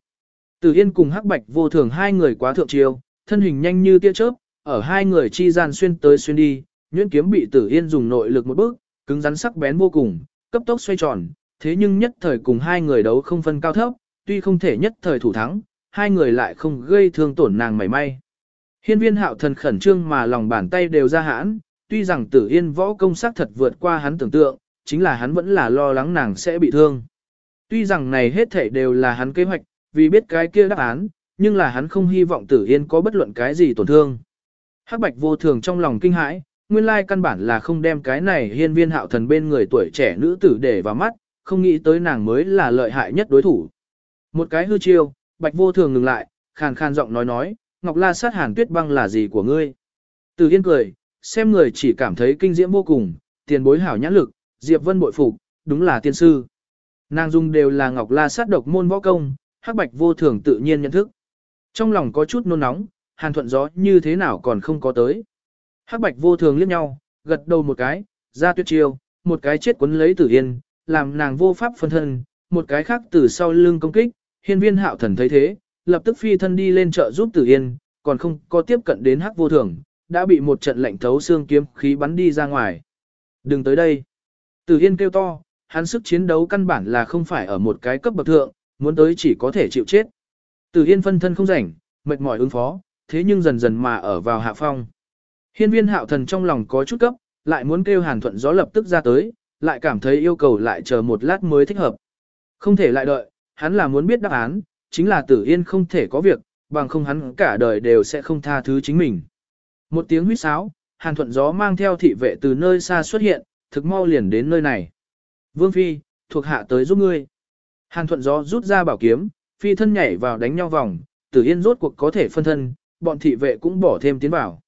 Tử Yên cùng hắc bạch vô thường hai người quá thượng chiêu, thân hình nhanh như tia chớp, ở hai người chi gian xuyên tới xuyên đi, nhuyễn kiếm bị Tử Yên dùng nội lực một bước, cứng rắn sắc bén vô cùng, cấp tốc xoay tròn, thế nhưng nhất thời cùng hai người đấu không phân cao thấp, tuy không thể nhất thời thủ thắng, hai người lại không gây thương tổn nàng mảy may. Hiên viên hạo thần khẩn trương mà lòng bàn tay đều ra hãn, tuy rằng tử yên võ công sắc thật vượt qua hắn tưởng tượng, chính là hắn vẫn là lo lắng nàng sẽ bị thương. Tuy rằng này hết thảy đều là hắn kế hoạch, vì biết cái kia đáp án, nhưng là hắn không hy vọng tử yên có bất luận cái gì tổn thương. Hắc bạch vô thường trong lòng kinh hãi, nguyên lai căn bản là không đem cái này hiên viên hạo thần bên người tuổi trẻ nữ tử để vào mắt, không nghĩ tới nàng mới là lợi hại nhất đối thủ. Một cái hư chiêu, bạch vô thường ngừng lại, khàn khàn giọng nói nói, Ngọc La sát hàn tuyết băng là gì của ngươi? Từ yên cười, xem người chỉ cảm thấy kinh diễm vô cùng, tiền bối hảo nhãn lực, Diệp Vân bội phục, đúng là tiên sư. Nàng dung đều là Ngọc La sát độc môn võ công, hắc bạch vô thường tự nhiên nhận thức. Trong lòng có chút nôn nóng, hàn thuận gió như thế nào còn không có tới. Hắc bạch vô thường liếc nhau, gật đầu một cái, ra tuyệt chiêu, một cái chết quấn lấy tử yên, làm nàng vô pháp phân thân, một cái khác từ sau lưng công kích, hiên viên hạo thần thấy thế, lập tức phi thân đi lên trợ giúp Tử Yên, còn không có tiếp cận đến hắc vô thường, đã bị một trận lạnh thấu xương kiếm khí bắn đi ra ngoài. Đừng tới đây. Tử Yên kêu to, hắn sức chiến đấu căn bản là không phải ở một cái cấp bậc thượng, muốn tới chỉ có thể chịu chết. Tử Yên phân thân không rảnh, mệt mỏi ứng phó, thế nhưng dần dần mà ở vào hạ phong. Hiên viên hạo thần trong lòng có chút cấp, lại muốn kêu hàn thuận gió lập tức ra tới, lại cảm thấy yêu cầu lại chờ một lát mới thích hợp. Không thể lại đợi, hắn là muốn biết đáp án, chính là tử yên không thể có việc, bằng không hắn cả đời đều sẽ không tha thứ chính mình. Một tiếng huýt sáo, hàn thuận gió mang theo thị vệ từ nơi xa xuất hiện, thực mau liền đến nơi này. Vương Phi, thuộc hạ tới giúp ngươi. Hàn thuận gió rút ra bảo kiếm, Phi thân nhảy vào đánh nhau vòng, tử yên rốt cuộc có thể phân thân, bọn thị vệ cũng bỏ thêm tiến vào.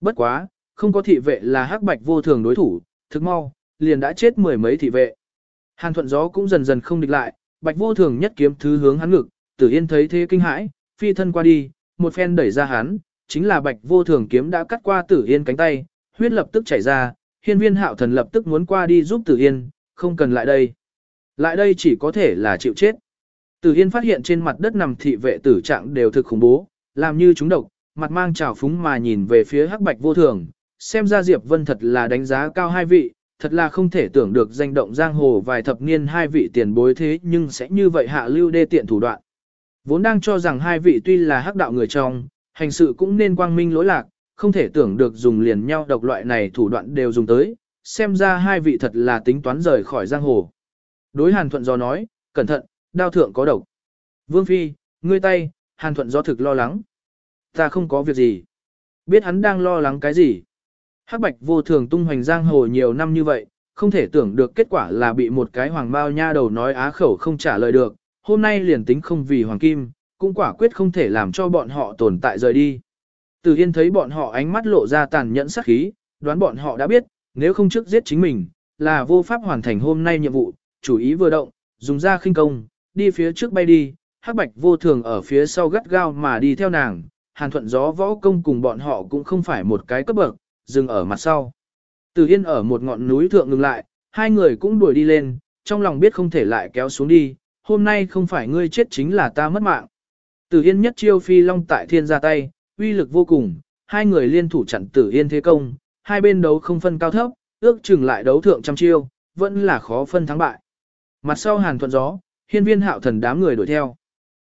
Bất quá, không có thị vệ là hắc bạch vô thường đối thủ, thực mau, liền đã chết mười mấy thị vệ. Hàn thuận gió cũng dần dần không địch lại, bạch vô thường nhất kiếm thứ hướng hắn ngực, tử yên thấy thế kinh hãi, phi thân qua đi, một phen đẩy ra hắn, chính là bạch vô thường kiếm đã cắt qua tử yên cánh tay, huyết lập tức chảy ra, hiên viên hạo thần lập tức muốn qua đi giúp tử yên, không cần lại đây. Lại đây chỉ có thể là chịu chết. Tử yên phát hiện trên mặt đất nằm thị vệ tử trạng đều thực khủng bố, làm như chúng độc, mặt mang trào phúng mà nhìn về phía hắc bạch vô thường, xem ra Diệp Vân thật là đánh giá cao hai vị, thật là không thể tưởng được danh động giang hồ vài thập niên hai vị tiền bối thế nhưng sẽ như vậy hạ lưu đê tiện thủ đoạn. Vốn đang cho rằng hai vị tuy là hắc đạo người trong, hành sự cũng nên quang minh lỗi lạc, không thể tưởng được dùng liền nhau độc loại này thủ đoạn đều dùng tới, xem ra hai vị thật là tính toán rời khỏi giang hồ. Đối Hàn Thuận do nói, cẩn thận, đao thượng có độc. Vương Phi, ngươi tay, Hàn Thuận do thực lo lắng. Ta không có việc gì. Biết hắn đang lo lắng cái gì. Hắc bạch vô thường tung hoành giang hồ nhiều năm như vậy, không thể tưởng được kết quả là bị một cái hoàng bao nha đầu nói á khẩu không trả lời được, hôm nay liền tính không vì hoàng kim, cũng quả quyết không thể làm cho bọn họ tồn tại rời đi. Từ Yên thấy bọn họ ánh mắt lộ ra tàn nhẫn sắc khí, đoán bọn họ đã biết, nếu không trước giết chính mình, là vô pháp hoàn thành hôm nay nhiệm vụ, chủ ý vừa động, dùng ra khinh công, đi phía trước bay đi, hắc bạch vô thường ở phía sau gắt gao mà đi theo nàng, hàn thuận gió võ công cùng bọn họ cũng không phải một cái cấp bậc, dừng ở mặt sau. Từ Yên ở một ngọn núi thượng ngừng lại, hai người cũng đuổi đi lên, trong lòng biết không thể lại kéo xuống đi, hôm nay không phải ngươi chết chính là ta mất mạng. Từ Yên nhất chiêu phi long tại thiên ra tay, uy lực vô cùng, hai người liên thủ chặn Từ Yên thế công, hai bên đấu không phân cao thấp, ước chừng lại đấu thượng trăm chiêu, vẫn là khó phân thắng bại. Mặt sau hàn thuận gió, hiên viên hạo thần đám người đuổi theo.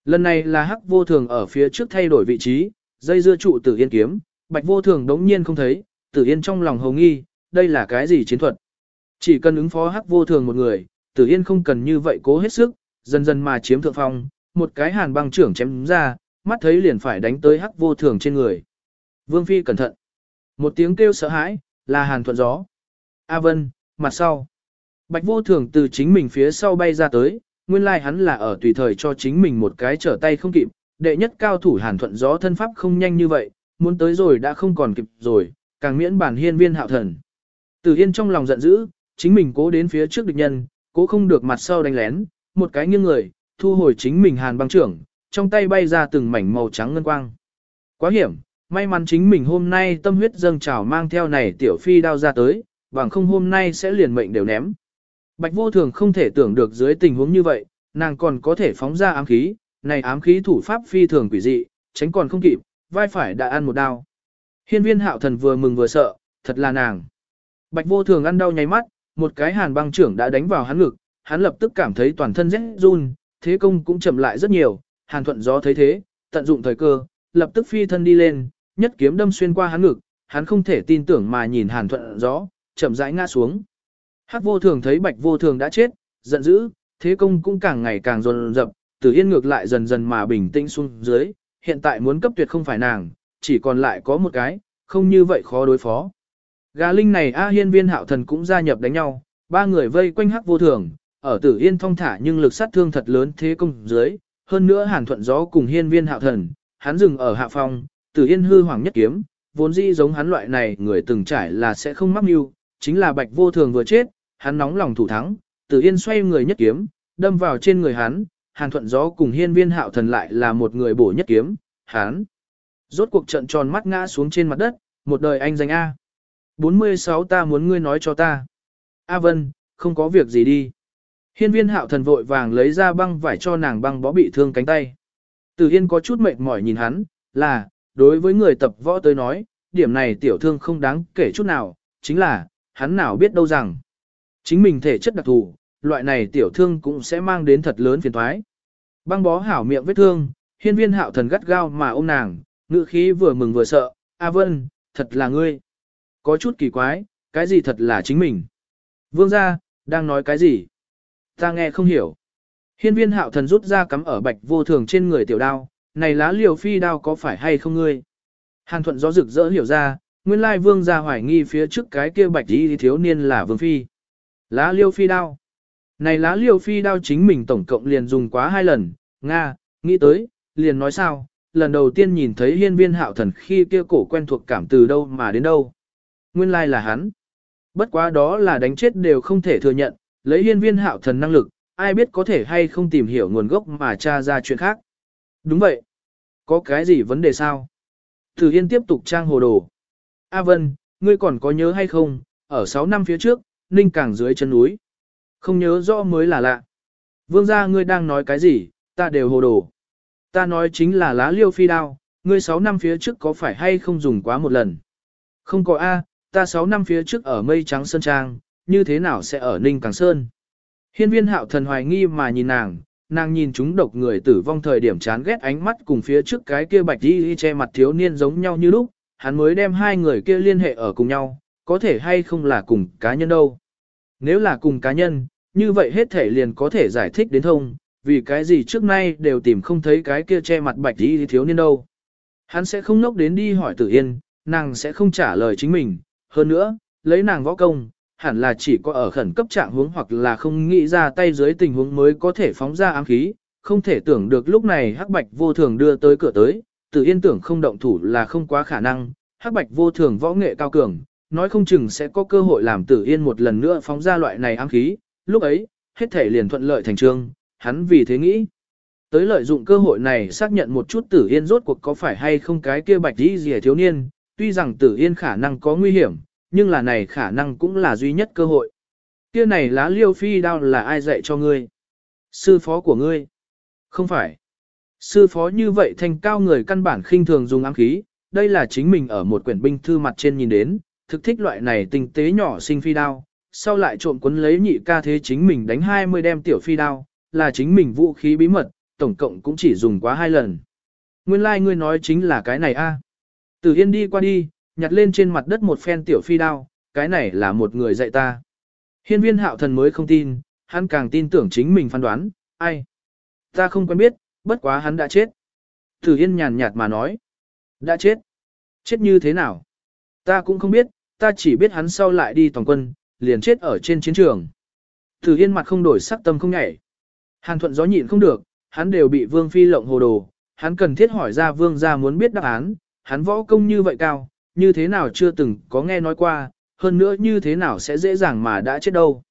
Lần này là hắc vô thường ở phía trước thay đổi vị trí, dây dưa trụ Từ Yên kiếm, bạch vô thường đống nhiên không thấy, Tử Yên trong lòng hầu nghi, đây là cái gì chiến thuật? Chỉ cần ứng phó hắc vô thường một người, Tử Yên không cần như vậy cố hết sức, dần dần mà chiếm thượng phong, một cái hàn băng trưởng chém ra, mắt thấy liền phải đánh tới hắc vô thường trên người. Vương Phi cẩn thận. Một tiếng kêu sợ hãi, là hàn thuận gió. A Vân, mặt sau. Bạch vô thường từ chính mình phía sau bay ra tới, nguyên lai like hắn là ở tùy thời cho chính mình một cái trở tay không kịp, đệ nhất cao thủ hàn thuận gió thân pháp không nhanh như vậy, muốn tới rồi đã không còn kịp rồi, càng miễn bản hiên viên hạo thần. Từ Yên trong lòng giận dữ, chính mình cố đến phía trước địch nhân, cố không được mặt sau đánh lén, một cái nghiêng người, thu hồi chính mình hàn băng trưởng, trong tay bay ra từng mảnh màu trắng ngân quang. Quá hiểm, may mắn chính mình hôm nay tâm huyết dâng trào mang theo này tiểu phi đao ra tới, bằng không hôm nay sẽ liền mệnh đều ném. Bạch vô thường không thể tưởng được dưới tình huống như vậy, nàng còn có thể phóng ra ám khí, này ám khí thủ pháp phi thường quỷ dị, tránh còn không kịp, vai phải đã ăn một đao. Hiên viên hạo thần vừa mừng vừa sợ, thật là nàng. Bạch vô thường ăn đau nháy mắt, một cái hàn băng trưởng đã đánh vào hắn ngực, hắn lập tức cảm thấy toàn thân rét run, thế công cũng chậm lại rất nhiều, hàn thuận gió thấy thế, tận dụng thời cơ, lập tức phi thân đi lên, nhất kiếm đâm xuyên qua hắn ngực, hắn không thể tin tưởng mà nhìn hàn thuận gió, chậm rãi ngã xuống. Hắc vô thường thấy bạch vô thường đã chết, giận dữ, thế công cũng càng ngày càng dồn dập, tử yên ngược lại dần dần mà bình tĩnh xuống dưới, hiện tại muốn cấp tuyệt không phải nàng, chỉ còn lại có một cái, không như vậy khó đối phó. Gà linh này A hiên viên hạo thần cũng gia nhập đánh nhau, ba người vây quanh hắc vô thường, ở tử yên thong thả nhưng lực sát thương thật lớn thế công dưới, hơn nữa hàn thuận gió cùng hiên viên hạo thần, hắn dừng ở hạ phong, tử yên hư hoàng nhất kiếm, vốn dĩ giống hắn loại này người từng trải là sẽ không mắc mưu, chính là bạch vô thường vừa chết, hắn nóng lòng thủ thắng, tử yên xoay người nhất kiếm, đâm vào trên người hắn, hàn thuận gió cùng hiên viên hạo thần lại là một người bổ nhất kiếm, hắn. Rốt cuộc trận tròn mắt ngã xuống trên mặt đất, một đời anh danh A. 46 ta muốn ngươi nói cho ta. A Vân, không có việc gì đi. Hiên viên hạo thần vội vàng lấy ra băng vải cho nàng băng bó bị thương cánh tay. Từ hiên có chút mệt mỏi nhìn hắn, là, đối với người tập võ tới nói, điểm này tiểu thương không đáng kể chút nào, chính là, hắn nào biết đâu rằng, chính mình thể chất đặc thù, loại này tiểu thương cũng sẽ mang đến thật lớn phiền toái. Băng bó hảo miệng vết thương, hiên viên hạo thần gắt gao mà ôm nàng, ngữ khí vừa mừng vừa sợ, A Vân, thật là ngươi. Có chút kỳ quái, cái gì thật là chính mình. Vương gia, đang nói cái gì? Ta nghe không hiểu. Hiên viên hạo thần rút ra cắm ở bạch vô thường trên người tiểu đao, này lá liều phi đao có phải hay không ngươi? Hàn thuận gió rực rỡ hiểu ra, nguyên lai vương gia hoài nghi phía trước cái kia bạch đi thiếu niên là vương phi. Lá liêu phi đao. Này lá liêu phi đao chính mình tổng cộng liền dùng quá hai lần, Nga, nghĩ tới, liền nói sao, lần đầu tiên nhìn thấy hiên viên hạo thần khi kia cổ quen thuộc cảm từ đâu mà đến đâu. Nguyên lai là hắn. Bất quá đó là đánh chết đều không thể thừa nhận, lấy hiên viên hạo thần năng lực, ai biết có thể hay không tìm hiểu nguồn gốc mà tra ra chuyện khác. Đúng vậy. Có cái gì vấn đề sao? Thử Yên tiếp tục trang hồ đồ. A Vân, ngươi còn có nhớ hay không, ở 6 năm phía trước, Ninh cảng dưới chân núi. Không nhớ rõ mới là lạ. Vương gia ngươi đang nói cái gì, ta đều hồ đồ. Ta nói chính là lá liêu phi đao, ngươi 6 năm phía trước có phải hay không dùng quá một lần? Không có A, ta 6 năm phía trước ở mây trắng sơn trang, như thế nào sẽ ở Ninh Càng Sơn? Hiên viên hạo thần hoài nghi mà nhìn nàng, nàng nhìn chúng độc người tử vong thời điểm chán ghét ánh mắt cùng phía trước cái kia bạch đi che mặt thiếu niên giống nhau như lúc, hắn mới đem hai người kia liên hệ ở cùng nhau, có thể hay không là cùng cá nhân đâu. Nếu là cùng cá nhân, như vậy hết thể liền có thể giải thích đến thông, vì cái gì trước nay đều tìm không thấy cái kia che mặt bạch đi thiếu niên đâu. Hắn sẽ không nốc đến đi hỏi tử yên, nàng sẽ không trả lời chính mình, hơn nữa, lấy nàng võ công, hẳn là chỉ có ở khẩn cấp trạng huống hoặc là không nghĩ ra tay dưới tình huống mới có thể phóng ra ám khí, không thể tưởng được lúc này hắc bạch vô thường đưa tới cửa tới, tử yên tưởng không động thủ là không quá khả năng, hắc bạch vô thường võ nghệ cao cường, nói không chừng sẽ có cơ hội làm tử yên một lần nữa phóng ra loại này ám khí, lúc ấy, hết thể liền thuận lợi thành trương, hắn vì thế nghĩ. Tới lợi dụng cơ hội này xác nhận một chút tử yên rốt cuộc có phải hay không cái kia bạch đi gì thiếu niên, tuy rằng tử yên khả năng có nguy hiểm, nhưng là này khả năng cũng là duy nhất cơ hội. Kia này lá liêu phi đao là ai dạy cho ngươi? Sư phó của ngươi? Không phải. Sư phó như vậy thành cao người căn bản khinh thường dùng ám khí, đây là chính mình ở một quyển binh thư mặt trên nhìn đến, thực thích loại này tinh tế nhỏ sinh phi đao, sau lại trộm quấn lấy nhị ca thế chính mình đánh 20 đem tiểu phi đao, là chính mình vũ khí bí mật, tổng cộng cũng chỉ dùng quá hai lần. Nguyên lai like ngươi nói chính là cái này a. À. Tử Yên đi qua đi, nhặt lên trên mặt đất một phen tiểu phi đao, cái này là một người dạy ta. Hiên viên hạo thần mới không tin, hắn càng tin tưởng chính mình phán đoán, ai. Ta không quen biết, bất quá hắn đã chết. Tử Yên nhàn nhạt mà nói. Đã chết. Chết như thế nào? Ta cũng không biết, ta chỉ biết hắn sau lại đi toàn quân, liền chết ở trên chiến trường. Tử Yên mặt không đổi sắc tâm không nhảy. Hàn thuận gió nhịn không được, hắn đều bị vương phi lộng hồ đồ, hắn cần thiết hỏi ra vương gia muốn biết đáp án, hắn võ công như vậy cao, như thế nào chưa từng có nghe nói qua, hơn nữa như thế nào sẽ dễ dàng mà đã chết đâu.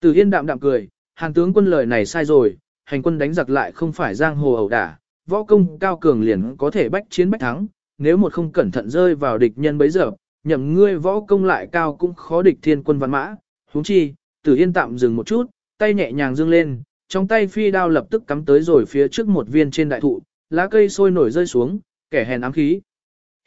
Từ Yên đạm đạm cười, hàng tướng quân lời này sai rồi, hành quân đánh giặc lại không phải giang hồ ẩu đả, võ công cao cường liền có thể bách chiến bách thắng, nếu một không cẩn thận rơi vào địch nhân bấy giờ, nhậm ngươi võ công lại cao cũng khó địch thiên quân văn mã. huống chi, Từ Yên tạm dừng một chút, tay nhẹ nhàng dương lên, trong tay phi đao lập tức cắm tới rồi phía trước một viên trên đại thụ, lá cây sôi nổi rơi xuống, kẻ hèn ám khí.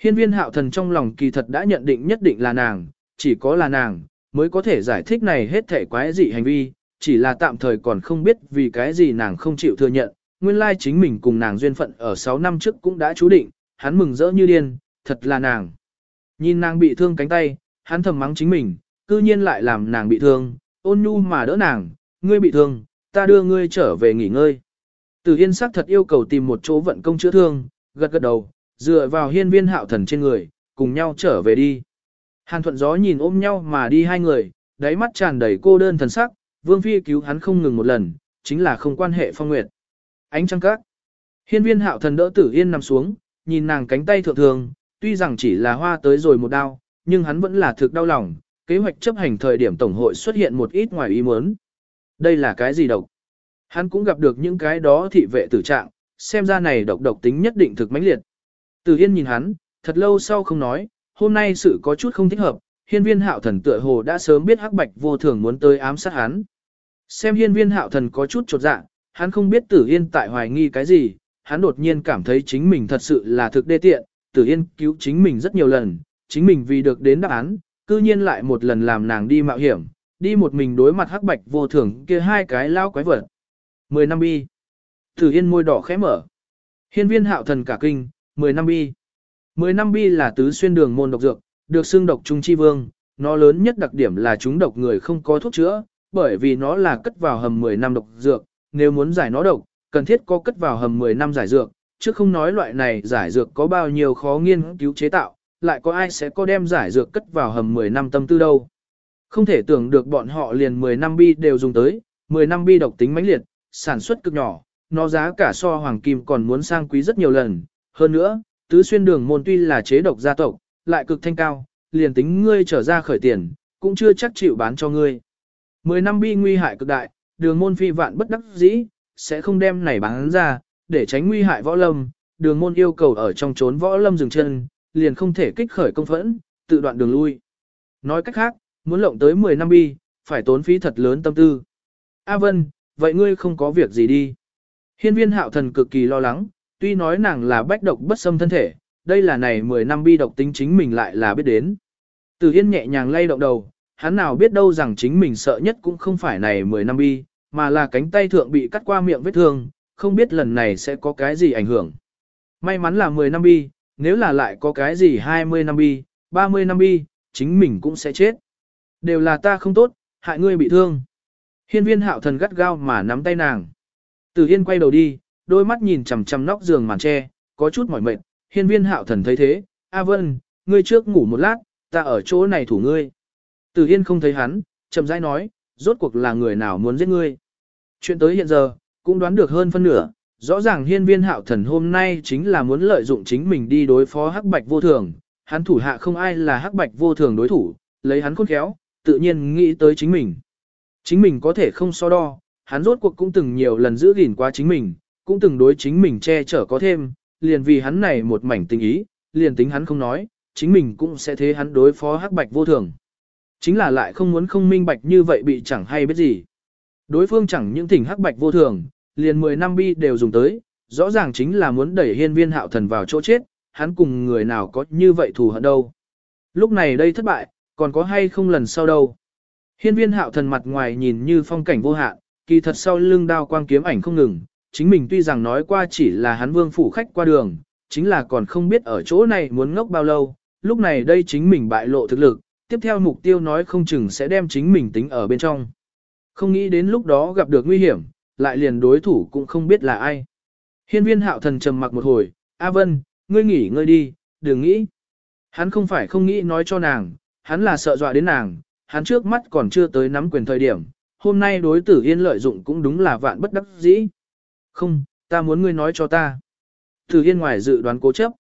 Hiên viên hạo thần trong lòng kỳ thật đã nhận định nhất định là nàng, chỉ có là nàng, mới có thể giải thích này hết thể quái dị hành vi, chỉ là tạm thời còn không biết vì cái gì nàng không chịu thừa nhận, nguyên lai chính mình cùng nàng duyên phận ở 6 năm trước cũng đã chú định, hắn mừng rỡ như điên, thật là nàng. Nhìn nàng bị thương cánh tay, hắn thầm mắng chính mình, cư nhiên lại làm nàng bị thương, ôn nhu mà đỡ nàng, ngươi bị thương, ta đưa ngươi trở về nghỉ ngơi. Tử Yên sắc thật yêu cầu tìm một chỗ vận công chữa thương, gật gật đầu, dựa vào hiên viên hạo thần trên người, cùng nhau trở về đi. Hàn thuận gió nhìn ôm nhau mà đi hai người, đáy mắt tràn đầy cô đơn thần sắc, vương phi cứu hắn không ngừng một lần, chính là không quan hệ phong nguyệt. Ánh trăng các. Hiên viên hạo thần đỡ tử yên nằm xuống, nhìn nàng cánh tay thượng thường, tuy rằng chỉ là hoa tới rồi một đau, nhưng hắn vẫn là thực đau lòng, kế hoạch chấp hành thời điểm tổng hội xuất hiện một ít ngoài ý muốn. Đây là cái gì độc? Hắn cũng gặp được những cái đó thị vệ tử trạng, xem ra này độc độc tính nhất định thực mãnh liệt. Từ Yên nhìn hắn, thật lâu sau không nói, hôm nay sự có chút không thích hợp, hiên viên hạo thần tựa hồ đã sớm biết hắc bạch vô thường muốn tới ám sát hắn. Xem hiên viên hạo thần có chút trột dạ, hắn không biết tử yên tại hoài nghi cái gì, hắn đột nhiên cảm thấy chính mình thật sự là thực đê tiện, Tử Yên cứu chính mình rất nhiều lần, chính mình vì được đến đáp án, cư nhiên lại một lần làm nàng đi mạo hiểm, đi một mình đối mặt hắc bạch vô thường kia hai cái lao quái vật. Mười năm bi. Tử Yên môi đỏ khẽ mở. Hiên viên hạo thần cả kinh, mười năm bi. Mười năm bi là tứ xuyên đường môn độc dược, được xưng độc trung chi vương, nó lớn nhất đặc điểm là chúng độc người không có thuốc chữa, bởi vì nó là cất vào hầm 10 năm độc dược, nếu muốn giải nó độc, cần thiết có cất vào hầm 10 năm giải dược, chứ không nói loại này giải dược có bao nhiêu khó nghiên cứu chế tạo, lại có ai sẽ có đem giải dược cất vào hầm 10 năm tâm tư đâu. Không thể tưởng được bọn họ liền 10 năm bi đều dùng tới, 10 năm bi độc tính mãnh liệt, sản xuất cực nhỏ, nó giá cả so hoàng kim còn muốn sang quý rất nhiều lần. Hơn nữa, tứ xuyên đường môn tuy là chế độc gia tộc, lại cực thanh cao, liền tính ngươi trở ra khởi tiền, cũng chưa chắc chịu bán cho ngươi. Mười năm bi nguy hại cực đại, đường môn phi vạn bất đắc dĩ, sẽ không đem này bán ra, để tránh nguy hại võ lâm, đường môn yêu cầu ở trong trốn võ lâm dừng chân, liền không thể kích khởi công phẫn, tự đoạn đường lui. Nói cách khác, muốn lộng tới 10 năm bi, phải tốn phí thật lớn tâm tư. A Vân, vậy ngươi không có việc gì đi. Hiên viên hạo thần cực kỳ lo lắng, tuy nói nàng là bách độc bất xâm thân thể, đây là này 10 năm bi độc tính chính mình lại là biết đến. Từ Hiên nhẹ nhàng lay động đầu, hắn nào biết đâu rằng chính mình sợ nhất cũng không phải này 10 năm bi, mà là cánh tay thượng bị cắt qua miệng vết thương, không biết lần này sẽ có cái gì ảnh hưởng. May mắn là 10 năm bi, nếu là lại có cái gì 20 năm bi, 30 năm bi, chính mình cũng sẽ chết. Đều là ta không tốt, hại ngươi bị thương. Hiên viên hạo thần gắt gao mà nắm tay nàng. Từ Hiên quay đầu đi, đôi mắt nhìn chằm chằm nóc giường màn tre, có chút mỏi mệt. Hiên viên hạo thần thấy thế, A Vân, ngươi trước ngủ một lát, ta ở chỗ này thủ ngươi. Từ Hiên không thấy hắn, chậm rãi nói, rốt cuộc là người nào muốn giết ngươi. Chuyện tới hiện giờ, cũng đoán được hơn phân nửa, rõ ràng hiên viên hạo thần hôm nay chính là muốn lợi dụng chính mình đi đối phó hắc bạch vô thường, hắn thủ hạ không ai là hắc bạch vô thường đối thủ, lấy hắn khôn khéo, tự nhiên nghĩ tới chính mình. Chính mình có thể không so đo, hắn rốt cuộc cũng từng nhiều lần giữ gìn qua chính mình, cũng từng đối chính mình che chở có thêm, liền vì hắn này một mảnh tình ý, liền tính hắn không nói, chính mình cũng sẽ thế hắn đối phó hắc bạch vô thường. Chính là lại không muốn không minh bạch như vậy bị chẳng hay biết gì. Đối phương chẳng những thỉnh hắc bạch vô thường, liền 10 năm bi đều dùng tới, rõ ràng chính là muốn đẩy hiên viên hạo thần vào chỗ chết, hắn cùng người nào có như vậy thù hận đâu. Lúc này đây thất bại, còn có hay không lần sau đâu. Hiên viên hạo thần mặt ngoài nhìn như phong cảnh vô hạn, kỳ thật sau lưng đao quang kiếm ảnh không ngừng, chính mình tuy rằng nói qua chỉ là hắn vương phủ khách qua đường, chính là còn không biết ở chỗ này muốn ngốc bao lâu, lúc này đây chính mình bại lộ thực lực, tiếp theo mục tiêu nói không chừng sẽ đem chính mình tính ở bên trong. Không nghĩ đến lúc đó gặp được nguy hiểm, lại liền đối thủ cũng không biết là ai. Hiên viên hạo thần trầm mặc một hồi, A Vân, ngươi nghỉ ngơi đi, đừng nghĩ. Hắn không phải không nghĩ nói cho nàng, hắn là sợ dọa đến nàng, hắn trước mắt còn chưa tới nắm quyền thời điểm, hôm nay đối tử yên lợi dụng cũng đúng là vạn bất đắc dĩ. Không, ta muốn ngươi nói cho ta. Tử yên ngoài dự đoán cố chấp.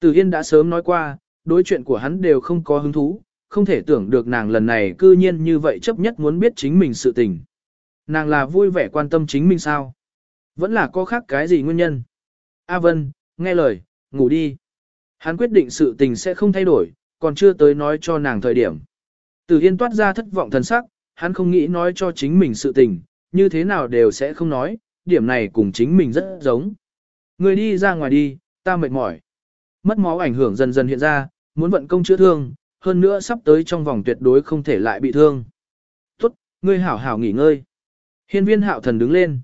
Tử yên đã sớm nói qua, đối chuyện của hắn đều không có hứng thú, không thể tưởng được nàng lần này cư nhiên như vậy chấp nhất muốn biết chính mình sự tình. Nàng là vui vẻ quan tâm chính mình sao? Vẫn là có khác cái gì nguyên nhân? A Vân, nghe lời, ngủ đi. Hắn quyết định sự tình sẽ không thay đổi, còn chưa tới nói cho nàng thời điểm. Từ Yên toát ra thất vọng thần sắc, hắn không nghĩ nói cho chính mình sự tình, như thế nào đều sẽ không nói, điểm này cùng chính mình rất giống. Người đi ra ngoài đi, ta mệt mỏi. Mất máu ảnh hưởng dần dần hiện ra, muốn vận công chữa thương, hơn nữa sắp tới trong vòng tuyệt đối không thể lại bị thương. Tốt, ngươi hảo hảo nghỉ ngơi. Hiên viên hạo thần đứng lên.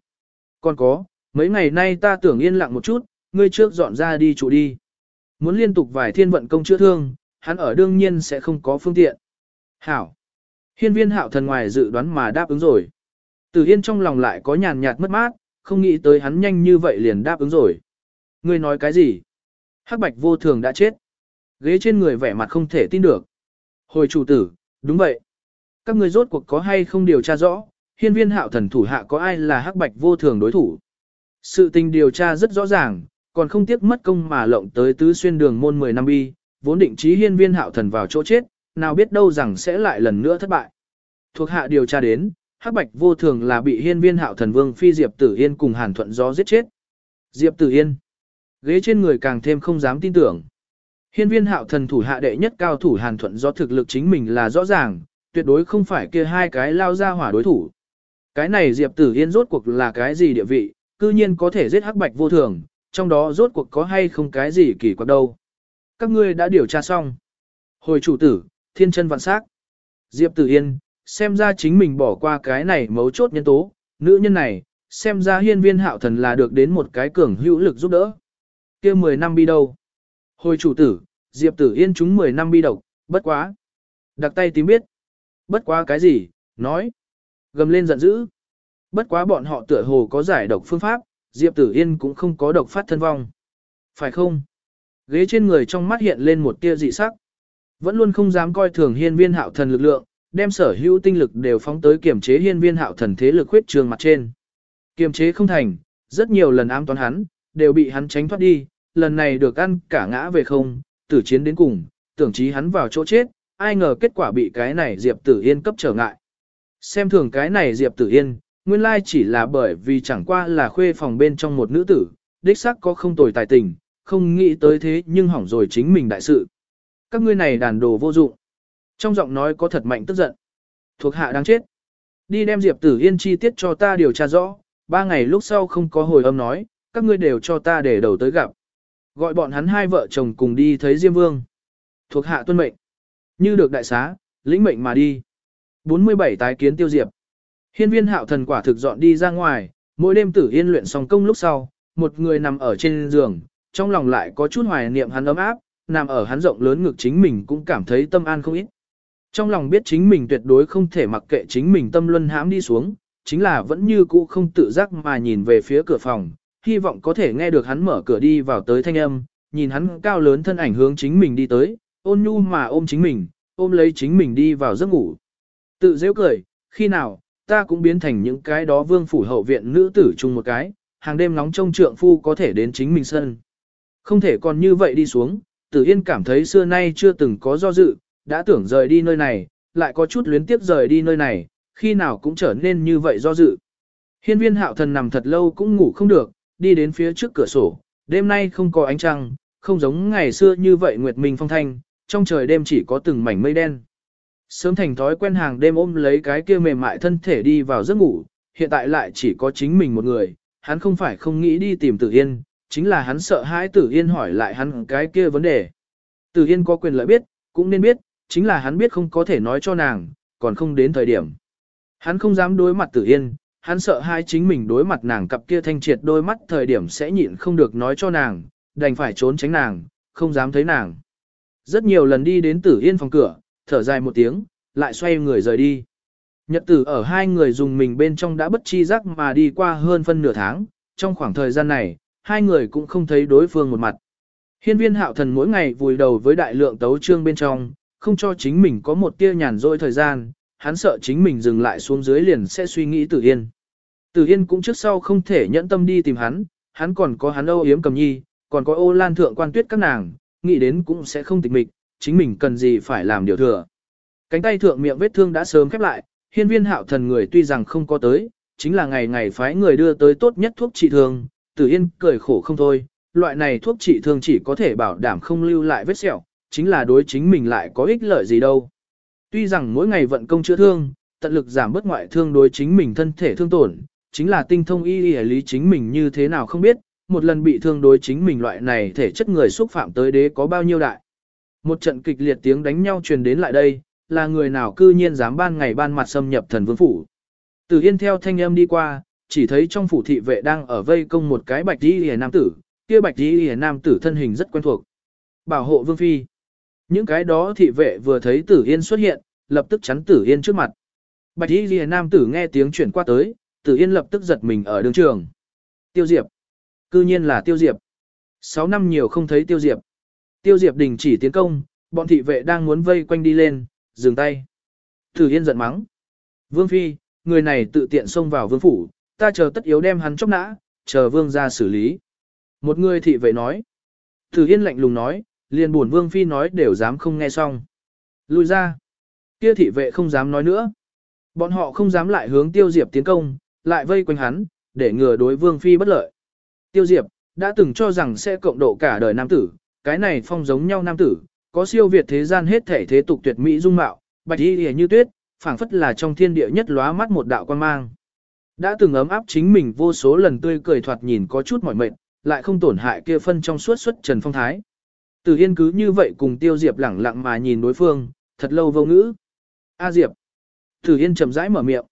Còn có, mấy ngày nay ta tưởng yên lặng một chút, ngươi trước dọn ra đi trụ đi. Muốn liên tục vài thiên vận công chữa thương, hắn ở đương nhiên sẽ không có phương tiện. Hảo. Hiên viên hạo thần ngoài dự đoán mà đáp ứng rồi. Từ Yên trong lòng lại có nhàn nhạt mất mát, không nghĩ tới hắn nhanh như vậy liền đáp ứng rồi. Ngươi nói cái gì? Hắc bạch vô thường đã chết. Ghế trên người vẻ mặt không thể tin được. Hồi chủ tử, đúng vậy. Các người rốt cuộc có hay không điều tra rõ, hiên viên hạo thần thủ hạ có ai là hắc bạch vô thường đối thủ. Sự tình điều tra rất rõ ràng, còn không tiếc mất công mà lộng tới tứ xuyên đường môn 10 năm bi, vốn định trí hiên viên hạo thần vào chỗ chết, nào biết đâu rằng sẽ lại lần nữa thất bại. Thuộc hạ điều tra đến, hắc bạch vô thường là bị hiên viên hạo thần vương phi Diệp Tử Yên cùng hàn thuận gió giết chết. Diệp Tử Yên. Ghế trên người càng thêm không dám tin tưởng. Hiên viên hạo thần thủ hạ đệ nhất cao thủ hàn thuận do thực lực chính mình là rõ ràng, tuyệt đối không phải kia hai cái lao ra hỏa đối thủ. Cái này Diệp Tử Yên rốt cuộc là cái gì địa vị, cư nhiên có thể giết hắc bạch vô thường, trong đó rốt cuộc có hay không cái gì kỳ quặc đâu. Các ngươi đã điều tra xong. Hồi chủ tử, thiên chân vạn sắc. Diệp Tử Yên, xem ra chính mình bỏ qua cái này mấu chốt nhân tố, nữ nhân này, xem ra hiên viên hạo thần là được đến một cái cường hữu lực giúp đỡ. kia 10 năm bi đâu? Hồi chủ tử, Diệp Tử Yên chúng 10 năm bi độc, bất quá. Đặc tay tím biết. Bất quá cái gì, nói. Gầm lên giận dữ. Bất quá bọn họ tựa hồ có giải độc phương pháp, Diệp Tử Yên cũng không có độc phát thân vong. Phải không? Ghế trên người trong mắt hiện lên một tia dị sắc. Vẫn luôn không dám coi thường hiên viên hạo thần lực lượng, đem sở hữu tinh lực đều phóng tới kiểm chế hiên viên hạo thần thế lực huyết trường mặt trên. Kiểm chế không thành, rất nhiều lần ám toán hắn, đều bị hắn tránh thoát đi, lần này được ăn cả ngã về không, tử chiến đến cùng, tưởng chí hắn vào chỗ chết, ai ngờ kết quả bị cái này Diệp Tử Yên cấp trở ngại. Xem thường cái này Diệp Tử Yên, nguyên lai chỉ là bởi vì chẳng qua là khuê phòng bên trong một nữ tử, đích xác có không tồi tài tình, không nghĩ tới thế nhưng hỏng rồi chính mình đại sự. Các ngươi này đàn đồ vô dụng. Trong giọng nói có thật mạnh tức giận. Thuộc hạ đang chết. Đi đem Diệp Tử Yên chi tiết cho ta điều tra rõ, ba ngày lúc sau không có hồi âm nói, các ngươi đều cho ta để đầu tới gặp. Gọi bọn hắn hai vợ chồng cùng đi thấy Diêm Vương. Thuộc hạ tuân mệnh. Như được đại xá, lĩnh mệnh mà đi. 47 tái kiến tiêu diệp. Hiên viên hạo thần quả thực dọn đi ra ngoài, mỗi đêm tử yên luyện xong công lúc sau, một người nằm ở trên giường, trong lòng lại có chút hoài niệm hắn ấm áp, nằm ở hắn rộng lớn ngực chính mình cũng cảm thấy tâm an không ít. Trong lòng biết chính mình tuyệt đối không thể mặc kệ chính mình tâm luân hãm đi xuống, chính là vẫn như cũ không tự giác mà nhìn về phía cửa phòng, hy vọng có thể nghe được hắn mở cửa đi vào tới thanh âm, nhìn hắn cao lớn thân ảnh hướng chính mình đi tới, ôn nhu mà ôm chính mình, ôm lấy chính mình đi vào giấc ngủ. Tự dễ cười, khi nào, ta cũng biến thành những cái đó vương phủ hậu viện nữ tử chung một cái, hàng đêm nóng trông trượng phu có thể đến chính mình sân. Không thể còn như vậy đi xuống, tử yên cảm thấy xưa nay chưa từng có do dự, đã tưởng rời đi nơi này, lại có chút luyến tiếp rời đi nơi này, khi nào cũng trở nên như vậy do dự. Hiên viên hạo thần nằm thật lâu cũng ngủ không được, đi đến phía trước cửa sổ, đêm nay không có ánh trăng, không giống ngày xưa như vậy nguyệt minh phong thanh, trong trời đêm chỉ có từng mảnh mây đen. Sớm thành thói quen hàng đêm ôm lấy cái kia mềm mại thân thể đi vào giấc ngủ, hiện tại lại chỉ có chính mình một người, hắn không phải không nghĩ đi tìm Tử Yên, chính là hắn sợ hãi Tử Yên hỏi lại hắn cái kia vấn đề. Tử Yên có quyền lợi biết, cũng nên biết, chính là hắn biết không có thể nói cho nàng, còn không đến thời điểm. Hắn không dám đối mặt Tử Yên, hắn sợ hai chính mình đối mặt nàng cặp kia thanh triệt đôi mắt thời điểm sẽ nhịn không được nói cho nàng, đành phải trốn tránh nàng, không dám thấy nàng. Rất nhiều lần đi đến Tử Yên phòng cửa, thở dài một tiếng, lại xoay người rời đi. Nhật tử ở hai người dùng mình bên trong đã bất chi giác mà đi qua hơn phân nửa tháng, trong khoảng thời gian này, hai người cũng không thấy đối phương một mặt. Hiên viên hạo thần mỗi ngày vùi đầu với đại lượng tấu trương bên trong, không cho chính mình có một tia nhàn rỗi thời gian, hắn sợ chính mình dừng lại xuống dưới liền sẽ suy nghĩ Tử Yên. Tử Yên cũng trước sau không thể nhẫn tâm đi tìm hắn, hắn còn có hắn âu yếm cầm nhi, còn có ô lan thượng quan tuyết các nàng, nghĩ đến cũng sẽ không tịch mịch, chính mình cần gì phải làm điều thừa. Cánh tay thượng miệng vết thương đã sớm khép lại, hiên viên hạo thần người tuy rằng không có tới, chính là ngày ngày phái người đưa tới tốt nhất thuốc trị thương, Tử Yên cười khổ không thôi, loại này thuốc trị thương chỉ có thể bảo đảm không lưu lại vết sẹo, chính là đối chính mình lại có ích lợi gì đâu. Tuy rằng mỗi ngày vận công chữa thương, tận lực giảm bớt ngoại thương đối chính mình thân thể thương tổn, chính là tinh thông y y lý chính mình như thế nào không biết, một lần bị thương đối chính mình loại này thể chất người xúc phạm tới đế có bao nhiêu đại. Một trận kịch liệt tiếng đánh nhau truyền đến lại đây, là người nào cư nhiên dám ban ngày ban mặt xâm nhập thần vương phủ. Từ Yên theo thanh âm đi qua, chỉ thấy trong phủ thị vệ đang ở vây công một cái bạch y hề nam tử, kia bạch y hề nam tử thân hình rất quen thuộc. Bảo hộ vương phi. Những cái đó thị vệ vừa thấy Tử Yên xuất hiện, lập tức chắn Tử Yên trước mặt. Bạch y hề nam tử nghe tiếng chuyển qua tới, Tử Yên lập tức giật mình ở đường trường. Tiêu Diệp. Cư nhiên là Tiêu Diệp. Sáu năm nhiều không thấy Tiêu Diệp. Tiêu Diệp đình chỉ tiến công, bọn thị vệ đang muốn vây quanh đi lên, dừng tay. Tử Yên giận mắng. Vương Phi, người này tự tiện xông vào vương phủ, ta chờ tất yếu đem hắn chóc nã, chờ vương ra xử lý. Một người thị vệ nói. Tử Yên lạnh lùng nói, liền buồn Vương Phi nói đều dám không nghe xong. Lùi ra. Kia thị vệ không dám nói nữa. Bọn họ không dám lại hướng Tiêu Diệp tiến công, lại vây quanh hắn, để ngừa đối Vương Phi bất lợi. Tiêu Diệp, đã từng cho rằng sẽ cộng độ cả đời nam tử, cái này phong giống nhau nam tử, có siêu việt thế gian hết thể thế tục tuyệt mỹ dung mạo, bạch y như tuyết, phảng phất là trong thiên địa nhất lóa mắt một đạo quan mang. Đã từng ấm áp chính mình vô số lần tươi cười thoạt nhìn có chút mỏi mệt, lại không tổn hại kia phân trong suốt xuất trần phong thái. Tử Yên cứ như vậy cùng Tiêu Diệp lẳng lặng mà nhìn đối phương, thật lâu vô ngữ. A Diệp. Tử Yên chậm rãi mở miệng.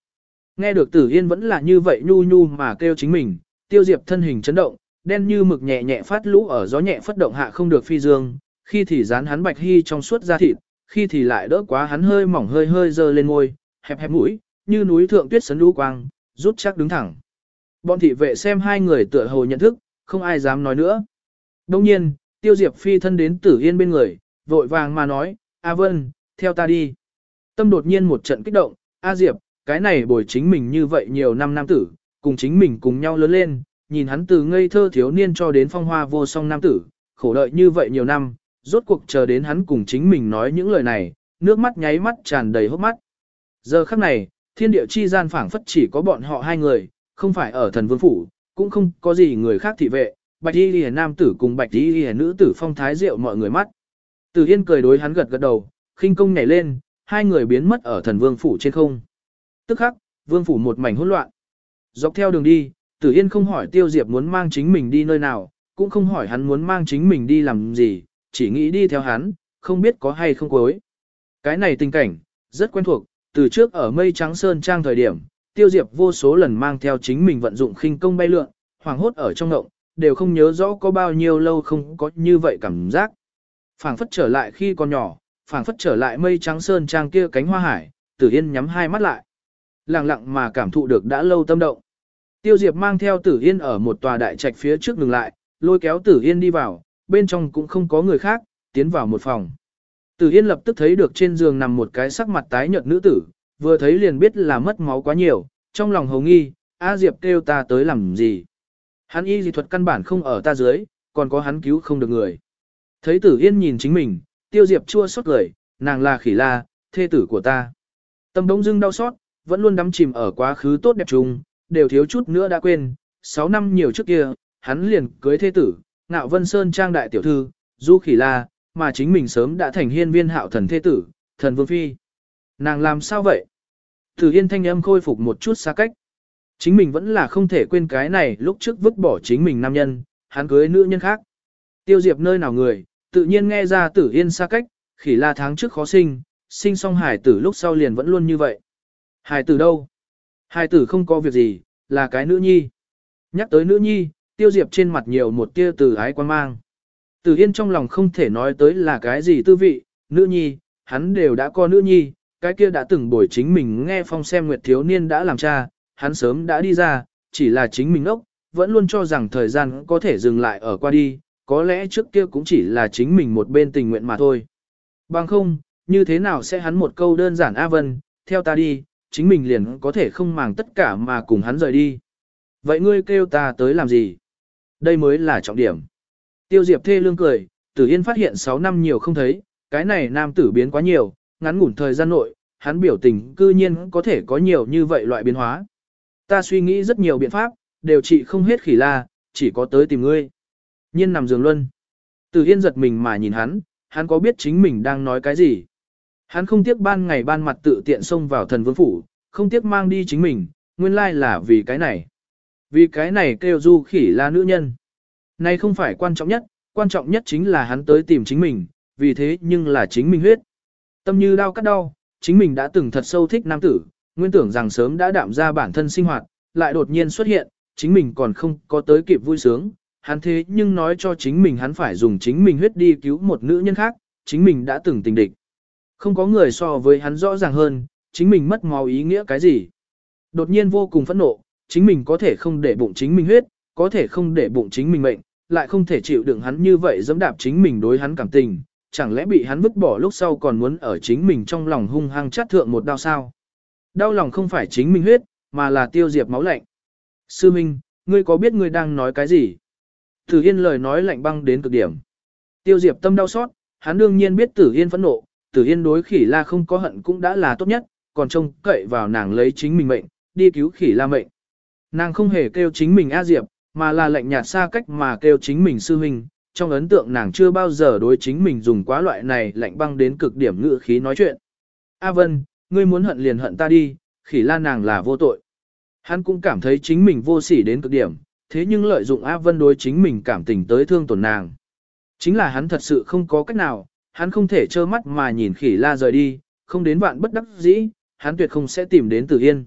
Nghe được Tử Yên vẫn là như vậy nhu nhu mà kêu chính mình, Tiêu Diệp thân hình chấn động, đen như mực nhẹ nhẹ phát lũ ở gió nhẹ phất động hạ không được phi dương, khi thì dán hắn bạch hy trong suốt da thịt, khi thì lại đỡ quá hắn hơi mỏng hơi hơi dơ lên môi, hẹp hẹp mũi, như núi thượng tuyết sấn lũ quang, rút chắc đứng thẳng. Bọn thị vệ xem hai người tựa hồ nhận thức, không ai dám nói nữa. Đông nhiên, Tiêu Diệp phi thân đến Tử Yên bên người, vội vàng mà nói, A Vân, theo ta đi. Tâm đột nhiên một trận kích động, A Diệp, cái này bồi chính mình như vậy nhiều năm nam tử, cùng chính mình cùng nhau lớn lên, nhìn hắn từ ngây thơ thiếu niên cho đến phong hoa vô song nam tử, khổ đợi như vậy nhiều năm, rốt cuộc chờ đến hắn cùng chính mình nói những lời này, nước mắt nháy mắt tràn đầy hốc mắt. Giờ khắc này, thiên địa chi gian phảng phất chỉ có bọn họ hai người, không phải ở thần vương phủ, cũng không có gì người khác thị vệ, bạch y lìa nam tử cùng bạch y lìa nữ tử phong thái rượu mọi người mắt. Từ Yên cười đối hắn gật gật đầu, khinh công nhảy lên, hai người biến mất ở thần vương phủ trên không. Tức khắc, vương phủ một mảnh hỗn loạn. Dọc theo đường đi, Tử Yên không hỏi Tiêu Diệp muốn mang chính mình đi nơi nào, cũng không hỏi hắn muốn mang chính mình đi làm gì, chỉ nghĩ đi theo hắn, không biết có hay không cuối. Cái này tình cảnh, rất quen thuộc, từ trước ở mây trắng sơn trang thời điểm, Tiêu Diệp vô số lần mang theo chính mình vận dụng khinh công bay lượn, hoàng hốt ở trong động, đều không nhớ rõ có bao nhiêu lâu không có như vậy cảm giác. Phảng phất trở lại khi còn nhỏ, phảng phất trở lại mây trắng sơn trang kia cánh hoa hải, Tử Yên nhắm hai mắt lại. Lặng lặng mà cảm thụ được đã lâu tâm động. Tiêu Diệp mang theo Tử Yên ở một tòa đại trạch phía trước ngừng lại, lôi kéo Tử Yên đi vào, bên trong cũng không có người khác, tiến vào một phòng. Tử Yên lập tức thấy được trên giường nằm một cái sắc mặt tái nhợt nữ tử, vừa thấy liền biết là mất máu quá nhiều, trong lòng hồng nghi, A Diệp kêu ta tới làm gì. Hắn y dị thuật căn bản không ở ta dưới, còn có hắn cứu không được người. Thấy Tử Yên nhìn chính mình, Tiêu Diệp chua xót cười, nàng là khỉ la, thê tử của ta. Tâm bỗng dưng đau xót, vẫn luôn đắm chìm ở quá khứ tốt đẹp chung, đều thiếu chút nữa đã quên, 6 năm nhiều trước kia, hắn liền cưới thế tử, ngạo vân sơn trang đại tiểu thư, du khỉ la, mà chính mình sớm đã thành hiên viên hạo thần thế tử, thần vương phi. Nàng làm sao vậy? Thử yên thanh âm khôi phục một chút xa cách. Chính mình vẫn là không thể quên cái này lúc trước vứt bỏ chính mình nam nhân, hắn cưới nữ nhân khác. Tiêu diệp nơi nào người, tự nhiên nghe ra tử yên xa cách, khỉ la tháng trước khó sinh, sinh xong hải tử lúc sau liền vẫn luôn như vậy. Hải tử đâu? hải tử không có việc gì, là cái nữ nhi. Nhắc tới nữ nhi, tiêu diệp trên mặt nhiều một tia từ ái quan mang. Từ yên trong lòng không thể nói tới là cái gì tư vị, nữ nhi, hắn đều đã có nữ nhi, cái kia đã từng bồi chính mình nghe phong xem nguyệt thiếu niên đã làm cha, hắn sớm đã đi ra, chỉ là chính mình ốc, vẫn luôn cho rằng thời gian có thể dừng lại ở qua đi, có lẽ trước kia cũng chỉ là chính mình một bên tình nguyện mà thôi. Bằng không, như thế nào sẽ hắn một câu đơn giản A Vân, theo ta đi, chính mình liền có thể không màng tất cả mà cùng hắn rời đi. Vậy ngươi kêu ta tới làm gì? Đây mới là trọng điểm. Tiêu Diệp thê lương cười, Tử Yên phát hiện 6 năm nhiều không thấy, cái này nam tử biến quá nhiều, ngắn ngủn thời gian nội, hắn biểu tình cư nhiên có thể có nhiều như vậy loại biến hóa. Ta suy nghĩ rất nhiều biện pháp, đều trị không hết khỉ la, chỉ có tới tìm ngươi. Nhiên nằm giường luân. Tử Yên giật mình mà nhìn hắn, hắn có biết chính mình đang nói cái gì? Hắn không tiếc ban ngày ban mặt tự tiện xông vào thần vương phủ, không tiếc mang đi chính mình, nguyên lai là vì cái này. Vì cái này kêu du khỉ là nữ nhân. Này không phải quan trọng nhất, quan trọng nhất chính là hắn tới tìm chính mình, vì thế nhưng là chính mình huyết. Tâm như đau cắt đau, chính mình đã từng thật sâu thích nam tử, nguyên tưởng rằng sớm đã đạm ra bản thân sinh hoạt, lại đột nhiên xuất hiện, chính mình còn không có tới kịp vui sướng. Hắn thế nhưng nói cho chính mình hắn phải dùng chính mình huyết đi cứu một nữ nhân khác, chính mình đã từng tình địch. Không có người so với hắn rõ ràng hơn, chính mình mất máu ý nghĩa cái gì. Đột nhiên vô cùng phẫn nộ, chính mình có thể không để bụng chính mình huyết, có thể không để bụng chính mình mệnh, lại không thể chịu đựng hắn như vậy dẫm đạp chính mình đối hắn cảm tình, chẳng lẽ bị hắn vứt bỏ lúc sau còn muốn ở chính mình trong lòng hung hăng chát thượng một đau sao. Đau lòng không phải chính mình huyết, mà là tiêu diệp máu lạnh. Sư Minh, ngươi có biết ngươi đang nói cái gì? Tử Yên lời nói lạnh băng đến cực điểm. Tiêu diệp tâm đau xót, hắn đương nhiên biết Tử Yên phẫn nộ, Tử Yên đối khỉ la không có hận cũng đã là tốt nhất, còn trông cậy vào nàng lấy chính mình mệnh, đi cứu khỉ la mệnh. Nàng không hề kêu chính mình A Diệp, mà là lệnh nhạt xa cách mà kêu chính mình sư huynh. Trong ấn tượng nàng chưa bao giờ đối chính mình dùng quá loại này lạnh băng đến cực điểm ngữ khí nói chuyện. A Vân, ngươi muốn hận liền hận ta đi, khỉ la nàng là vô tội. Hắn cũng cảm thấy chính mình vô sỉ đến cực điểm, thế nhưng lợi dụng A Vân đối chính mình cảm tình tới thương tổn nàng. Chính là hắn thật sự không có cách nào, hắn không thể trơ mắt mà nhìn khỉ la rời đi, không đến vạn bất đắc dĩ, hắn tuyệt không sẽ tìm đến Tử Yên.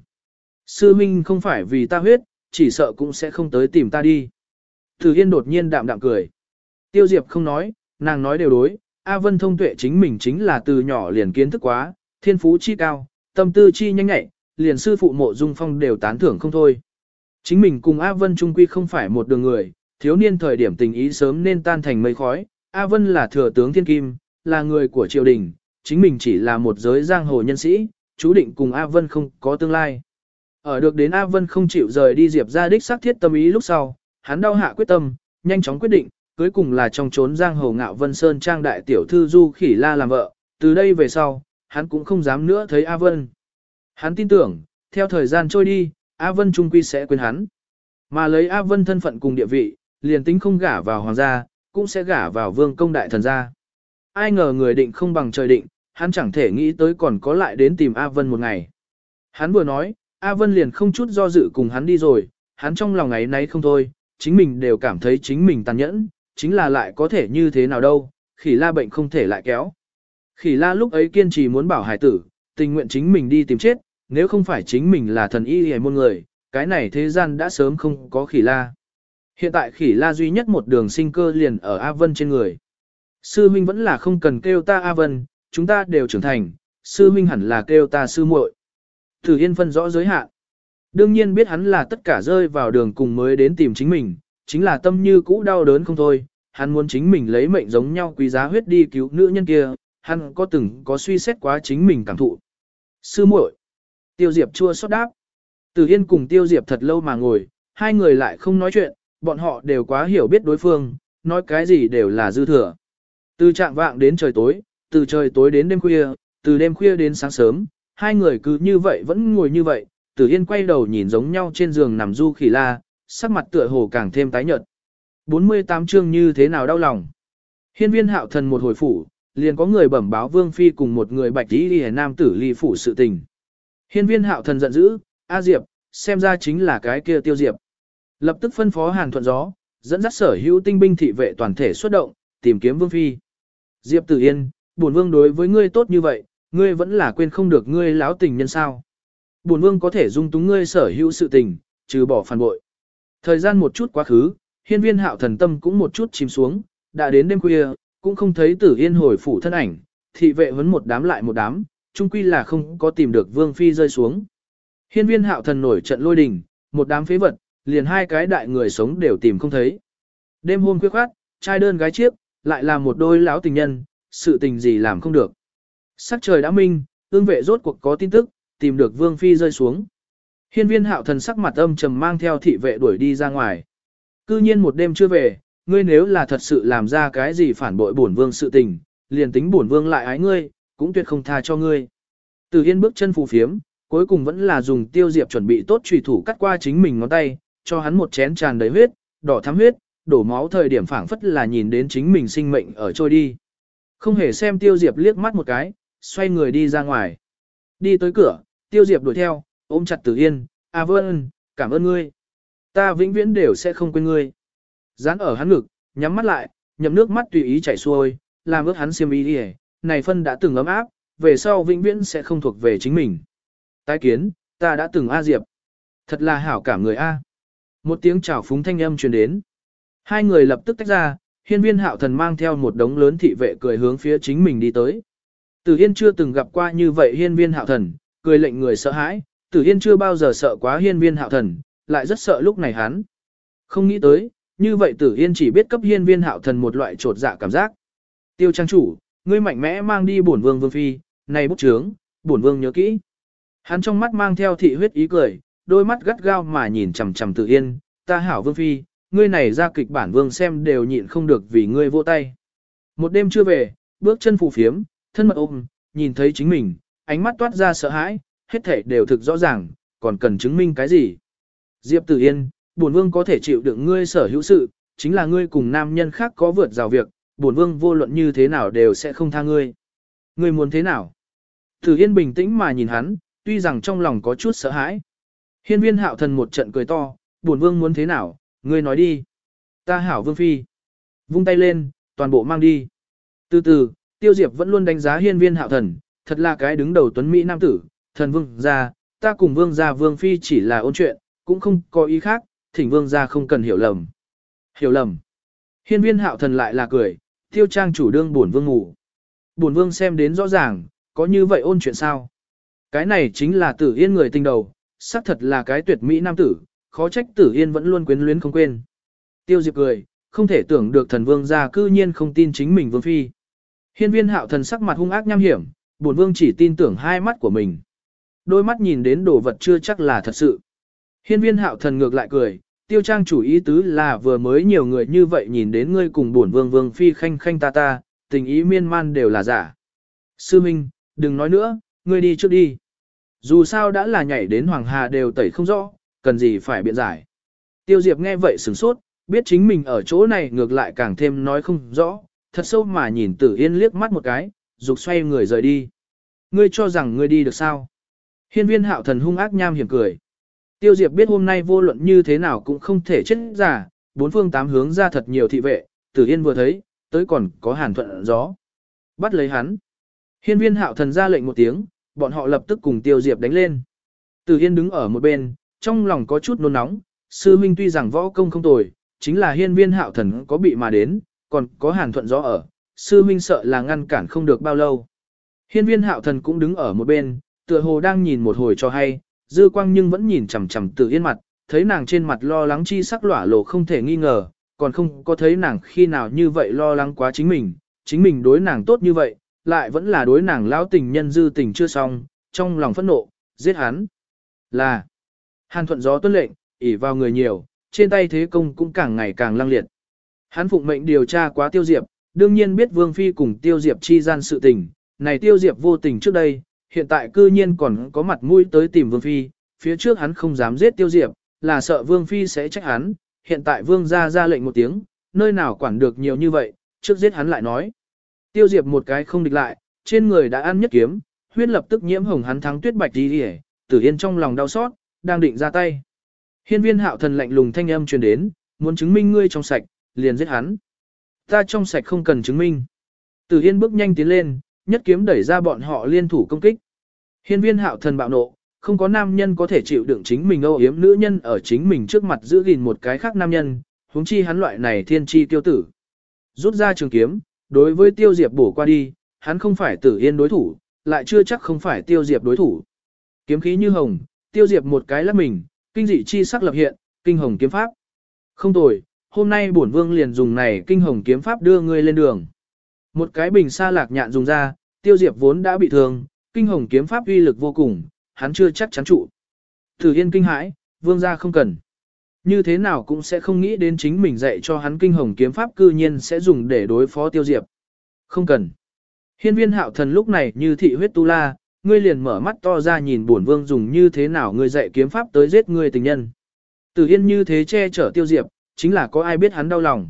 Sư Minh không phải vì ta huyết, chỉ sợ cũng sẽ không tới tìm ta đi. Thử Yên đột nhiên đạm đạm cười. Tiêu Diệp không nói, nàng nói đều đối, A Vân thông tuệ chính mình chính là từ nhỏ liền kiến thức quá, thiên phú chi cao, tâm tư chi nhanh nhạy, liền sư phụ mộ dung phong đều tán thưởng không thôi. Chính mình cùng A Vân trung quy không phải một đường người, thiếu niên thời điểm tình ý sớm nên tan thành mây khói, A Vân là thừa tướng thiên kim, là người của triều đình, chính mình chỉ là một giới giang hồ nhân sĩ, chú định cùng A Vân không có tương lai. Ở được đến A Vân không chịu rời đi Diệp ra đích xác thiết tâm ý lúc sau, hắn đau hạ quyết tâm, nhanh chóng quyết định, cuối cùng là trong trốn giang hồ ngạo Vân Sơn trang đại tiểu thư Du Khỉ La làm vợ, từ đây về sau, hắn cũng không dám nữa thấy A Vân. Hắn tin tưởng, theo thời gian trôi đi, A Vân trung quy sẽ quên hắn. Mà lấy A Vân thân phận cùng địa vị, liền tính không gả vào hoàng gia, cũng sẽ gả vào vương công đại thần gia. Ai ngờ người định không bằng trời định, hắn chẳng thể nghĩ tới còn có lại đến tìm A Vân một ngày. Hắn vừa nói, A Vân liền không chút do dự cùng hắn đi rồi, hắn trong lòng ấy nay không thôi, chính mình đều cảm thấy chính mình tàn nhẫn, chính là lại có thể như thế nào đâu, khỉ la bệnh không thể lại kéo. Khỉ la lúc ấy kiên trì muốn bảo hải tử, tình nguyện chính mình đi tìm chết, nếu không phải chính mình là thần y hề môn người, cái này thế gian đã sớm không có khỉ la. Hiện tại khỉ la duy nhất một đường sinh cơ liền ở A Vân trên người. Sư Minh vẫn là không cần kêu ta A Vân, chúng ta đều trưởng thành, sư Minh hẳn là kêu ta sư muội. Thử Yên phân rõ giới hạn. Đương nhiên biết hắn là tất cả rơi vào đường cùng mới đến tìm chính mình, chính là tâm như cũ đau đớn không thôi, hắn muốn chính mình lấy mệnh giống nhau quý giá huyết đi cứu nữ nhân kia, hắn có từng có suy xét quá chính mình cảm thụ. Sư muội, Tiêu Diệp chua xót đáp. Từ Yên cùng Tiêu Diệp thật lâu mà ngồi, hai người lại không nói chuyện, bọn họ đều quá hiểu biết đối phương, nói cái gì đều là dư thừa. Từ trạng vạng đến trời tối, từ trời tối đến đêm khuya, từ đêm khuya đến sáng sớm, hai người cứ như vậy vẫn ngồi như vậy, Tử Yên quay đầu nhìn giống nhau trên giường nằm du khỉ la, sắc mặt tựa hồ càng thêm tái nhợt. 48 chương như thế nào đau lòng. Hiên viên hạo thần một hồi phủ, liền có người bẩm báo Vương Phi cùng một người bạch tí đi nam tử ly phủ sự tình. Hiên viên hạo thần giận dữ, A Diệp, xem ra chính là cái kia tiêu diệp. Lập tức phân phó Hàn Thuận Gió, dẫn dắt sở hữu tinh binh thị vệ toàn thể xuất động, tìm kiếm Vương Phi. Diệp Tử Yên, bổn vương đối với ngươi tốt như vậy, ngươi vẫn là quên không được ngươi láo tình nhân sao. Bổn vương có thể dung túng ngươi sở hữu sự tình, trừ bỏ phản bội. Thời gian một chút quá khứ, hiên viên hạo thần tâm cũng một chút chìm xuống, đã đến đêm khuya, cũng không thấy tử yên hồi phủ thân ảnh, thị vệ vấn một đám lại một đám, chung quy là không có tìm được vương phi rơi xuống. Hiên viên hạo thần nổi trận lôi đình, một đám phế vật, liền hai cái đại người sống đều tìm không thấy. Đêm hôm khuya khoát, trai đơn gái chiếc, lại là một đôi lão tình nhân, sự tình gì làm không được. Sắc trời đã minh, ương vệ rốt cuộc có tin tức, tìm được vương phi rơi xuống. Hiên viên hạo thần sắc mặt âm trầm mang theo thị vệ đuổi đi ra ngoài. Cư nhiên một đêm chưa về, ngươi nếu là thật sự làm ra cái gì phản bội bổn vương sự tình, liền tính bổn vương lại ái ngươi, cũng tuyệt không tha cho ngươi. Từ Hiên bước chân phù phiếm, cuối cùng vẫn là dùng tiêu diệp chuẩn bị tốt trùy thủ cắt qua chính mình ngón tay, cho hắn một chén tràn đầy huyết, đỏ thắm huyết, đổ máu thời điểm phảng phất là nhìn đến chính mình sinh mệnh ở trôi đi. Không hề xem tiêu diệp liếc mắt một cái, xoay người đi ra ngoài. Đi tới cửa, tiêu diệp đuổi theo, ôm chặt Tử Yên, "A Vân, cảm ơn ngươi. Ta vĩnh viễn đều sẽ không quên ngươi." Dán ở hắn ngực, nhắm mắt lại, nhậm nước mắt tùy ý chảy xuôi, làm ước hắn xiêm y đi này phân đã từng ấm áp, về sau vĩnh viễn sẽ không thuộc về chính mình. Tái kiến, ta đã từng A Diệp. Thật là hảo cảm người A. Một tiếng chào phúng thanh âm truyền đến. Hai người lập tức tách ra, hiên viên hạo thần mang theo một đống lớn thị vệ cười hướng phía chính mình đi tới. Tử Yên chưa từng gặp qua như vậy hiên viên hạo thần, cười lệnh người sợ hãi, Tử Yên chưa bao giờ sợ quá hiên viên hạo thần, lại rất sợ lúc này hắn. Không nghĩ tới, như vậy Tử Yên chỉ biết cấp hiên viên hạo thần một loại trột dạ cảm giác. Tiêu trang chủ, ngươi mạnh mẽ mang đi bổn vương vương phi, này bút trướng, bổn vương nhớ kỹ. Hắn trong mắt mang theo thị huyết ý cười, đôi mắt gắt gao mà nhìn chằm chằm Tử Yên, ta hảo vương phi, ngươi này ra kịch bản vương xem đều nhịn không được vì ngươi vô tay. Một đêm chưa về, bước chân phù phiếm, thân mật ôm, nhìn thấy chính mình, ánh mắt toát ra sợ hãi, hết thể đều thực rõ ràng, còn cần chứng minh cái gì. Diệp Tử Yên, bổn vương có thể chịu đựng ngươi sở hữu sự, chính là ngươi cùng nam nhân khác có vượt rào việc, bổn vương vô luận như thế nào đều sẽ không tha ngươi. Ngươi muốn thế nào? Tử Yên bình tĩnh mà nhìn hắn, tuy rằng trong lòng có chút sợ hãi. Hiên viên hạo thần một trận cười to, bổn vương muốn thế nào, ngươi nói đi. Ta hảo vương phi. Vung tay lên, toàn bộ mang đi. Từ từ, tiêu diệp vẫn luôn đánh giá hiên viên hạo thần, thật là cái đứng đầu tuấn Mỹ nam tử, thần vương gia, ta cùng vương gia vương phi chỉ là ôn chuyện, cũng không có ý khác, thỉnh vương gia không cần hiểu lầm. Hiểu lầm. Hiên viên hạo thần lại là cười, tiêu trang chủ đương buồn vương ngủ. Buồn vương xem đến rõ ràng, có như vậy ôn chuyện sao? Cái này chính là tử yên người tinh đầu, xác thật là cái tuyệt mỹ nam tử, khó trách tử yên vẫn luôn quyến luyến không quên. Tiêu diệp cười, không thể tưởng được thần vương gia cư nhiên không tin chính mình vương phi. Hiên viên hạo thần sắc mặt hung ác nham hiểm, bổn vương chỉ tin tưởng hai mắt của mình. Đôi mắt nhìn đến đồ vật chưa chắc là thật sự. Hiên viên hạo thần ngược lại cười, tiêu trang chủ ý tứ là vừa mới nhiều người như vậy nhìn đến ngươi cùng bổn vương vương phi khanh khanh ta ta, tình ý miên man đều là giả. Sư Minh, đừng nói nữa, ngươi đi trước đi. Dù sao đã là nhảy đến Hoàng Hà đều tẩy không rõ, cần gì phải biện giải. Tiêu Diệp nghe vậy sửng sốt, biết chính mình ở chỗ này ngược lại càng thêm nói không rõ, thật sâu mà nhìn Tử Yên liếc mắt một cái, dục xoay người rời đi. Ngươi cho rằng ngươi đi được sao? Hiên viên hạo thần hung ác nham hiểm cười. Tiêu Diệp biết hôm nay vô luận như thế nào cũng không thể chết giả, bốn phương tám hướng ra thật nhiều thị vệ, Tử Yên vừa thấy, tới còn có hàn thuận gió. Bắt lấy hắn. Hiên viên hạo thần ra lệnh một tiếng, bọn họ lập tức cùng Tiêu Diệp đánh lên. Tử Yên đứng ở một bên, trong lòng có chút nôn nóng, sư minh tuy rằng võ công không tồi, chính là hiên viên hạo thần có bị mà đến, còn có hàn thuận gió ở, sư huynh sợ là ngăn cản không được bao lâu. Hiên viên hạo thần cũng đứng ở một bên, tựa hồ đang nhìn một hồi cho hay, dư quang nhưng vẫn nhìn chằm chằm Tử Yên mặt, thấy nàng trên mặt lo lắng chi sắc lỏa lộ không thể nghi ngờ, còn không có thấy nàng khi nào như vậy lo lắng quá chính mình, chính mình đối nàng tốt như vậy, lại vẫn là đối nàng lão tình nhân dư tình chưa xong, trong lòng phẫn nộ, giết hắn. Là, hàn thuận gió tuân lệnh, ỉ vào người nhiều, trên tay thế công cũng càng ngày càng lăng liệt. Hắn phụng mệnh điều tra quá tiêu diệp, đương nhiên biết Vương Phi cùng tiêu diệp chi gian sự tình, này tiêu diệp vô tình trước đây, hiện tại cư nhiên còn có mặt mũi tới tìm Vương Phi, phía trước hắn không dám giết tiêu diệp, là sợ Vương Phi sẽ trách hắn, hiện tại Vương ra ra lệnh một tiếng, nơi nào quản được nhiều như vậy, trước giết hắn lại nói. Tiêu diệp một cái không địch lại, trên người đã ăn nhất kiếm, huyết lập tức nhiễm hồng hắn thắng tuyết bạch đi đi tử yên trong lòng đau xót, đang định ra tay. Hiên viên hạo thần lạnh lùng thanh âm truyền đến, muốn chứng minh ngươi trong sạch, liền giết hắn. Ta trong sạch không cần chứng minh. Tử Hiên bước nhanh tiến lên, nhất kiếm đẩy ra bọn họ liên thủ công kích. Hiên viên hạo thần bạo nộ, không có nam nhân có thể chịu đựng chính mình âu yếm nữ nhân ở chính mình trước mặt giữ gìn một cái khác nam nhân, huống chi hắn loại này thiên chi tiêu tử. Rút ra trường kiếm, đối với tiêu diệp bổ qua đi, hắn không phải tử yên đối thủ, lại chưa chắc không phải tiêu diệp đối thủ. Kiếm khí như hồng, tiêu diệp một cái lắp mình, kinh dị chi sắc lập hiện, kinh hồng kiếm pháp. Không tồi, hôm nay bổn vương liền dùng này kinh hồng kiếm pháp đưa ngươi lên đường. Một cái bình sa lạc nhạn dùng ra, tiêu diệp vốn đã bị thương, kinh hồng kiếm pháp uy lực vô cùng, hắn chưa chắc chắn trụ. Thử yên kinh hãi, vương gia không cần. Như thế nào cũng sẽ không nghĩ đến chính mình dạy cho hắn kinh hồng kiếm pháp cư nhiên sẽ dùng để đối phó tiêu diệp. Không cần. Hiên viên hạo thần lúc này như thị huyết tu la, ngươi liền mở mắt to ra nhìn bổn vương dùng như thế nào ngươi dạy kiếm pháp tới giết ngươi tình nhân. Tử Yên như thế che chở tiêu diệp, chính là có ai biết hắn đau lòng.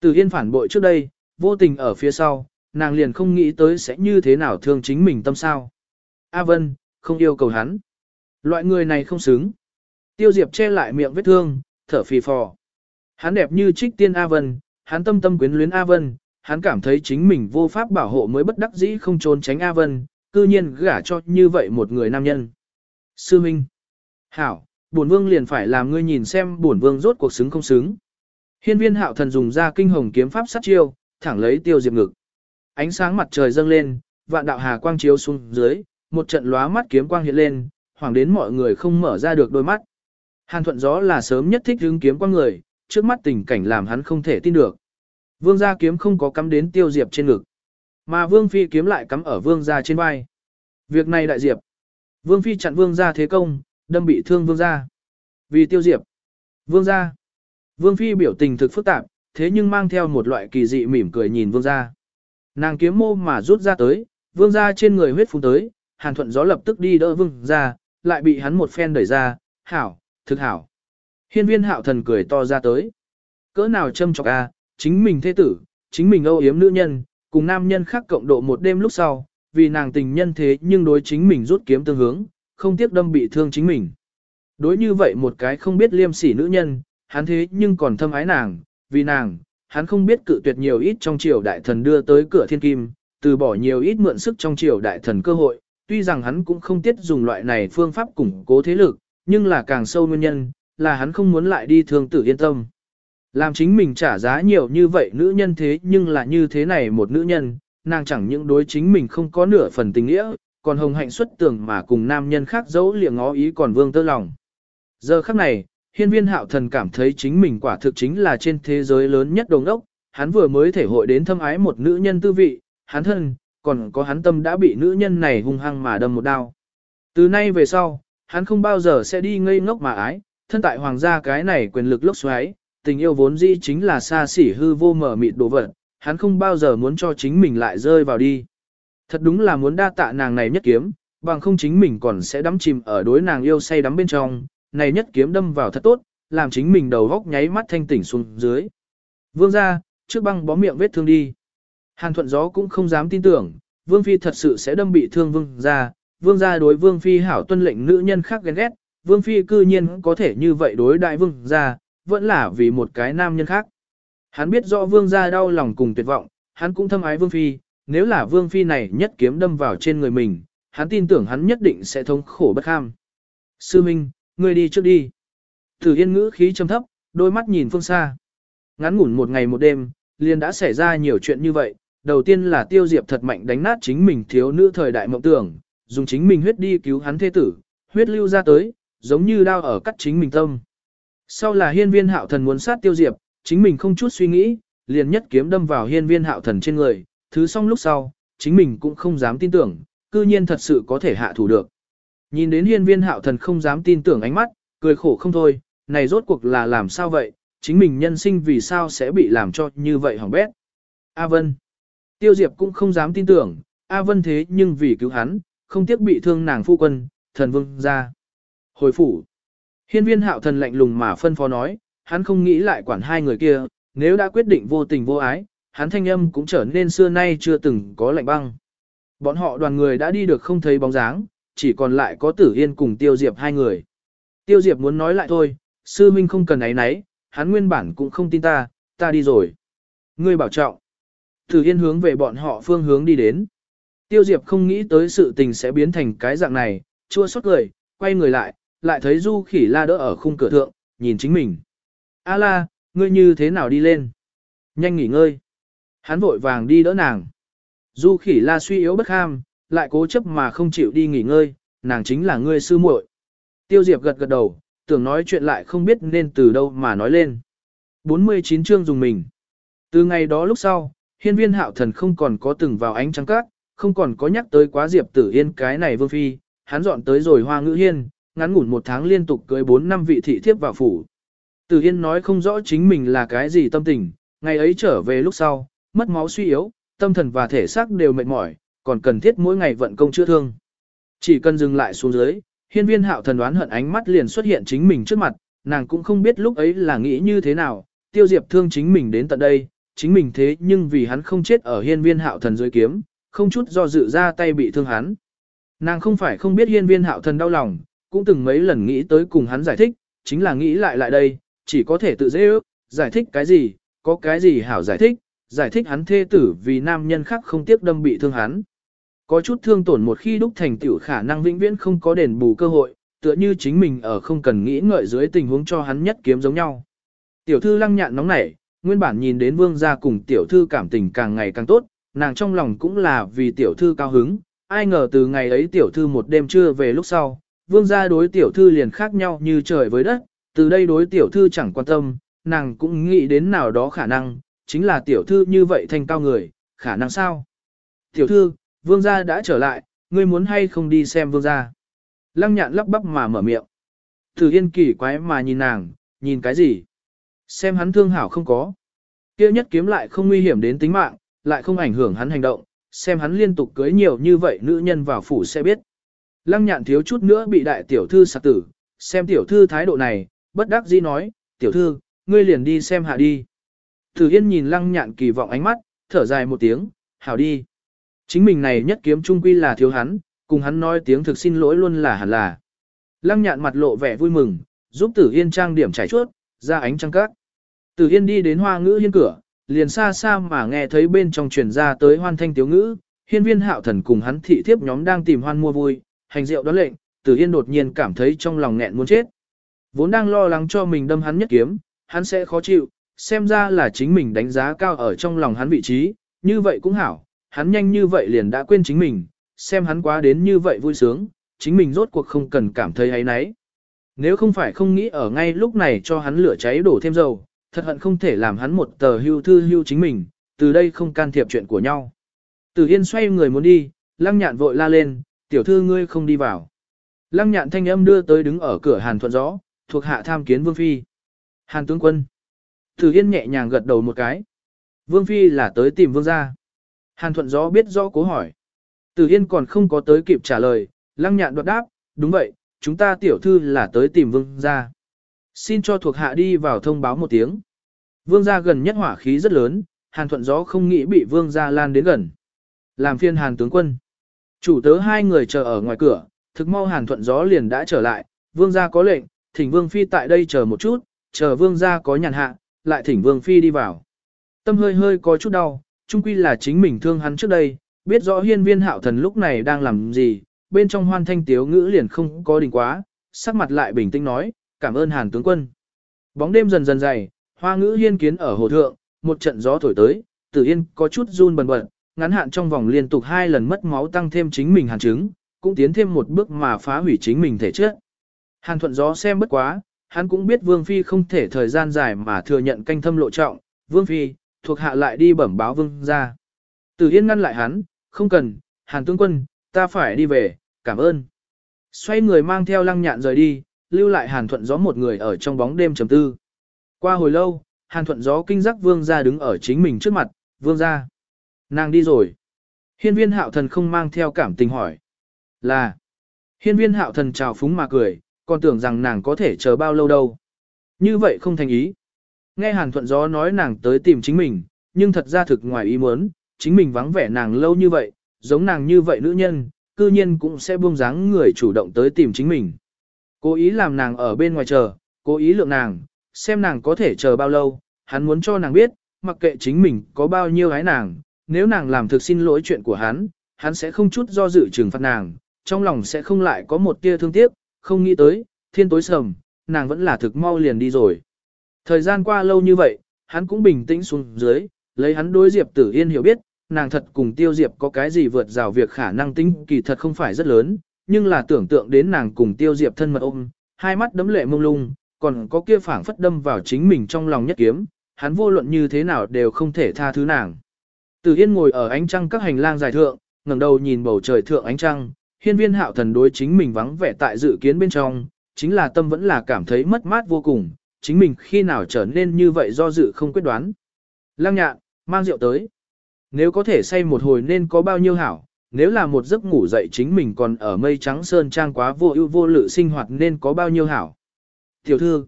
từ Yên phản bội trước đây, vô tình ở phía sau, nàng liền không nghĩ tới sẽ như thế nào thương chính mình tâm sao. A Vân, không yêu cầu hắn. Loại người này không xứng. Tiêu Diệp che lại miệng vết thương, thở phì phò. Hắn đẹp như trích tiên A Vân, hắn tâm tâm quyến luyến A Vân, hắn cảm thấy chính mình vô pháp bảo hộ mới bất đắc dĩ không trốn tránh A Vân, cư nhiên gả cho như vậy một người nam nhân. Sư Minh. Hảo, bổn vương liền phải làm ngươi nhìn xem bổn vương rốt cuộc xứng không xứng. Hiên viên hạo thần dùng ra kinh hồng kiếm pháp sát chiêu, thẳng lấy tiêu diệp ngực. Ánh sáng mặt trời dâng lên, vạn đạo hà quang chiếu xuống dưới, một trận lóa mắt kiếm quang hiện lên, hoàng đến mọi người không mở ra được đôi mắt. Hàn thuận gió là sớm nhất thích hứng kiếm quang người, trước mắt tình cảnh làm hắn không thể tin được. Vương gia kiếm không có cắm đến tiêu diệp trên ngực, mà vương phi kiếm lại cắm ở vương gia trên vai. Việc này đại diệp. Vương phi chặn vương gia thế công, đâm bị thương vương gia. Vì tiêu diệp. Vương gia. Vương phi biểu tình thực phức tạp, thế nhưng mang theo một loại kỳ dị mỉm cười nhìn vương gia. Nàng kiếm mô mà rút ra tới, vương gia trên người huyết phun tới, hàn thuận gió lập tức đi đỡ vương gia, lại bị hắn một phen đẩy ra, hảo, thực hảo. Hiên viên hạo thần cười to ra tới. Cỡ nào châm chọc a, chính mình thế tử, chính mình âu yếm nữ nhân, cùng nam nhân khác cộng độ một đêm lúc sau, vì nàng tình nhân thế nhưng đối chính mình rút kiếm tương hướng, không tiếc đâm bị thương chính mình. Đối như vậy một cái không biết liêm sỉ nữ nhân, hắn thế nhưng còn thâm ái nàng, vì nàng, hắn không biết cự tuyệt nhiều ít trong triều đại thần đưa tới cửa thiên kim, từ bỏ nhiều ít mượn sức trong triều đại thần cơ hội, tuy rằng hắn cũng không tiếc dùng loại này phương pháp củng cố thế lực, nhưng là càng sâu nguyên nhân, là hắn không muốn lại đi thương tử yên tâm. Làm chính mình trả giá nhiều như vậy nữ nhân thế nhưng là như thế này một nữ nhân, nàng chẳng những đối chính mình không có nửa phần tình nghĩa, còn hồng hạnh xuất tưởng mà cùng nam nhân khác dấu liệng ngó ý còn vương tơ lòng. Giờ khắc này, hiên viên hạo thần cảm thấy chính mình quả thực chính là trên thế giới lớn nhất đồng ốc, hắn vừa mới thể hội đến thâm ái một nữ nhân tư vị, hắn thân, còn có hắn tâm đã bị nữ nhân này hung hăng mà đâm một đao. Từ nay về sau, hắn không bao giờ sẽ đi ngây ngốc mà ái, thân tại hoàng gia cái này quyền lực lốc xoáy, tình yêu vốn dĩ chính là xa xỉ hư vô mở mịt đồ vật, hắn không bao giờ muốn cho chính mình lại rơi vào đi. Thật đúng là muốn đa tạ nàng này nhất kiếm, bằng không chính mình còn sẽ đắm chìm ở đối nàng yêu say đắm bên trong, này nhất kiếm đâm vào thật tốt, làm chính mình đầu góc nháy mắt thanh tỉnh xuống dưới. Vương ra, trước băng bó miệng vết thương đi. Hàn thuận gió cũng không dám tin tưởng, Vương Phi thật sự sẽ đâm bị thương Vương ra, Vương ra đối Vương Phi hảo tuân lệnh nữ nhân khác ghen ghét, Vương Phi cư nhiên có thể như vậy đối đại Vương ra, vẫn là vì một cái nam nhân khác. Hắn biết rõ Vương ra đau lòng cùng tuyệt vọng, hắn cũng thâm ái Vương Phi, nếu là Vương Phi này nhất kiếm đâm vào trên người mình, hắn tin tưởng hắn nhất định sẽ thống khổ bất kham. Sư Minh, ngươi đi trước đi. Tử Yên ngữ khí trầm thấp, đôi mắt nhìn phương xa. Ngắn ngủn một ngày một đêm, liền đã xảy ra nhiều chuyện như vậy. Đầu tiên là tiêu diệp thật mạnh đánh nát chính mình thiếu nữ thời đại mộng tưởng, dùng chính mình huyết đi cứu hắn thế tử, huyết lưu ra tới, giống như đao ở cắt chính mình tâm. Sau là hiên viên hạo thần muốn sát tiêu diệp, chính mình không chút suy nghĩ, liền nhất kiếm đâm vào hiên viên hạo thần trên người, thứ xong lúc sau, chính mình cũng không dám tin tưởng, cư nhiên thật sự có thể hạ thủ được. Nhìn đến hiên viên hạo thần không dám tin tưởng ánh mắt, cười khổ không thôi, này rốt cuộc là làm sao vậy, chính mình nhân sinh vì sao sẽ bị làm cho như vậy hỏng bét. A Vân. Tiêu Diệp cũng không dám tin tưởng, A Vân thế nhưng vì cứu hắn, không tiếc bị thương nàng phu quân, thần vương ra. Hồi phủ. Hiên viên hạo thần lạnh lùng mà phân phó nói, hắn không nghĩ lại quản hai người kia, nếu đã quyết định vô tình vô ái, hắn thanh âm cũng trở nên xưa nay chưa từng có lạnh băng. Bọn họ đoàn người đã đi được không thấy bóng dáng, chỉ còn lại có tử yên cùng tiêu diệp hai người. Tiêu diệp muốn nói lại thôi, sư minh không cần ấy nấy, hắn nguyên bản cũng không tin ta, ta đi rồi. Ngươi bảo trọng. Tử yên hướng về bọn họ phương hướng đi đến. Tiêu diệp không nghĩ tới sự tình sẽ biến thành cái dạng này, chua xót cười, quay người lại, lại thấy du khỉ la đỡ ở khung cửa thượng, nhìn chính mình. A la, ngươi như thế nào đi lên? Nhanh nghỉ ngơi. Hắn vội vàng đi đỡ nàng. Du khỉ la suy yếu bất ham, lại cố chấp mà không chịu đi nghỉ ngơi, nàng chính là ngươi sư muội. Tiêu Diệp gật gật đầu, tưởng nói chuyện lại không biết nên từ đâu mà nói lên. 49 chương dùng mình. Từ ngày đó lúc sau, hiên viên hạo thần không còn có từng vào ánh trắng cát, không còn có nhắc tới quá Diệp tử yên cái này vương phi, hắn dọn tới rồi hoa ngữ hiên, ngắn ngủn một tháng liên tục cưới 4 năm vị thị thiếp vào phủ. Tử yên nói không rõ chính mình là cái gì tâm tình, ngày ấy trở về lúc sau, mất máu suy yếu, tâm thần và thể xác đều mệt mỏi, còn cần thiết mỗi ngày vận công chữa thương. Chỉ cần dừng lại xuống dưới, hiên viên hạo thần đoán hận ánh mắt liền xuất hiện chính mình trước mặt, nàng cũng không biết lúc ấy là nghĩ như thế nào, tiêu diệp thương chính mình đến tận đây, chính mình thế nhưng vì hắn không chết ở hiên viên hạo thần dưới kiếm, không chút do dự ra tay bị thương hắn. Nàng không phải không biết hiên viên hạo thần đau lòng, cũng từng mấy lần nghĩ tới cùng hắn giải thích, chính là nghĩ lại lại đây, chỉ có thể tự dễ ước, giải thích cái gì, có cái gì hảo giải thích, giải thích hắn thê tử vì nam nhân khác không tiếc đâm bị thương hắn. Có chút thương tổn một khi đúc thành tiểu khả năng vĩnh viễn không có đền bù cơ hội, tựa như chính mình ở không cần nghĩ ngợi dưới tình huống cho hắn nhất kiếm giống nhau. Tiểu thư lăng nhạn nóng nảy, nguyên bản nhìn đến vương gia cùng tiểu thư cảm tình càng ngày càng tốt, nàng trong lòng cũng là vì tiểu thư cao hứng, ai ngờ từ ngày ấy tiểu thư một đêm trưa về lúc sau, vương gia đối tiểu thư liền khác nhau như trời với đất, từ đây đối tiểu thư chẳng quan tâm, nàng cũng nghĩ đến nào đó khả năng, chính là tiểu thư như vậy thành cao người, khả năng sao? Tiểu thư, vương gia đã trở lại, ngươi muốn hay không đi xem vương gia? Lăng nhạn lắp bắp mà mở miệng. Thử yên kỳ quái mà nhìn nàng, nhìn cái gì? Xem hắn thương hảo không có. Kia nhất kiếm lại không nguy hiểm đến tính mạng, lại không ảnh hưởng hắn hành động, xem hắn liên tục cưới nhiều như vậy nữ nhân vào phủ sẽ biết. Lăng nhạn thiếu chút nữa bị đại tiểu thư sạc tử, xem tiểu thư thái độ này, bất đắc dĩ nói, tiểu thư, ngươi liền đi xem hạ đi. Thử Yên nhìn lăng nhạn kỳ vọng ánh mắt, thở dài một tiếng, hảo đi. Chính mình này nhất kiếm trung quy là thiếu hắn, cùng hắn nói tiếng thực xin lỗi luôn là hẳn là. Lăng nhạn mặt lộ vẻ vui mừng, giúp Tử Yên trang điểm trải chuốt, ra ánh trăng các. Tử Yên đi đến hoa ngữ hiên cửa, liền xa xa mà nghe thấy bên trong truyền ra tới hoan thanh tiếu ngữ, hiên viên hạo thần cùng hắn thị thiếp nhóm đang tìm hoan mua vui, hành rượu đón lệnh, Tử Yên đột nhiên cảm thấy trong lòng nghẹn muốn chết. Vốn đang lo lắng cho mình đâm hắn nhất kiếm, hắn sẽ khó chịu, xem ra là chính mình đánh giá cao ở trong lòng hắn vị trí, như vậy cũng hảo, hắn nhanh như vậy liền đã quên chính mình, xem hắn quá đến như vậy vui sướng, chính mình rốt cuộc không cần cảm thấy ấy nấy. Nếu không phải không nghĩ ở ngay lúc này cho hắn lửa cháy đổ thêm dầu, thật hận không thể làm hắn một tờ hưu thư hưu chính mình, từ đây không can thiệp chuyện của nhau. từ Yên xoay người muốn đi, lăng nhạn vội la lên, tiểu thư ngươi không đi vào. Lăng nhạn thanh âm đưa tới đứng ở cửa Hàn Thuận Gió, thuộc hạ tham kiến Vương Phi. Hàn tướng quân. Tử Yên nhẹ nhàng gật đầu một cái. Vương Phi là tới tìm Vương gia. Hàn Thuận Gió biết rõ cố hỏi. Tử Yên còn không có tới kịp trả lời, lăng nhạn đoạt đáp, đúng vậy, chúng ta tiểu thư là tới tìm Vương gia. Xin cho thuộc hạ đi vào thông báo một tiếng. Vương gia gần nhất hỏa khí rất lớn, Hàn Thuận Gió không nghĩ bị Vương gia lan đến gần. Làm phiên Hàn tướng quân. Chủ tớ hai người chờ ở ngoài cửa, thực mau Hàn Thuận Gió liền đã trở lại, Vương gia có lệnh, thỉnh Vương Phi tại đây chờ một chút, chờ Vương gia có nhàn hạ, lại thỉnh Vương Phi đi vào. Tâm hơi hơi có chút đau, chung quy là chính mình thương hắn trước đây, biết rõ hiên viên hạo thần lúc này đang làm gì, bên trong hoan thanh tiếu ngữ liền không có đình quá, sắc mặt lại bình tĩnh nói, cảm ơn hàn tướng quân. Bóng đêm dần dần dày, hoa ngữ hiên kiến ở hồ thượng, một trận gió thổi tới, tử yên có chút run bần bật, ngắn hạn trong vòng liên tục hai lần mất máu tăng thêm chính mình hàn chứng, cũng tiến thêm một bước mà phá hủy chính mình thể chất. Hàn thuận gió xem bất quá, hắn cũng biết Vương Phi không thể thời gian dài mà thừa nhận canh thâm lộ trọng, Vương Phi, thuộc hạ lại đi bẩm báo Vương ra. Tử Yên ngăn lại hắn, không cần, Hàn tướng quân, ta phải đi về, cảm ơn. Xoay người mang theo lăng nhạn rời đi, lưu lại Hàn thuận gió một người ở trong bóng đêm trầm tư. Qua hồi lâu, Hàn thuận gió kinh giác Vương ra đứng ở chính mình trước mặt, Vương ra. Nàng đi rồi. Hiên viên hạo thần không mang theo cảm tình hỏi. Là. Hiên viên hạo thần chào phúng mà cười, còn tưởng rằng nàng có thể chờ bao lâu đâu. Như vậy không thành ý. Nghe Hàn Thuận Gió nói nàng tới tìm chính mình, nhưng thật ra thực ngoài ý muốn, chính mình vắng vẻ nàng lâu như vậy, giống nàng như vậy nữ nhân, cư nhiên cũng sẽ buông dáng người chủ động tới tìm chính mình. Cố ý làm nàng ở bên ngoài chờ, cố ý lượng nàng, xem nàng có thể chờ bao lâu, hắn muốn cho nàng biết, mặc kệ chính mình có bao nhiêu gái nàng, nếu nàng làm thực xin lỗi chuyện của hắn, hắn sẽ không chút do dự trừng phạt nàng, trong lòng sẽ không lại có một tia thương tiếc, không nghĩ tới, thiên tối sầm, nàng vẫn là thực mau liền đi rồi. Thời gian qua lâu như vậy, hắn cũng bình tĩnh xuống dưới, lấy hắn đối Diệp Tử Yên hiểu biết, nàng thật cùng Tiêu Diệp có cái gì vượt rào việc khả năng tính kỳ thật không phải rất lớn, nhưng là tưởng tượng đến nàng cùng Tiêu Diệp thân mật ôm, hai mắt đấm lệ mông lung, còn có kia phảng phất đâm vào chính mình trong lòng nhất kiếm, hắn vô luận như thế nào đều không thể tha thứ nàng. Tử Yên ngồi ở ánh trăng các hành lang dài thượng, ngẩng đầu nhìn bầu trời thượng ánh trăng, hiên viên hạo thần đối chính mình vắng vẻ tại dự kiến bên trong, chính là tâm vẫn là cảm thấy mất mát vô cùng, chính mình khi nào trở nên như vậy do dự không quyết đoán. Lăng nhạn, mang rượu tới. Nếu có thể say một hồi nên có bao nhiêu hảo, nếu là một giấc ngủ dậy chính mình còn ở mây trắng sơn trang quá vô ưu vô lự sinh hoạt nên có bao nhiêu hảo. Tiểu thư.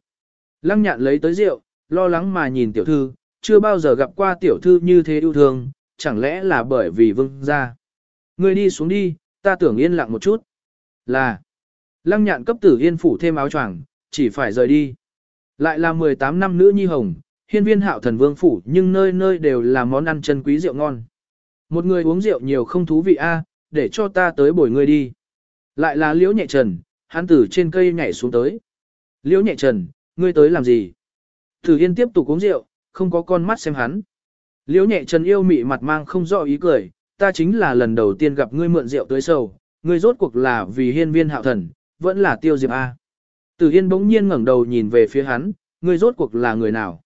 Lăng nhạn lấy tới rượu, lo lắng mà nhìn tiểu thư, chưa bao giờ gặp qua tiểu thư như thế yêu thương, chẳng lẽ là bởi vì vương gia. Người đi xuống đi, ta tưởng yên lặng một chút. Là. Lăng nhạn cấp tử yên phủ thêm áo choàng, chỉ phải rời đi. Lại là 18 năm nữ nhi hồng, hiên viên hạo thần vương phủ nhưng nơi nơi đều là món ăn chân quý rượu ngon. Một người uống rượu nhiều không thú vị a, để cho ta tới bồi người đi. Lại là liễu nhẹ trần, hắn từ trên cây nhảy xuống tới. Liễu nhẹ trần, ngươi tới làm gì? Tử yên tiếp tục uống rượu, không có con mắt xem hắn. Liễu nhẹ trần yêu mị mặt mang không rõ ý cười, ta chính là lần đầu tiên gặp ngươi mượn rượu tới sầu, ngươi rốt cuộc là vì hiên viên hạo thần, vẫn là tiêu diệp A. Tử Yên bỗng nhiên ngẩng đầu nhìn về phía hắn, ngươi rốt cuộc là người nào?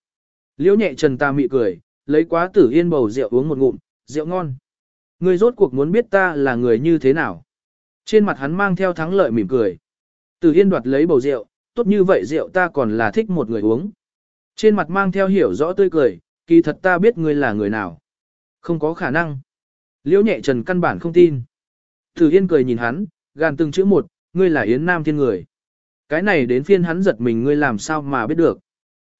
Liễu nhẹ trần ta mị cười, lấy quá Tử Yên bầu rượu uống một ngụm, rượu ngon. Ngươi rốt cuộc muốn biết ta là người như thế nào? Trên mặt hắn mang theo thắng lợi mỉm cười. Tử Yên đoạt lấy bầu rượu, tốt như vậy rượu ta còn là thích một người uống. Trên mặt mang theo hiểu rõ tươi cười, kỳ thật ta biết ngươi là người nào. Không có khả năng. Liễu nhẹ trần căn bản không tin. Tử Yên cười nhìn hắn, gàn từng chữ một, ngươi là Yến Nam thiên người. Cái này đến phiên hắn giật mình ngươi làm sao mà biết được.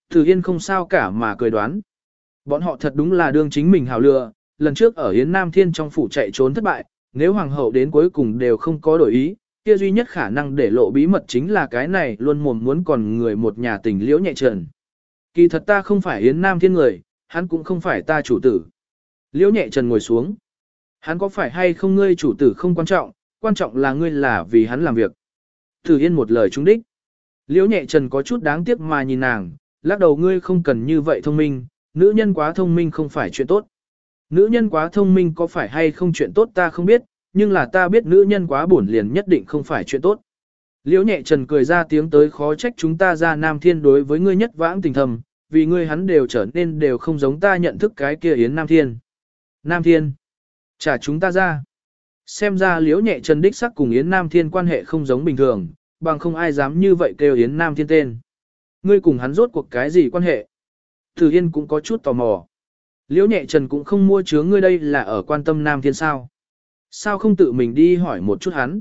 Tử Yên không sao cả mà cười đoán. Bọn họ thật đúng là đương chính mình hào lừa, lần trước ở Yến Nam Thiên trong phủ chạy trốn thất bại, nếu hoàng hậu đến cuối cùng đều không có đổi ý, kia duy nhất khả năng để lộ bí mật chính là cái này luôn mồm muốn còn người một nhà tình liễu nhẹ trần. Kỳ thật ta không phải Yến Nam Thiên người, hắn cũng không phải ta chủ tử. Liễu nhẹ trần ngồi xuống. Hắn có phải hay không ngươi chủ tử không quan trọng, quan trọng là ngươi là vì hắn làm việc. Tử Yên một lời trúng đích. Liễu nhẹ trần có chút đáng tiếc mà nhìn nàng, lắc đầu ngươi không cần như vậy thông minh, nữ nhân quá thông minh không phải chuyện tốt. Nữ nhân quá thông minh có phải hay không chuyện tốt ta không biết, nhưng là ta biết nữ nhân quá buồn liền nhất định không phải chuyện tốt. Liễu nhẹ trần cười ra tiếng tới khó trách chúng ta ra Nam Thiên đối với ngươi nhất vãng tình thầm, vì ngươi hắn đều trở nên đều không giống ta nhận thức cái kia Yến Nam Thiên. Nam Thiên, trả chúng ta ra. Xem ra liễu nhẹ trần đích sắc cùng Yến Nam Thiên quan hệ không giống bình thường, bằng không ai dám như vậy kêu Yến Nam Thiên tên. Ngươi cùng hắn rốt cuộc cái gì quan hệ? Từ Yên cũng có chút tò mò. Liễu nhẹ trần cũng không mua chướng ngươi đây là ở quan tâm Nam Thiên sao. Sao không tự mình đi hỏi một chút hắn?